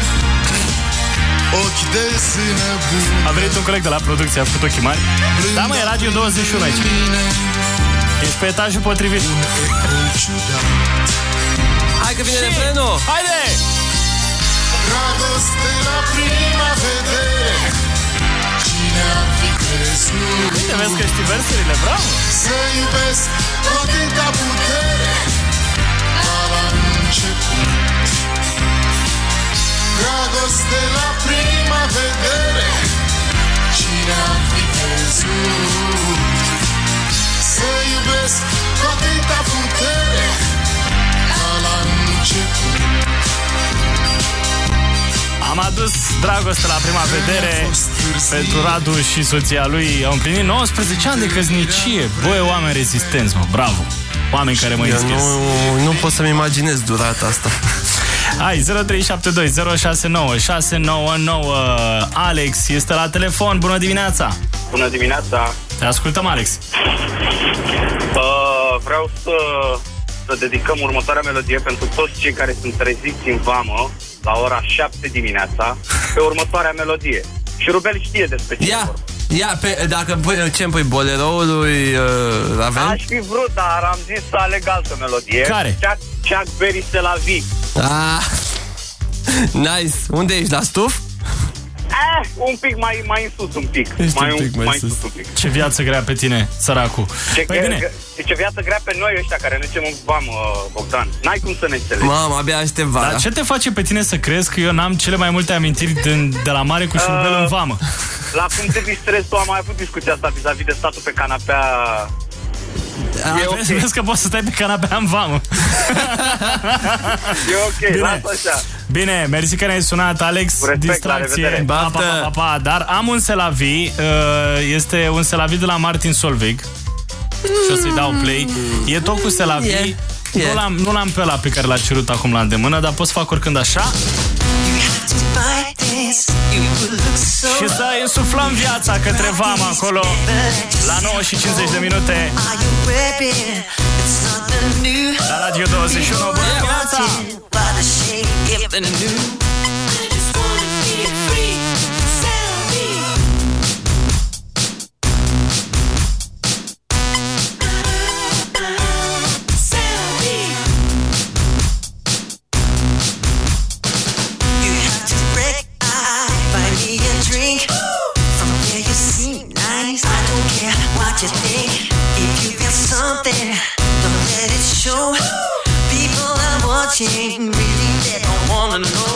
Ochi de sână bun A venit un coleg de la producție, a făcut ochii mari. Da, mă, e Radio 21 aici. Ești pe etajul potrivit. Hai că vine refrenul! Haide! Dragoste la prima vedere Cine ar fi crezut Uite, vezi că știi versurile, bravo! Să iubesc cu atâta putere Ca la început Dragoste la prima vedere Cine ar fi crezut Să iubesc cu atâta putere Ca la început Am adus dragoste la prima vedere pentru Radu și soția lui. Au împlinit 19 ani de căsnicie. Băi, oameni rezistenți, mă, bravo! Oameni care mă Eu inspiră. nu, nu pot să-mi imaginez durata asta. Hai, 0372 069 699 Alex este la telefon. Bună dimineața! Bună dimineața! Te ascultăm, Alex. Uh, vreau să, să dedicăm următoarea melodie pentru toți cei care sunt treziți în vamă la ora 7 dimineața pe următoarea melodie. Și Rubel știe despre ce Ia, ia, pe, dacă pui, ce îmi pui, boleroul lui uh, Ravel? Aș fi vrut, dar am zis să aleg altă melodie. Care? Chuck, Chuck Berry se la vi. Ah, nice. Unde ești? La stuf? Eh, un pic mai, mai în sus, un pic. Ești mai, un pic mai sus. un pic. Ce viață grea pe tine, săracu. Ce, Păi bine. ce, ce viață grea pe noi ăștia care ne ducem în vamă, Bogdan. N-ai cum să ne înțelegi. Mamă, abia aștept vara. Dar ce te face pe tine să crezi că eu n-am cele mai multe amintiri din, de la mare cu șurubel Uh, în vamă? La cum te distrezi tu, am mai avut discuția asta vis-a-vis de statul pe canapea. E ok. Vezi, vezi că poți să stai pe canapea în vamă. E ok, Bine. lasă așa. Bine, mersi că ne-ai sunat, Alex. Cu respect, la Distracție. revedere. Pa, pa, pa, pa, pa. Dar am un selavi. uh, Este un selavi de la Martin Solveig. Și o să-i dau play. E tot cu selavi. Yeah. Nu Yeah. l-am, nu l-am pe ăla pe care l-a cerut acum la îndemână, dar pot să fac oricând așa și să insuflăm viața către vama acolo la 9 și 50 de minute la Radio 21. Bună dimineața! Watching, really don't wanna know.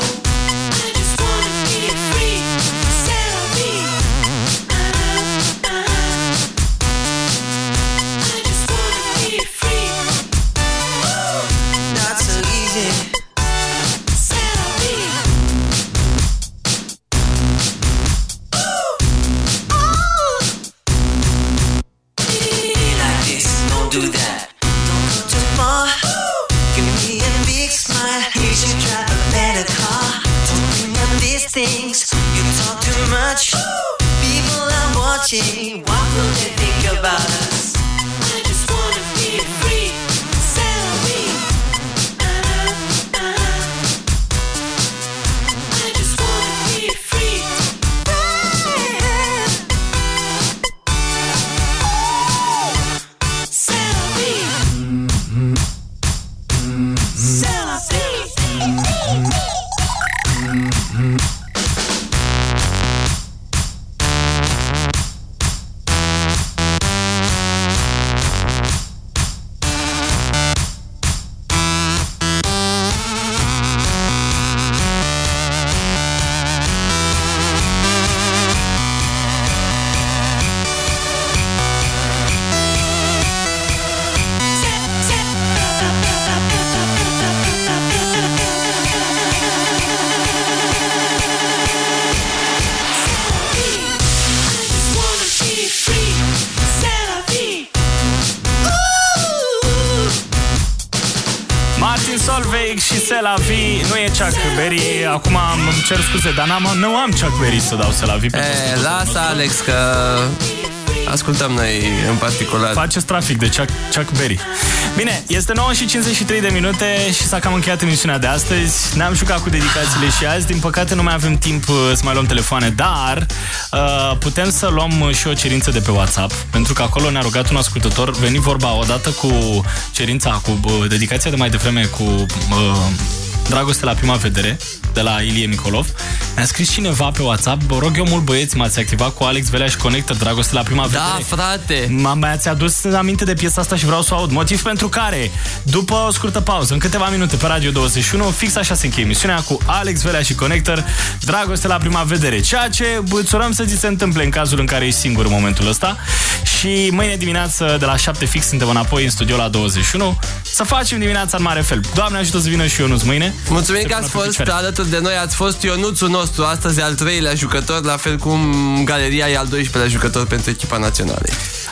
Cer scuze Dar n-am, nu am Chuck Berry să dau Selavi pentru E, lasă, Alex, că ascultăm noi în particular. Faceți trafic de Chuck, Chuck Berry. Bine, este 9 și 53 de minute Și s-a cam încheiat emisiunea de astăzi. Ne-am jucat cu dedicațiile și azi. Din păcate nu mai avem timp uh, să mai luăm telefoane Dar uh, putem să luăm uh, și o cerință de pe WhatsApp Pentru că acolo ne-a rugat un ascultător. Veni vorba odată cu cerința Cu uh, dedicația de mai devreme Cu uh, Dragoste la prima vedere de la Ilie Micolov. Mi-a scris cineva pe WhatsApp, vă rog eu mult băieți, m-ați activat cu Alex Velea și Connector, Dragoste la prima vedere. Da, frate! Mi-ați adus aminte de piesa asta și vreau să o aud. Motiv pentru care, după o scurtă pauză, în câteva minute pe Radio 21, fix așa se încheie emisiunea cu Alex Velea și Connector, Dragoste la prima vedere. Ceea ce îți urăm să ți se întâmple în cazul în care ești singur în momentul ăsta. Și mâine dimineață, de la 7 fix, suntem înapoi în studio la 21. Să facem dimineața în mare fel. Doamne ajută să vină și Ionuț mâine. Mulțumim Se că pună ați pe fost picioare. alături de noi, ați fost Ionuțul nostru, astăzi al treilea jucător, la fel cum Galeria e al 12-lea jucător pentru echipa națională.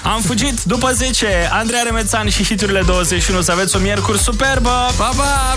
Am fugit după 10 Andreea Remețan și hiturile 21 Să aveți o miercuri superbă Pa, pa!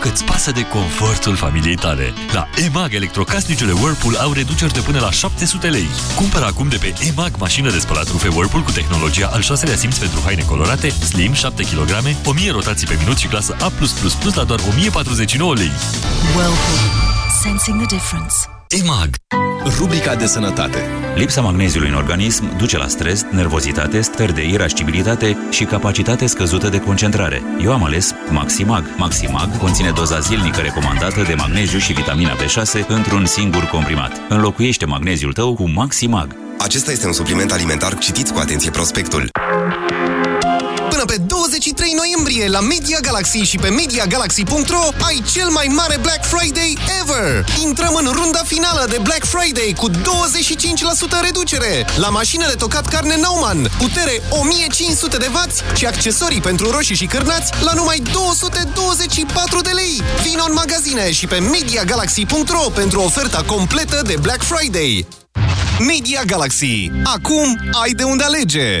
Când că îți pasă de confortul familiei tale. La EMAG, electrocasnicele Whirlpool au reduceri de până la 700 lei. Cumpără acum de pe EMAG mașină de spălat rufe Whirlpool cu tehnologia al șaselea simț pentru haine colorate, slim, 7 kg, 1000 rotații pe minut și clasă A+++ la doar 1049 lei. Whirlpool. Sensing the difference. EMAG Rubrica de sănătate Lipsa magneziului în organism duce la stres, nervozitate, stări de irascibilitate și capacitate scăzută de concentrare. Eu am ales Maximag. Maximag conține doza zilnică recomandată de magneziu și vitamina B6 într-un singur comprimat. Înlocuiește magneziul tău cu Maximag. Acesta este un supliment alimentar. Citiți cu atenție prospectul. Până pe 23 noiembrie la Media Galaxy și pe MediaGalaxy.ro ai cel mai mare Black Friday ever! Intrăm în runda finală de Black Friday cu 25% reducere la mașinile tocat carne Nauman, putere 1500 de W și accesorii pentru roșii și cârnați la numai 224 de lei. Vino în magazine și pe MediaGalaxy.ro pentru oferta completă de Black Friday. Media Galaxy. Acum ai de unde alege!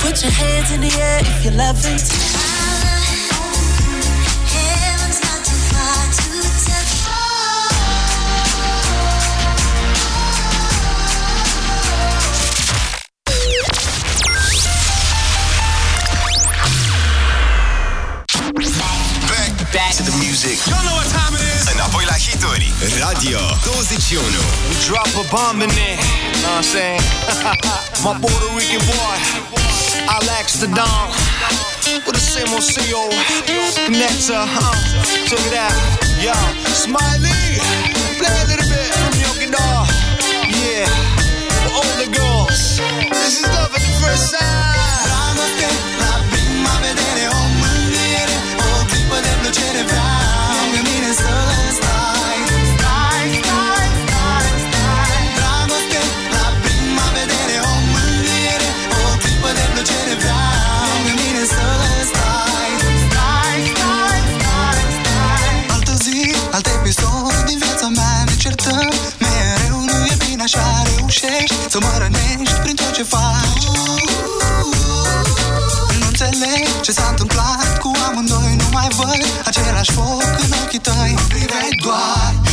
Put your hands in the air if you're loving. Heaven's not too far to touch. Back, back to the music. Y'all know what time it is. Înapoi la hituri. Radio 21. We drop a bomb in there. Know what I'm saying? My Puerto Rican boy, Alex the Don. With the same old CO. Connector, huh? Check it out. Yo, Smiley. Play a little bit from Yogi Dog. Yeah. For all the girls. This is love at the first sight. Reușești Să mă rănești prin tot ce faci. Nu înțeleg ce s-a întâmplat cu amândoi Nu mai văd același foc în ochii tăi. Priveai doar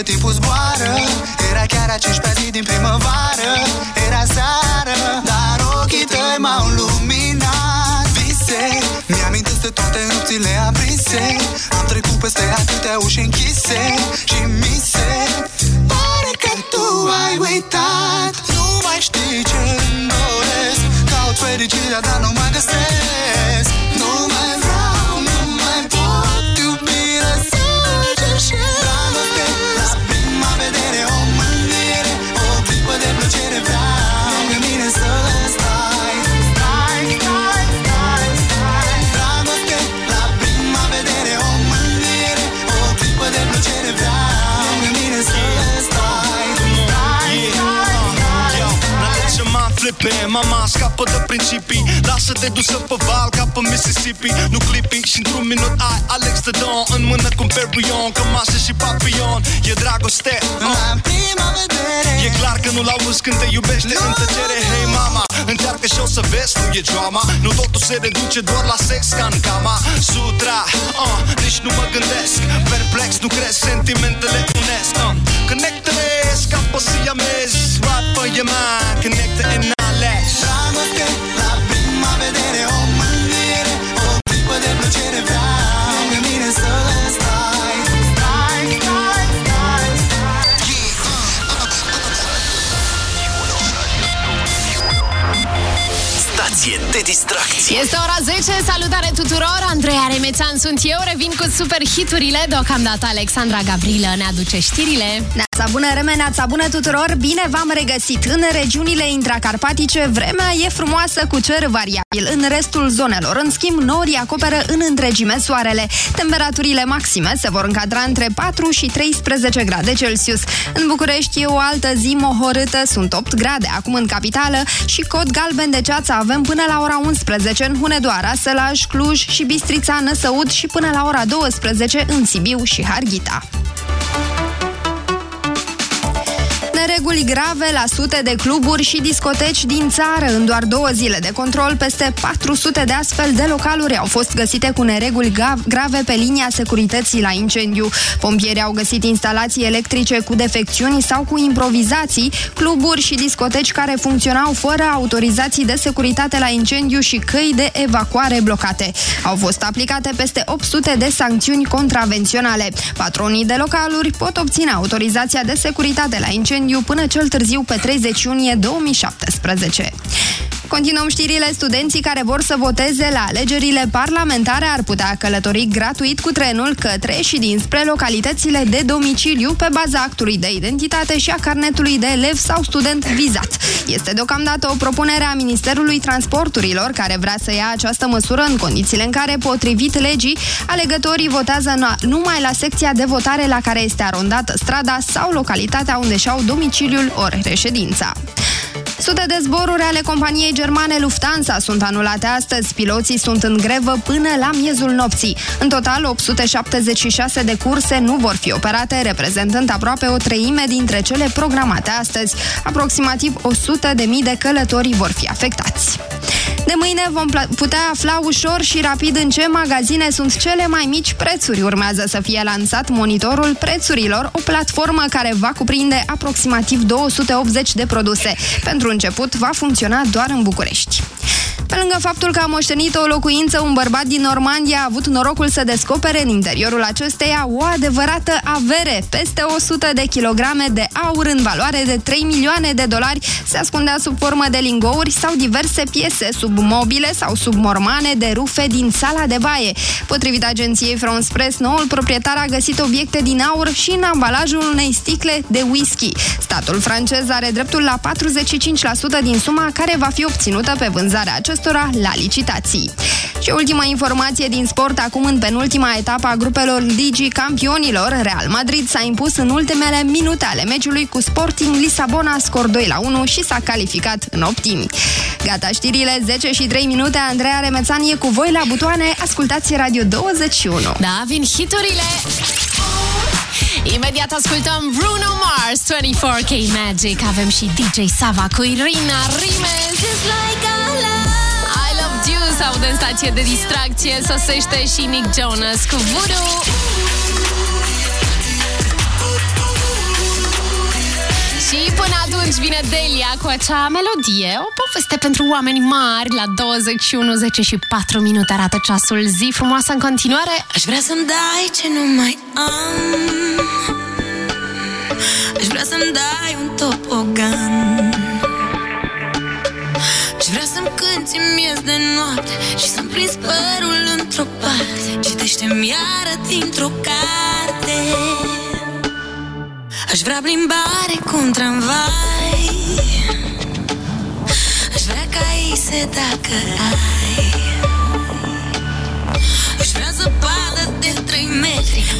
că timpul zboară Era chiar a 15 zi din primăvară. Era seară, dar ochii tăi m-au luminat. Vise, mi-amintesc de toate nopțile aprinse. Am trecut peste atâtea uși închise Și mi se pare că tu ai uitat. Nu mai știi ce îmi doresc. Caut fericirea, dar nu mai găsesc Pe mama scapă de principii Lasă-te dusă pe val ca pe Mississippi. Nu clipping și într-un minut ai Alex de Don În mână cu un Perion Cămașă și papillon E dragoste uh. La prima vedere E clar că nu-l auzi când te iubește în tăcere. Hei mama, încearcă și o să vezi Nu e drama Nu totul se reduce doar la sex ca în cama. Sutra, uh, nici nu mă gândesc. Perplex, nu crezi, sentimentele unesc. Uh. Connectele scapă siamez Right for your mind, connected and not clipă de plăcere Vreau lângă mine să stai Stai, stai, stai, Stație de distracție. Este ora 10, salutare tuturor, Andreea Remețan sunt eu, revin cu super hiturile, deocamdată Alexandra Gavrilă ne aduce știrile. Neața bună, Reme, neața bună tuturor! Bine v-am regăsit! În regiunile intracarpatice, vremea e frumoasă cu cer variabil. În restul zonelor, în schimb, norii acoperă în întregime soarele. Temperaturile maxime se vor încadra între 4 și 13 grade Celsius. În București e o altă zi mohorâtă, sunt 8 grade acum în capitală și cod galben de ceață avem până la ora 11 în Hunedoara, Sălaj, Cluj și Bistrița, Năsăud și până la ora 12 în Sibiu și Harghita. Nereguli grave la sute de cluburi și discoteci din țară. În doar două zile de control, peste 400 de astfel de localuri au fost găsite cu nereguli grave pe linia securității la incendiu. Pompierii au găsit instalații electrice cu defecțiuni sau cu improvizații, cluburi și discoteci care funcționau fără autorizații de securitate la incendiu și căi de evacuare blocate. Au fost aplicate peste 800 de sancțiuni contravenționale. Patronii de localuri pot obține autorizația de securitate la incendiu până cel târziu pe 30 iunie 2017. Continuăm știrile. Studenții care vor să voteze la alegerile parlamentare ar putea călători gratuit cu trenul către și dinspre localitățile de domiciliu pe baza actului de identitate și a carnetului de elev sau student vizat. Este deocamdată o propunere a Ministerului Transporturilor care vrea să ia această măsură în condițiile în care, potrivit legii, alegătorii votează numai la secția de votare la care este arondată strada sau localitatea unde și-au domiciliul ori reședința. Sute de zboruri ale companiei germane Lufthansa sunt anulate astăzi. Piloții sunt în grevă până la miezul nopții. În total, 876 de curse nu vor fi operate, reprezentând aproape o treime dintre cele programate astăzi. Aproximativ 100 de mii de călători vor fi afectați. De mâine vom putea afla ușor și rapid în ce magazine sunt cele mai mici prețuri. Urmează să fie lansat monitorul prețurilor, o platformă care va cuprinde aproximativ 280 de produse. Pentru început, va funcționa doar în București. Pe lângă faptul că a moștenit o locuință, un bărbat din Normandia a avut norocul să descopere în interiorul acesteia o adevărată avere. Peste 100 de kilograme de aur în valoare de 3 milioane de dolari se ascundea sub formă de lingouri sau diverse piese sub mobile sau sub mormane de rufe din sala de baie. Potrivit agenției France Press, noul proprietar a găsit obiecte din aur și în ambalajul unei sticle de whisky. Statul francez are dreptul la 45% din suma care va fi obținută pe vânzarea acestora acestora la licitații. Și ultima informație din sport, acum în penultima etapă a grupelor Ligii Campionilor, Real Madrid s-a impus în ultimele minute ale meciului cu Sporting Lisabona, scor 2 la 1 și s-a calificat în optimi. Gata știrile, 10 și 3 minute, Andreea Remețan e cu voi la butoane, ascultați Radio 21. Da, vin hiturile! Imediat ascultăm Bruno Mars, 24K Magic. Avem și DJ Sava cu Irina Rimes. Just like I Loved You se aude în stație de distracție. Sosește și Nick Jonas cu Voodoo. Și până atunci vine Delia cu acea melodie, o poveste pentru oameni mari la 21, 10 și 4 minute arată ceasul. Zi frumoasă în continuare. Aș vrea să-mi dai ce nu mai am. Aș vrea să-mi dai un topogan. Aș vrea să-mi cânti miez de noapte Și să-mi prins părul într-o parte. Citește-mi iară dintr-o carte Aș vrea plimbare cu un tramvai. Aș vrea caise dacă ai. Aș vrea zăpadă de 3 metri